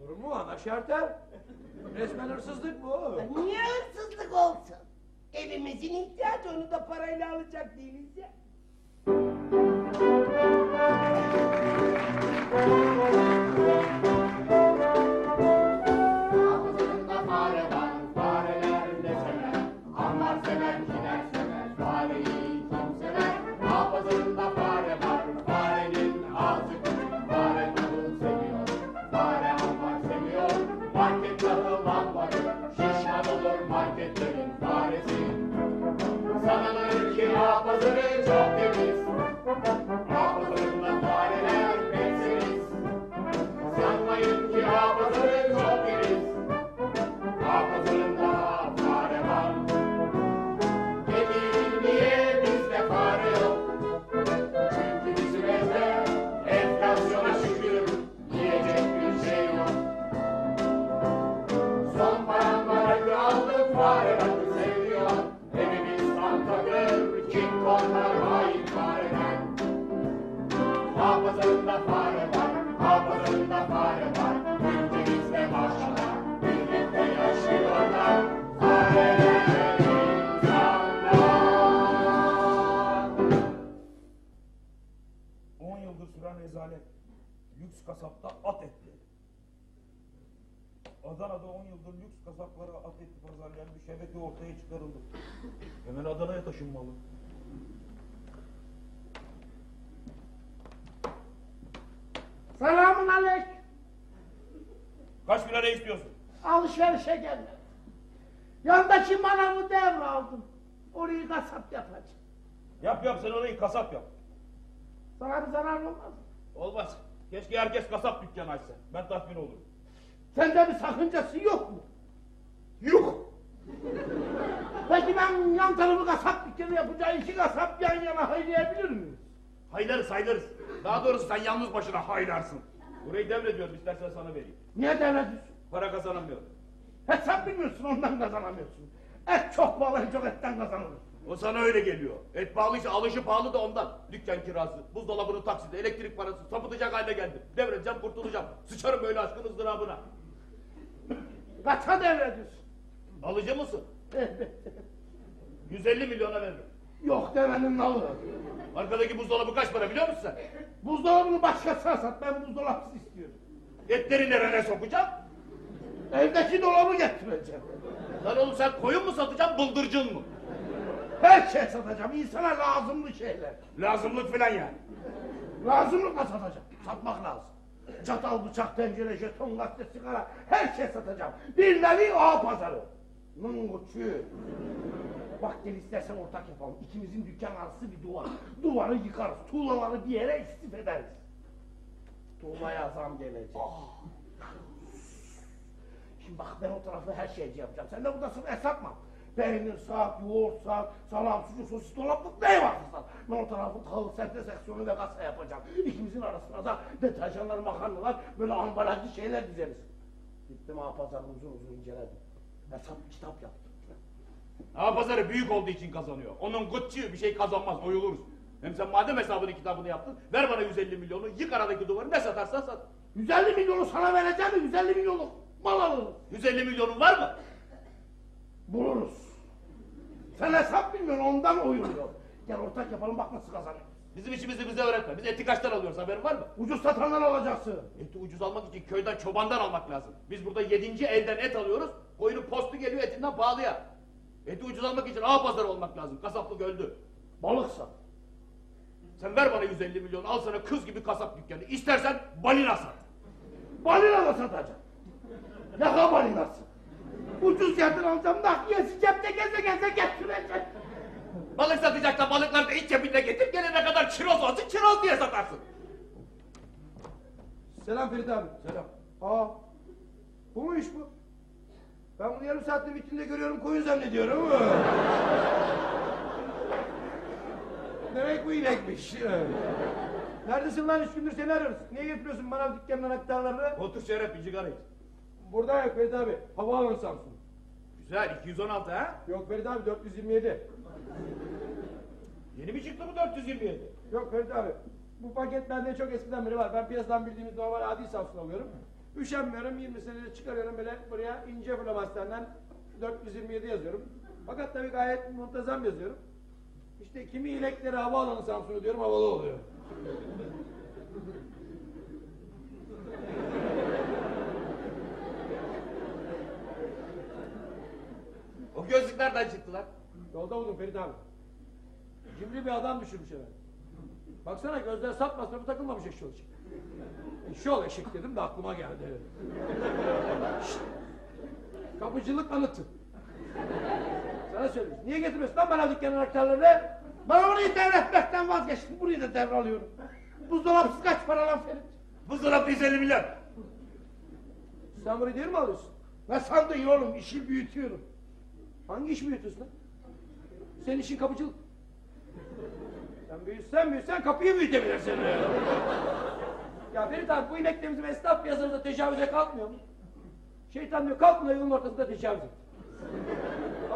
Olur mu ana şarter? Resmen hırsızlık bu. Niye hırsızlık olsun? Evimizin ihtiyacı onu da parayla alacak değiliz ya. At etli. Adana'da 10 yıldır lüks kasaplara at eti pazarlayan bir şebeke ortaya çıkarıldı. Hemen Adana'ya taşınmalı. Selamun aleyküm. Kaç lira ne istiyorsun? Alışverişe geldim. Yandaki manavı devraldım. Orayı kasap yapacağım. Yap yap sen orayı kasap yap. Sana bir zarar olmaz? Olmaz. Keşke herkes kasap dükkanı açsa. Ben tatmin olurum. Sende bir sakıncası yok mu? Yok. Peki ben yan tarafı kasap dükkanı yapacağı iki kasap yan yana haylayabilir miyim? Haylarız haylarız. Daha doğrusu sen yalnız başına haylarsın. Burayı devrediyorum istersen sana vereyim. Niye devletiyorsun? Para kazanamıyorum. Hesap bilmiyorsun ondan kazanamıyorsun. Et çok en çok etten kazanılır. O sana öyle geliyor. Et pahalıysa alışı pahalı da ondan. Dükkan kirası, buzdolabının taksidi, elektrik parası sapıtacak hale geldi. Devredeceğim kurtulacağım. Sıçarım böyle aşkın ızdırabına. Kaça devrediyorsun? Alıcı mısın? Evet. 150 milyona veririm. Yok demenin nalı. Arkadaki buzdolabı kaç para biliyor musun sen? Buzdolabını başkasına sat ben buzdolabı istiyorum. Etleri nereye sokacağım? Evdeki dolabı getireceğim. Lan oğlum sen koyun mu satacaksın bıldırcın mı? Her şey satacağım insana lazımlı şeyler. Lazımlık falan yani. Lazımlıkla satacağım. Satmak lazım. Çatal, bıçak, tencere, jeton, gazete, sigara her şey satacağım. Bir nevi ağa pazarı. Nunguçu. Bak gel istersen ortak yapalım. İkimizin dükkan arası bir duvar. Duvarı yıkarız. Tuğlaları bir yere istif ederiz. Tuğlaya zam gelecek. Şimdi bak ben o tarafı her şeyci yapacağım. Sen de buradasın hesap mı? Peynir sat, yoğurt sat, salam, sucuk, sosis, dolaplık ne varsa sat. Ben o tarafı tahıl, sebze seksiyonu ve kasa yapacağım. İkimizin arasına da deterjanlar, makarnalar, böyle ambalajlı şeyler dizeriz. Gittim ha pazarı uzun uzun inceledim. Hesap kitap yaptım. Ha pazarı büyük olduğu için kazanıyor. Onun gıtçı bir şey kazanmaz oyuluruz. Hem sen madem hesabını kitabını yaptın ver bana 150 milyonu yık aradaki duvarı ne satarsan sat. 150 milyonu sana vereceğim 150 milyonluk mal alırım. 150 milyonun var mı? Buluruz. Sen hesap bilmiyorsun ondan oyuluyor. Gel ortak yapalım bak nasıl kazanıyor. Bizim işimizi bize öğretme. Biz eti kaçtan alıyoruz haberin var mı? Ucuz satandan alacaksın. Eti ucuz almak için köyden çobandan almak lazım. Biz burada yedinci elden et alıyoruz. Koyunun postu geliyor etinden pahalıya. Eti ucuz almak için ağ pazarı olmak lazım. Kasaplık öldü. Balık sat. Sen ver bana 150 milyon al sana kız gibi kasap dükkanı. İstersen balina sat. Balina da satacağım. Yaka balinası. Ucuz yerden alacağım nakliyesi cepte geze geze getireceğim. Balık satacaksan balıkları da iç cebinde getir. Gelene kadar çiroz olsun çiroz diye satarsın. Selam Ferit abi. Selam. Aa, bu mu iş bu? Ben bunu yarım saatte vitrinde görüyorum, koyun zannediyorum. Demek bu inekmiş. Neredesin lan üç gündür seni arıyoruz. Niye getiriyorsun manav dükkanının anahtarlarını? Otur şeref bir sigara iç. Burada yok Ferit abi. Havaalanı Samsun. Güzel 216 ha? Yok Ferit abi 427. Yeni mi çıktı bu 427? Yok Ferit abi. Bu paket bende çok eskiden beri var. Ben piyasadan bildiğimiz normal adi Samsun alıyorum. Üşenmiyorum 20 senedir çıkarıyorum böyle buraya ince flomasterden 427 yazıyorum. Fakat tabii gayet muntazam yazıyorum. İşte kimi ilekleri havaalanı Samsun'u diyorum havalı oluyor. O gözlük nereden çıktı lan? Yolda buldum Ferit abi. Cimri bir adam düşürmüş eve. Baksana gözler sap masrafı takılmamış eşyol için. Eşyol eşek dedim de aklıma geldi. Şşt! Kapıcılık anıtı. Sana söylüyorum. Niye getirmiyorsun lan bana dükkanın anahtarlarını? Ben orayı devretmekten vazgeçtim. Burayı da devralıyorum. Buzdolapsız kaç para lan Ferit? Buzdolabı 150 milyon. Sen burayı değil mi alıyorsun? Ne sandın oğlum? İşi büyütüyorum. Hangi iş büyütüyorsun lan? Senin işin kapıcılık. Sen büyütsen büyütsen kapıyı büyütebilirsin. ya Ferit abi bu ineklerimizin esnaf piyasasında tecavüze kalkmıyor mu? Şeytan diyor kalkın da yolun ortasında tecavüz et.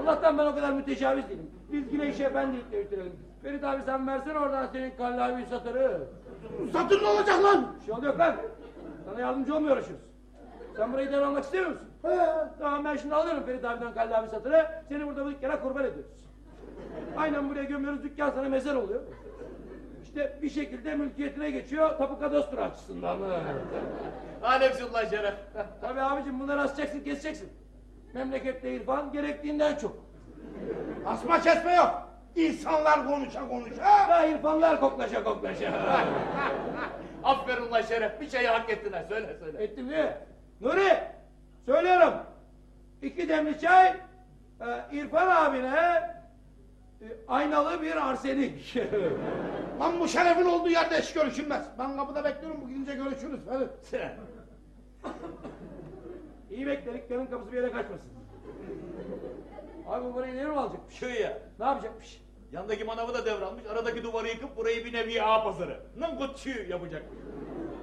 Allah'tan ben o kadar mütecavüz değilim. Biz yine işe efendilikle bitirelim. Ferit abi sen versene oradan senin kallavi satırı. Satır ne olacak lan? Bir şey oluyor lan. Sana yardımcı olmaya uğraşıyoruz. Sen burayı devralmak istemiyor musun? He. Tamam ben şimdi alıyorum Ferit abiden kallavi satırı. Seni burada bu dükkana kurban ediyoruz. Aynen buraya gömüyoruz dükkan sana mezar oluyor. İşte bir şekilde mülkiyetine geçiyor tapu kadastro açısından. Alemsin ulan Şeref. Tabii abicim bunları asacaksın keseceksin. Memlekette irfan gerektiğinden çok. Asma kesme yok. İnsanlar konuşa konuşa. Ha irfanlar koklaşa koklaşa. Aferin ulan Şeref. Bir şeyi hak ettin ha. Söyle söyle. Ettim değil mi? Nuri söylüyorum. İki demli çay e, İrfan abine e, aynalı bir arsenik. Lan bu şerefin olduğu yerde iş görüşülmez. Ben kapıda bekliyorum bu gidince görüşürüz Ferit. İyi bekle dükkanın kapısı bir yere kaçmasın. Abi bu parayı nereye mi alacakmış? Şu ya. Ne yapacakmış? Yandaki manavı da devralmış. Aradaki duvarı yıkıp burayı bir nevi ağ pazarı. Nıngıtçı yapacak.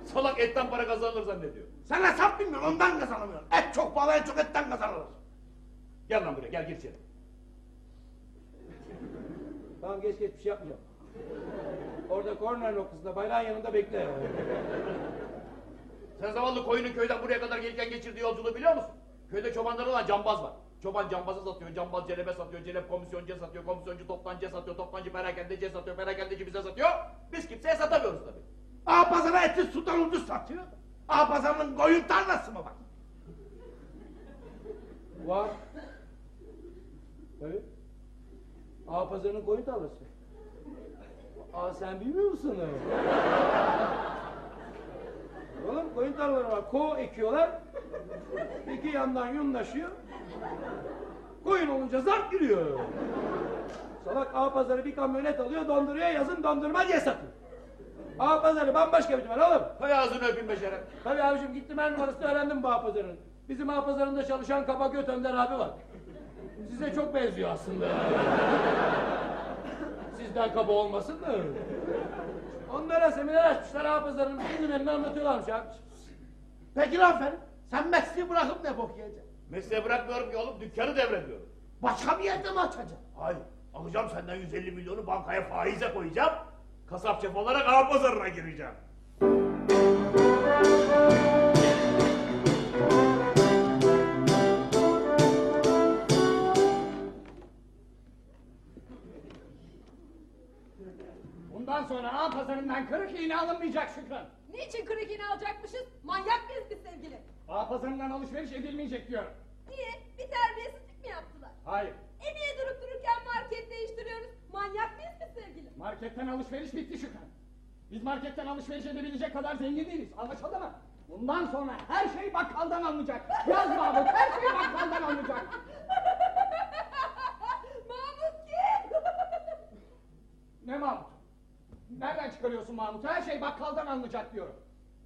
Salak etten para kazanır zannediyor. Sen hesap bilmiyorsun ondan kazanamıyorsun. Et çok pahalı en çok etten kazanılır. Gel lan buraya gel gir içeri. Tamam geç geç bir şey yapmayacağım. Orada korner noktasında bayrağın yanında bekle. Sen zavallı koyunun köyden buraya kadar gelirken geçirdiği yolculuğu biliyor musun? Köyde çobanlar olan cambaz var. Çoban cambazı satıyor, cambaz celebe satıyor, celep komisyoncuya satıyor, komisyoncu toptancıya satıyor, toptancı perakendeciye satıyor, perakendeci bize satıyor. Biz kimseye satamıyoruz tabii. Ağa pazara eti sudan ucuz satıyor. Ağa pazarının koyun tarlası mı var? Var. Evet. Ağa pazarının koyun tarlası. Aa sen bilmiyor musun? Oğlum koyun tarlaları var. Ko ekiyorlar. İki yandan yunlaşıyor. Koyun olunca zart giriyor. Salak ağa pazarı bir kamyonet alıyor donduruyor yazın dondurma diye satıyor. Ağa pazarı bambaşka bir tümen oğlum. Hay ağzını öpeyim be Şeref. Tabii abicim gittim her numarasını öğrendim bu ağ pazarının. Bizim ağ pazarında çalışan kaba göt Önder abi var. Size çok benziyor aslında. Sizden kaba olmasın da. Onlara seminer açmışlar ağ pazarının bilgilerini anlatıyorlarmış abi. Peki lan Ferit sen mesleği bırakıp ne bok yiyeceksin? Mesleği bırakmıyorum ki oğlum dükkanı devrediyorum. Başka bir yerde mi açacaksın? Hayır. Alacağım senden 150 milyonu bankaya faize koyacağım. Kasap olarak ağ pazarına gireceğim. Sonra ağ pazarından kırık iğne alınmayacak Şükran. Niçin kırık iğne alacakmışız? Manyak mıyız biz sevgili? Ağ pazarından alışveriş edilmeyecek diyorum. Niye? Bir terbiyesizlik mi yaptılar? Hayır. E niye durup dururken market değiştiriyoruz? Manyak mıyız biz sevgili? Marketten alışveriş bitti Şükran. Biz marketten alışveriş edebilecek kadar zengin değiliz. Anlaşıldı mı? Bundan sonra her şey bakkaldan alınacak. Yaz Mahmut her şey bakkaldan alınacak. Mahmut kim? Ne Mahmut? Nereden çıkarıyorsun Mahmut? Her şey bakkaldan alınacak diyorum.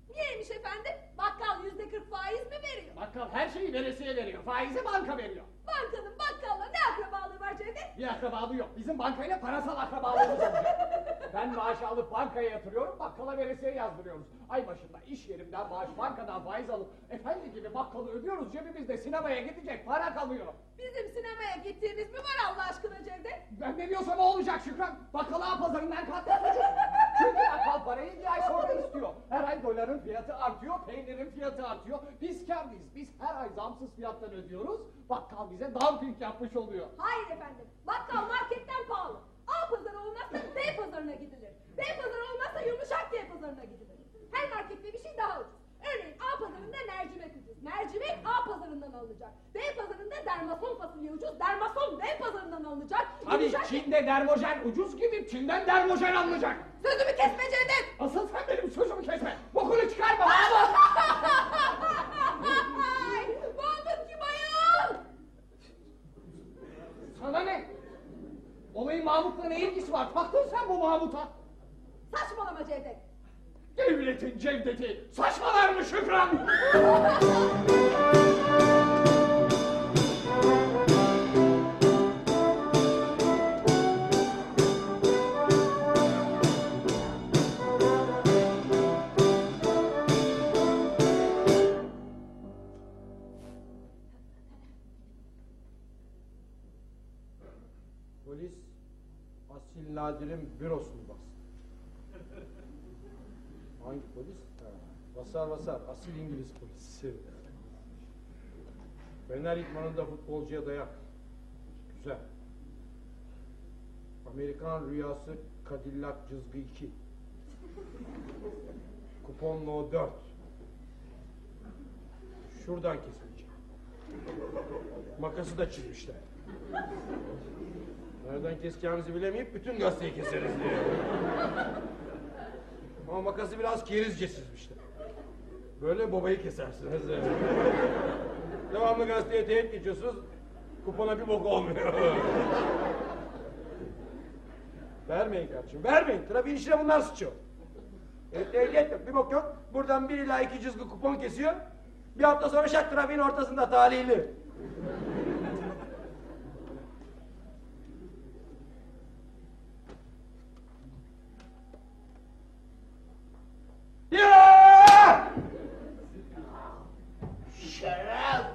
Niyeymiş efendim? Bakkal yüzde kırk faiz mi veriyor? Bakkal her şeyi veresiye veriyor. Faizi banka veriyor. Bankanın bakkalla ne akrabalığı var Cevdet? Bir akrabalığı yok. Bizim bankayla parasal akrabalığımız olacak. Ben maaşı alıp bankaya yatırıyorum, bakkala veresiye yazdırıyoruz. Ay başında iş yerimden maaş, bankadan faiz alıp efendi gibi bakkalı ödüyoruz. Cebimizde sinemaya gidecek para kalıyor. Bizim sinemaya gittiğimiz mi var Allah aşkına Cevdet? Ben ne diyorsam o olacak Şükran. Bakkala pazarından katlanacak. Çünkü bakkal parayı bir ay sonra istiyor. Her ay doların fiyatı artıyor, peynirin fiyatı artıyor. Biz kârlıyız. Biz her ay zamsız fiyattan ödüyoruz. Bakkal bize dumping yapmış oluyor. Hayır efendim. Bakkal marketten pahalı. A pazarı olmazsa B pazarına gidilir. B pazarı olmazsa yumuşak G pazarına gidilir. Her markette bir şey daha ucuz. Örneğin A pazarında mercimek ucuz. Mercimek A pazarından alınacak. B pazarında dermason fasulye ucuz. Dermason B pazarından alınacak. Hadi Yumuşak- Çin'de dermojen ucuz gidip Çin'den dermojen alınacak. Sözümü kesme Cevdet. Asıl sen benim sözümü kesme. Bokunu çıkarma. Ay, Mahmut kim ayol? Sana ne? Olayın Mahmut'la ne ilgisi var? Baktın sen bu Mahmut'a. Saçmalama Cevdet. Devletin Cevdet'i saçmalar mı Şükran? Nadir'in bürosunu bastı. Hangi polis? Ha, basar basar. Asil İngiliz polisi. Fener idmanında futbolcuya dayak. Güzel. Amerikan rüyası Cadillac cızgı 2. Kupon no 4. Şuradan kesilecek. Makası da çizmişler. Nereden keseceğimizi bilemeyip bütün gazeteyi keseriz diye. Ama makası biraz kerizce çizmişler. Böyle babayı kesersiniz. Devamlı gazeteye teyit geçiyorsunuz. Kupona bir bok olmuyor. vermeyin kardeşim, vermeyin. Trafiğin içine bunlar sıçıyor. Evet, ehliyet yok, bir bok yok. Buradan bir ila iki cızgı kupon kesiyor. Bir hafta sonra şak trafiğin ortasında talihli. Ya! Şarap.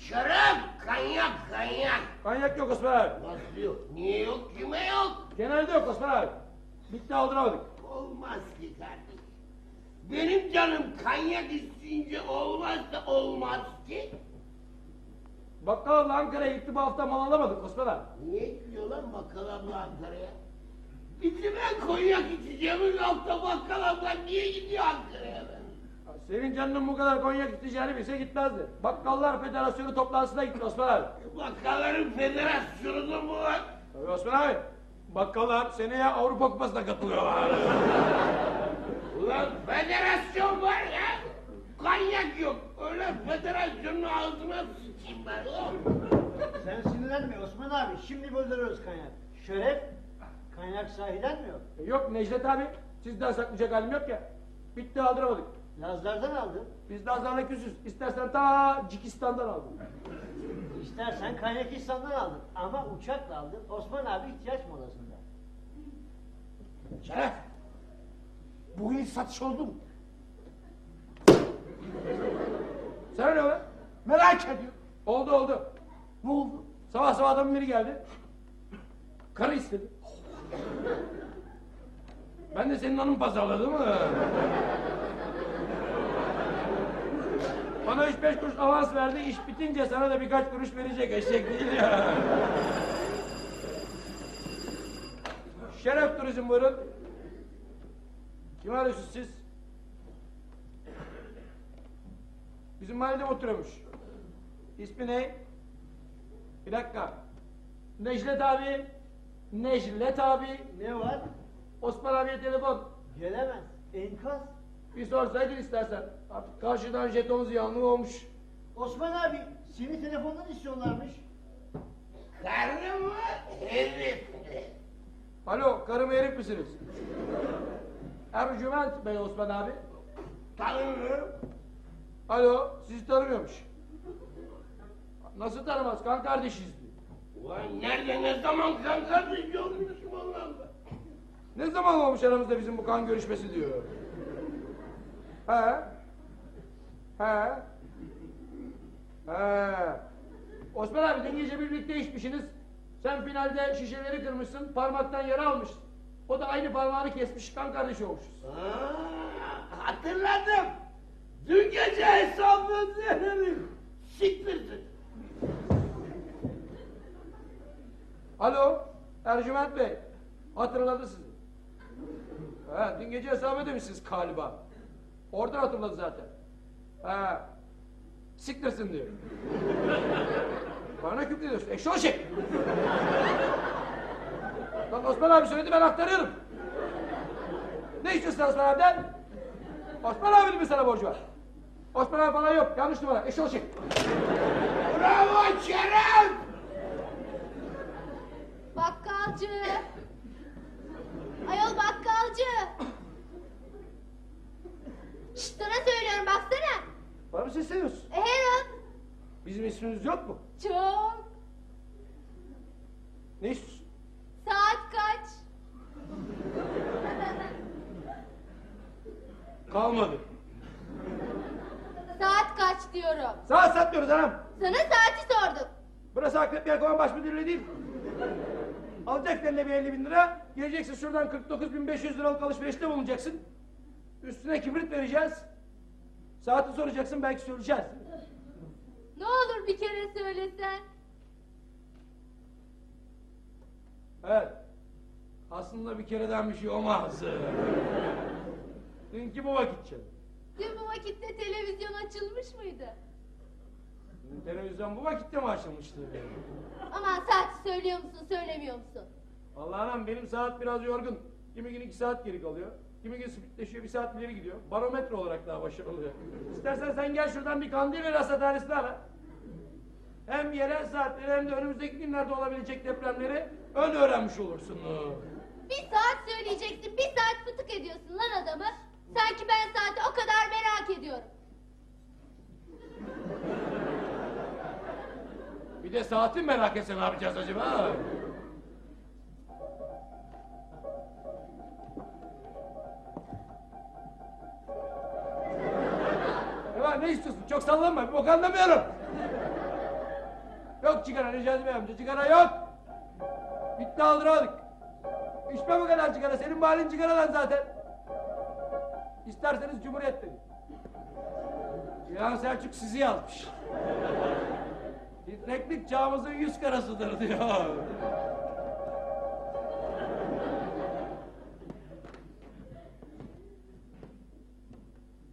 Şarap. Kanyak kanyak. Kanyak yok Osman abi. Nasıl yok? Niye yok? Kime yok? Genelde yok Osman abi. Bitti aldıramadık. Olmaz ki kardeşim. Benim canım kanyak isteyince olmazsa olmaz ki. Bakkal Ankara'ya gitti bu hafta mal alamadık Osman abi. Niye gidiyor lan bakkal abla Ankara'ya? Bizim ben konyak içeceğimiz hafta bakkal abla niye gidiyor Ankara'ya ben? Senin canının bu kadar konyak içeceğini bilse gitmezdi. Bakkallar Federasyonu toplantısına gitti Osman abi. Bakkalların federasyonu da mı var? Tabii Osman abi. Bakkallar seneye Avrupa Kupası'na katılıyorlar. Ulan federasyon var ya. Kanyak yok. Öyle federasyonun ağzına sıçayım ben. Sen sinirlenme Osman abi. Şimdi böldürüyoruz kaynak. Şeref, kaynak sahiden mi yok? E yok Necdet abi. Sizden saklayacak halim yok ya. Bitti aldıramadık. Lazlardan aldın. Biz de azarla küsüz. İstersen ta Cikistan'dan aldım. İstersen Kaynakistan'dan aldın. Ama uçakla aldın. Osman abi ihtiyaç molasında. Şeref. Bugün satış oldu mu? Sen ne be? Merak ediyorum. Oldu oldu. Ne oldu? Sabah sabah adamın biri geldi. Karı istedi. Ben de senin hanım pazarladı mı? Bana üç beş kuruş avans verdi, iş bitince sana da birkaç kuruş verecek eşek değil ya. Şeref turizm buyurun. Kim arıyorsunuz siz? Bizim mahallede oturuyormuş. İsmi ne? Bir dakika. Necdet abi. Necdet abi. Ne var? Osman abiye telefon. Gelemez. Enkaz. Bir sorsaydın istersen. Artık karşıdan jeton ziyanlı olmuş. Osman abi seni telefondan istiyorlarmış. Karı mı? Herif. Alo karım herif misiniz? Ercüment Bey Osman abi. Tanımıyorum. Alo sizi tanımıyormuş. Nasıl tanımaz kan kardeşiz. Ulan nerede ne zaman sen kardeş görmüşsün Allah'ım. Ne zaman olmuş aramızda bizim bu kan görüşmesi diyor. He? He? He? Osman abi dün gece birlikte içmişsiniz. Sen finalde şişeleri kırmışsın, parmaktan yara almışsın. O da aynı parmağını kesmiş, kan kardeşi olmuşuz. Aa, hatırladım. Dün gece hesabını verelim. Siktirsin. Alo, Ercüment Bey. Hatırladı sizi. Ha, dün gece hesap ödemişsiniz galiba. Oradan hatırladı zaten. Ha, siktirsin diyor. Bana küfür ediyorsun. Eşşoğlu şey. Lan Osman abi söyledi ben aktarıyorum. Ne istiyorsun Osman abiden? Osman abinin mi sana borcu var? Osman abi falan yok. Yanlış numara. Eşşoğlu şey. Bravo Şeref! Bakkalcı. Ayol bakkalcı. Şşt sana söylüyorum baksana. Bana mı sesleniyorsun? Herald. Bizim ismimiz yok mu? Çok. Ne istiyorsun? Saat kaç? Kalmadı. Saat kaç diyorum. Saat satmıyoruz anam. Sana saati sordum. Burası Akrep Yelkovan Baş Müdürlüğü değil. Alacaksın eline bir 50 bin lira. Geleceksin şuradan 49 bin 500 liralık alışverişte bulunacaksın. Üstüne kibrit vereceğiz. Saati soracaksın belki söyleyeceğiz. Ne olur bir kere söylesen. Evet. Aslında bir kereden bir şey olmaz. Dünkü bu vakitçe. Dün bu vakitte televizyon açılmış mıydı? Televizyon bu vakitte mi açılmıştı? Aman saati söylüyor musun söylemiyor musun? Vallahi anam benim saat biraz yorgun. Kimi gün iki saat geri kalıyor. Kimi gün splitleşiyor bir saat ileri gidiyor. Barometre olarak daha başarılı. İstersen sen gel şuradan bir kandil rasathanesine ara. Hem yerel saatleri hem de önümüzdeki günlerde olabilecek depremleri ön öğrenmiş olursun. Bir saat söyleyeceksin bir saat fıtık ediyorsun lan adamı. Sanki ben saati o kadar merak ediyorum. Bir de saati merak etse ne yapacağız acaba? Var ne istiyorsun? Çok sallanma bir bok anlamıyorum. Yok sigara Necati Bey amca sigara yok. Bitti aldıramadık. İçme bu kadar sigara senin mahallen sigaradan zaten. İsterseniz Cumhuriyet deyin. Cihan Selçuk sizi yazmış. Titreklik çağımızın yüz karasıdır diyor.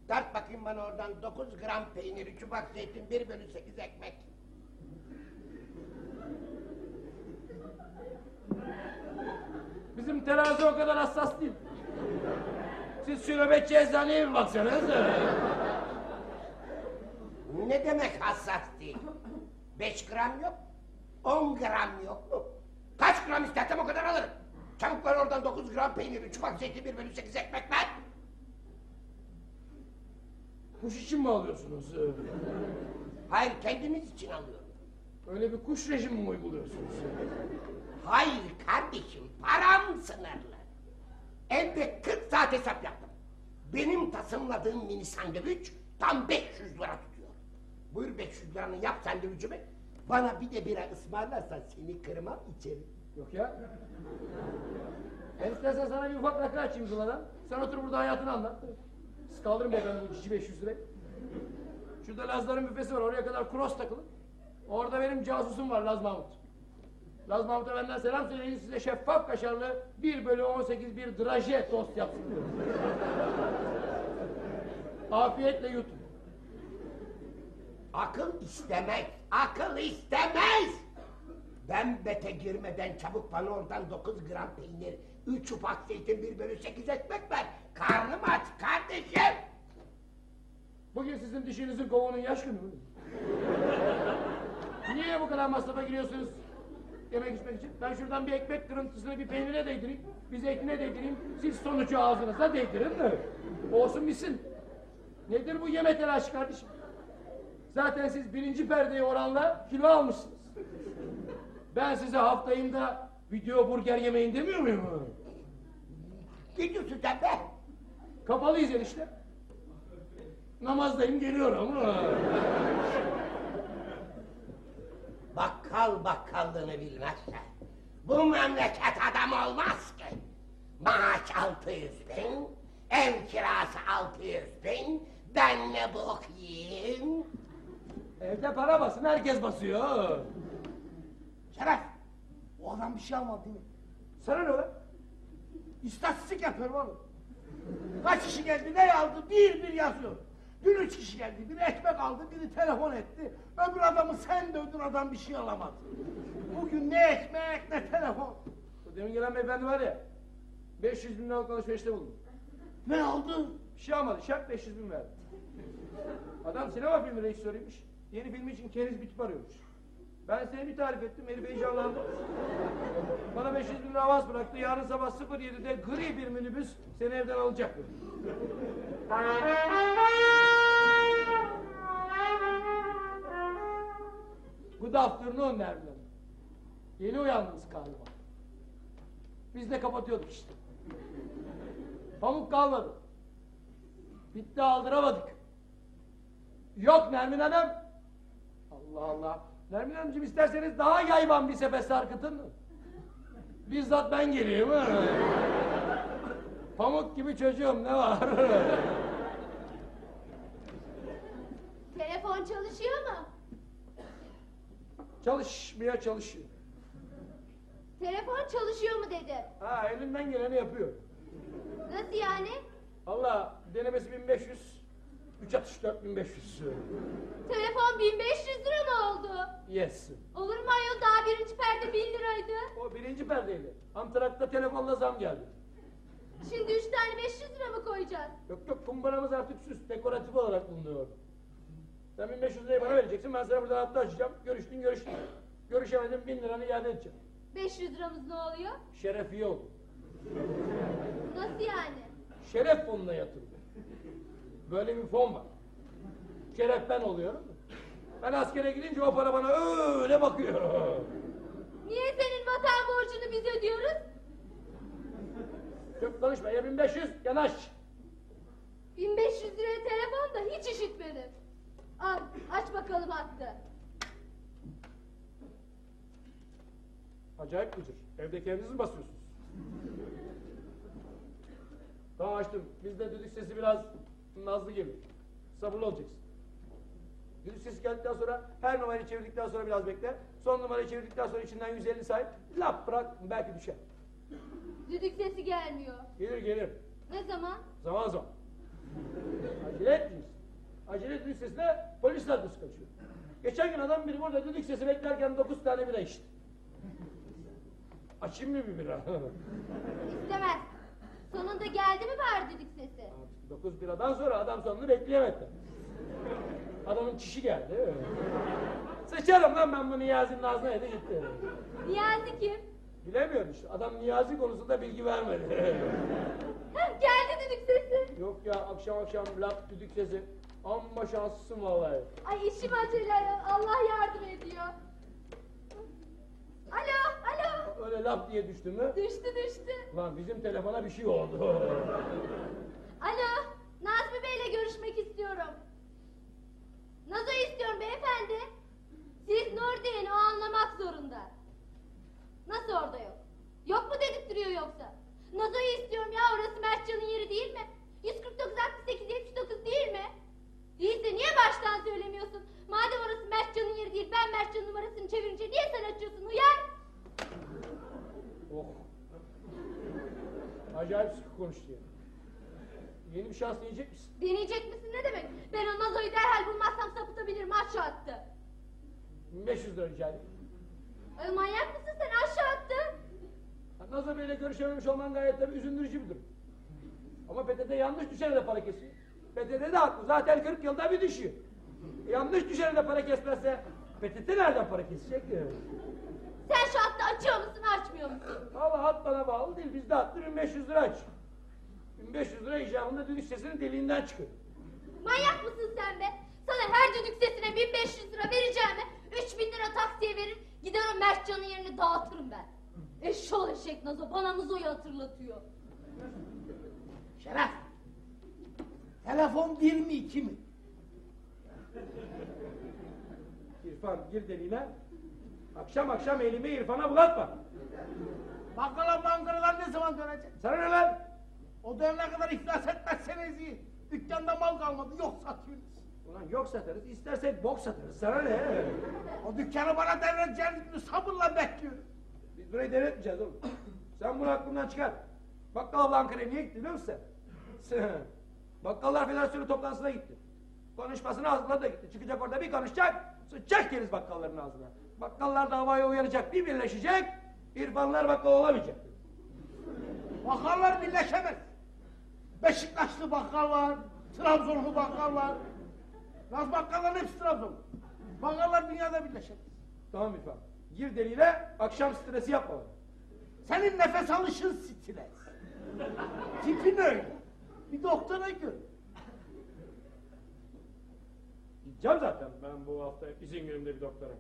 Dart bakayım bana oradan 9 gram peynir, çubak zeytin, 1 bölü 8 ekmek. Bizim terazi o kadar hassas değil. Siz şu nöbetçi eczaneye bir baksanız. Ne demek hassas değil? 5 gram yok, 10 gram yok mu? Kaç gram istersem o kadar alırım. Çabuk ver oradan 9 gram peynir, çubak zeytin, 1 bölü 8 ekmek ver. Kuş için mi alıyorsunuz? Hayır kendimiz için alıyorum. Öyle bir kuş rejimi mi uyguluyorsunuz? Hayır kardeşim param sınırlı. Evde 40 saat hesap yaptım. Benim tasımladığım mini sandviç tam 500 lira. Buyur 500 liranın yap sandviçimi. Bana bir de bira ısmarlarsan seni kırmam içeri. Yok ya. Ben istersen sana bir ufak rakı açayım Zula'dan. Sen otur burada hayatını anlat. Siz kaldırın beyefendi bu cici 500 lirayı. Şurada Lazların büfesi var oraya kadar cross takılı. Orada benim casusum var Laz Mahmut. Laz Mahmut'a benden selam söyleyin size şeffaf kaşarlı 1 bölü 18 bir draje tost yapsın diyor. Afiyetle yutun. Akıl istemez, akıl istemez. Ben bete girmeden çabuk bana oradan 9 gram peynir, 3 ufak zeytin, 1 bölü 8 ekmek ver. Karnım aç kardeşim. Bugün sizin dişinizin kovanın yaş günü mü? Niye bu kadar masrafa giriyorsunuz? Yemek içmek için. Ben şuradan bir ekmek kırıntısını bir peynire değdireyim, bir zeytine değdireyim. Siz sonucu ağzınıza değdirin mi? Olsun bitsin. Nedir bu yeme telaşı kardeşim? Zaten siz birinci perdeye oranla kilo almışsınız. Ben size haftayımda video burger yemeyin demiyor muyum? Ne diyorsun sen be? Kapalıyız enişte. Namazdayım geliyorum. Bakkal bakkallığını bilmezse bu memleket adam olmaz ki. Maaş 600 bin, ev kirası 600 bin, ben ne bok yiyeyim? Evde para basın herkes basıyor. Şeref, O adam bir şey almadı değil mi? Sana ne lan? İstatistik yapıyorum oğlum. Kaç kişi geldi ne aldı bir bir yazıyor. Dün üç kişi geldi. Biri ekmek aldı, biri telefon etti. Öbür adamı sen dövdün adam bir şey alamadı. Bugün ne ekmek ne telefon. O demin gelen beyefendi var ya. 500 bin liralık alışverişte bulundum. Ne aldı? Bir şey almadı. Şart 500 bin verdi. Adam sinema filmi rejisörüymüş. Yeni filmi için keriz bir tip arıyormuş. Ben seni bir tarif ettim. Herif heyecanlandı. Bana 500 bin avans bıraktı. Yarın sabah 07'de gri bir minibüs seni evden alacak. Good afternoon Nermin. Yeni uyandınız galiba. Biz de kapatıyorduk işte. Pamuk kalmadı. Bitti aldıramadık. Yok Nermin Hanım. Allah Allah. Nermin Hanımcığım isterseniz daha yayvan bir sepet sarkıtın. Bizzat ben geleyim. Pamuk gibi çocuğum ne var? Telefon çalışıyor mu? Çalışmaya çalışıyor. Telefon çalışıyor mu dedim. Ha elinden geleni yapıyor. Nasıl yani? Valla denemesi 1500, 3 atış 4500. Telefon 1500 lira mı oldu? Yes. Olur mu ayol daha birinci perde 1000 liraydı. O birinci perdeydi. Antrakta telefonla zam geldi. Şimdi üç tane 500 lira mı koyacağız? Yok yok kumbaramız artık süs, dekoratif olarak bulunuyor. Sen 1500 lirayı bana vereceksin, ben sana buradan hattı açacağım. Görüştün görüştün. Görüşemedim 1000 liranı iade edeceğim. 500 liramız ne oluyor? Şerefiye oldu. Nasıl yani? Şeref fonuna yatırdı. Böyle bir fon var. Şeref ben oluyorum. Ben askere gidince o para bana öyle bakıyor. Niye senin vatan borcunu biz ödüyoruz? Çok konuşma ya 1500 yanaş. 1500 liraya telefon da hiç işitmedim. Al aç bakalım hattı. Acayip gıcır. Evde kendiniz mi basıyorsunuz? Tamam açtım. Bizde düdük sesi biraz nazlı geliyor. Sabırlı olacaksın. Düdük sesi geldikten sonra her numarayı çevirdikten sonra biraz bekle. Son numarayı çevirdikten sonra içinden 150 say. Lap bırak belki düşer. Düdük sesi gelmiyor. Gelir gelir. Ne zaman? Zaman zaman. Acele etmeyeceksin. Acele düdük sesine polis radyosu kaçıyor. Geçen gün adam biri burada düdük sesi beklerken 9 tane bira içti. Açayım mı bir bira? İstemez. Sonunda geldi mi bari düdük sesi? 9 biradan sonra adam sonunu bekleyemedi. Adamın çişi geldi. Sıçarım lan ben bu Niyazi'nin ağzına yedi gitti. Niyazi kim? Bilemiyorum işte. Adam Niyazi konusunda bilgi vermedi. Geldi düdük sesi. Yok ya akşam akşam laf düdük sesi. Amma şanslısın vallahi. Ay işim acele. Allah yardım ediyor. Alo, alo. Öyle laf diye düştü mü? Düştü düştü. Lan bizim telefona bir şey oldu. Alo, Nazmi Bey'le görüşmek istiyorum. Nazo'yu istiyorum beyefendi. Siz Nur deyin, o anlamak zorunda. Nasıl orada yok? Yok mu dedirtiyor yoksa? Nazo'yu istiyorum ya, orası Mertcan'ın yeri değil mi? 149 68 79 değil mi? Değilse niye baştan söylemiyorsun? Madem orası Mertcan'ın yeri değil, ben Mertcan'ın numarasını çevirince niye sen açıyorsun? Uyar! oh. Acayip sıkı konuştu ya. Yeni bir şans diyecek misin? Deneyecek misin ne demek? Ben o Nazo'yu derhal bulmazsam sapıtabilirim, aşağı attı. 1500 lira rica edeyim. Ay manyak mısın sen aşağı attı? Nazo Bey'le görüşememiş olman gayet tabii üzündürücü bir durum. Ama PTT yanlış düşene de para kesiyor. PTT de haklı. Zaten 40 yılda bir düşüyor. E, yanlış düşene de para kesmezse PTT nereden para kesecek? Sen şu hattı açıyor musun açmıyor musun? Valla hat bana bağlı değil. Bizde hattı 1500 lira aç. 1500 lira icabında düdük sesinin deliğinden çıkıyor. Manyak mısın sen be? Sana her düdük sesine 1500 lira vereceğime 3000 lira taksiye verir gider o Mertcan'ın yerini dağıtırım ben. Eşşol eşek Nazo bana Nazo'yu hatırlatıyor. Şeref. Telefon bir mi iki mi? İrfan gir deliğine. Akşam akşam elimi İrfan'a bulatma. Bakkala bankaralar ne zaman dönecek? Sana ne lan? O dönene kadar iflas etmezseniz iyi. Dükkanda mal kalmadı yok satıyorsunuz. Ulan yok satarız, istersek bok satarız. Sana ne? O dükkanı bana devredeceğiniz günü sabırla bekliyorum. Biz burayı devretmeyeceğiz oğlum. Sen bunu aklından çıkar. Bakkal Ankara'ya niye gitti biliyor musun sen? Sen- Bakkallar Federasyonu toplantısına gitti. Konuşmasını hazırladı da gitti. Çıkacak orada bir konuşacak, sıçacak geriz bakkalların ağzına. Bakkallar davaya uyanacak, bir birleşecek, İrfanlar bakkal olamayacak. Bakkallar birleşemez. Beşiktaşlı bakkal var, Trabzonlu bakkal var. Laz bakkalların hepsi Trabzon. Bakkallar dünyada birleşemez. Tamam İrfan. Gir deliyle, akşam stresi yapma. Senin nefes alışın stres. Tipin öyle. Bir doktora gör. Gideceğim zaten ben bu hafta izin günümde bir doktora.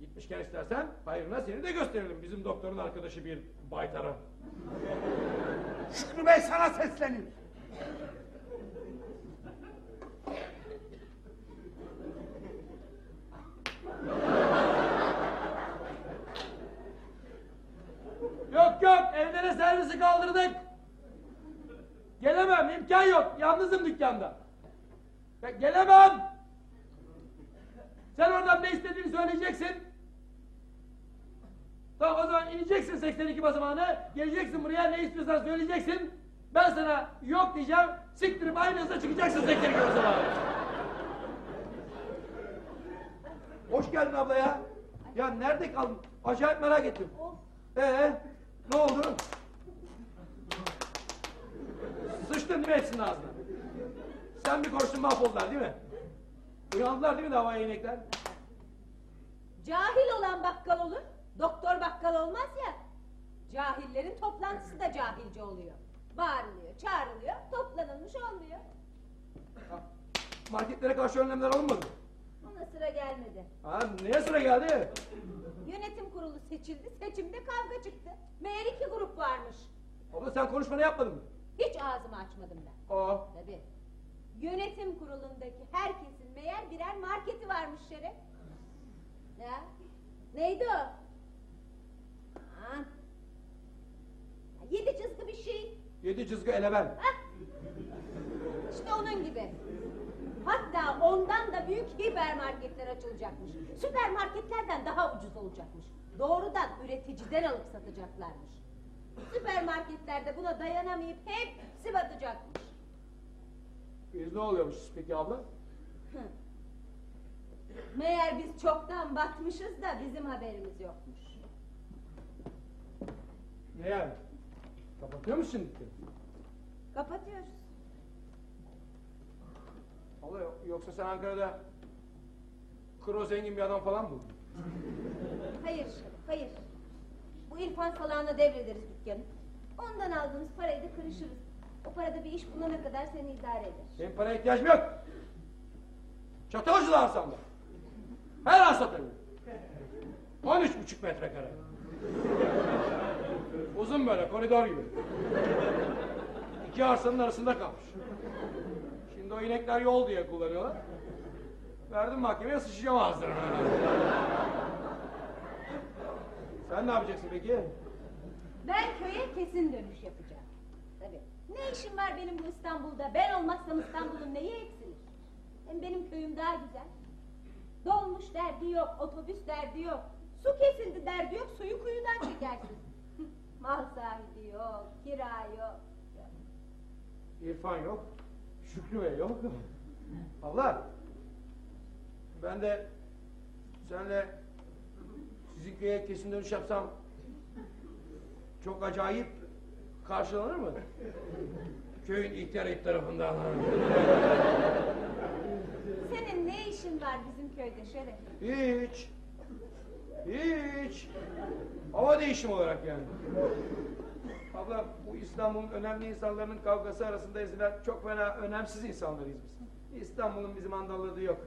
Gitmişken istersen hayrına seni de gösterelim bizim doktorun arkadaşı bir baytara. Şükrü Bey sana seslenir. Yok yok evlere servisi kaldırdık. Gelemem imkan yok yalnızım dükkanda. Ya, gelemem. Sen oradan ne istediğini söyleyeceksin. Tamam o zaman ineceksin 82 basamağını. Geleceksin buraya ne istiyorsan söyleyeceksin. Ben sana yok diyeceğim. Siktirip aynı hızla çıkacaksın 82 basamağı. Hoş geldin abla ya. Ya nerede kaldın? Acayip merak ettim. Ee, ne oldu? Sıçtın değil mi hepsinin ağzına? Sen bir koştun mahvoldular değil mi? Uyandılar değil mi davaya inekler? Cahil olan bakkal olur, doktor bakkal olmaz ya. Cahillerin toplantısı da cahilce oluyor. Bağırılıyor, çağrılıyor, toplanılmış olmuyor. Marketlere karşı önlemler alınmadı? Ona sıra gelmedi. Ha, neye sıra geldi? Yönetim kurulu seçildi, seçimde kavga çıktı. Meğer iki grup varmış. Abla sen konuşmanı yapmadın mı? Hiç ağzımı açmadım ben. Aa, Tabii. Yönetim kurulundaki herkesin meğer birer marketi varmış Şeref. Ya, neydi o? Aa, yedi çizgi bir şey. yedi çizgi eleven. Hah. İşte onun gibi. Hatta ondan da büyük hipermarketler açılacakmış. Süpermarketlerden daha ucuz olacakmış. Doğrudan üreticiden alıp satacaklarmış. Süpermarketlerde buna dayanamayıp hepsi batacakmış. Biz ne oluyormuş peki abla? Meğer biz çoktan batmışız da bizim haberimiz yokmuş. Ne yani? Kapatıyor musun şimdi? Kapatıyoruz. Abla yoksa sen Ankara'da kro zengin bir adam falan mı buldun? Hayır hayır. Bu İrfan salağına devrederiz dükkanı. Ondan aldığımız parayı da kırışırız. O parada bir iş bulana kadar seni idare eder. Benim paraya ihtiyacım yok. Çatalcılar arsamda. Her an satarım. 13 buçuk metrekare. Uzun böyle koridor gibi. İki arsanın arasında kalmış. Şimdi o inekler yol diye kullanıyorlar. Verdim mahkemeye sıçacağım ağzına. Sen ne yapacaksın peki? Ben köye kesin dönüş yapacağım. Tabii. Ne işim var benim bu İstanbul'da? Ben olmazsam İstanbul'un neyi eksilir? Hem benim köyüm daha güzel. Dolmuş derdi yok, otobüs derdi yok. Su kesildi derdi yok, suyu kuyudan çekersin. Mal sahibi yok, kira yok. İrfan yok. Şükrü Bey yok. Allah. Ben de senle sizin köye kesin dönüş yapsam çok acayip karşılanır mı? Köyün ihtiyar heyet tarafından. Senin ne işin var bizim köyde Şeref? Hiç. Hiç. Hava değişim olarak yani. Abla bu İstanbul'un önemli insanların kavgası arasında ezilen çok fena önemsiz insanlarıyız biz. İstanbul'un bizim andalladığı yok.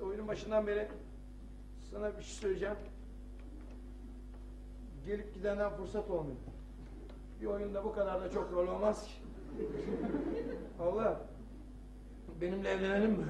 Oyunun başından beri sana bir şey söyleyeceğim. Gelip gidenden fırsat olmuyor. Bir oyunda bu kadar da çok rol olmaz ki. Abla benimle evlenelim mi?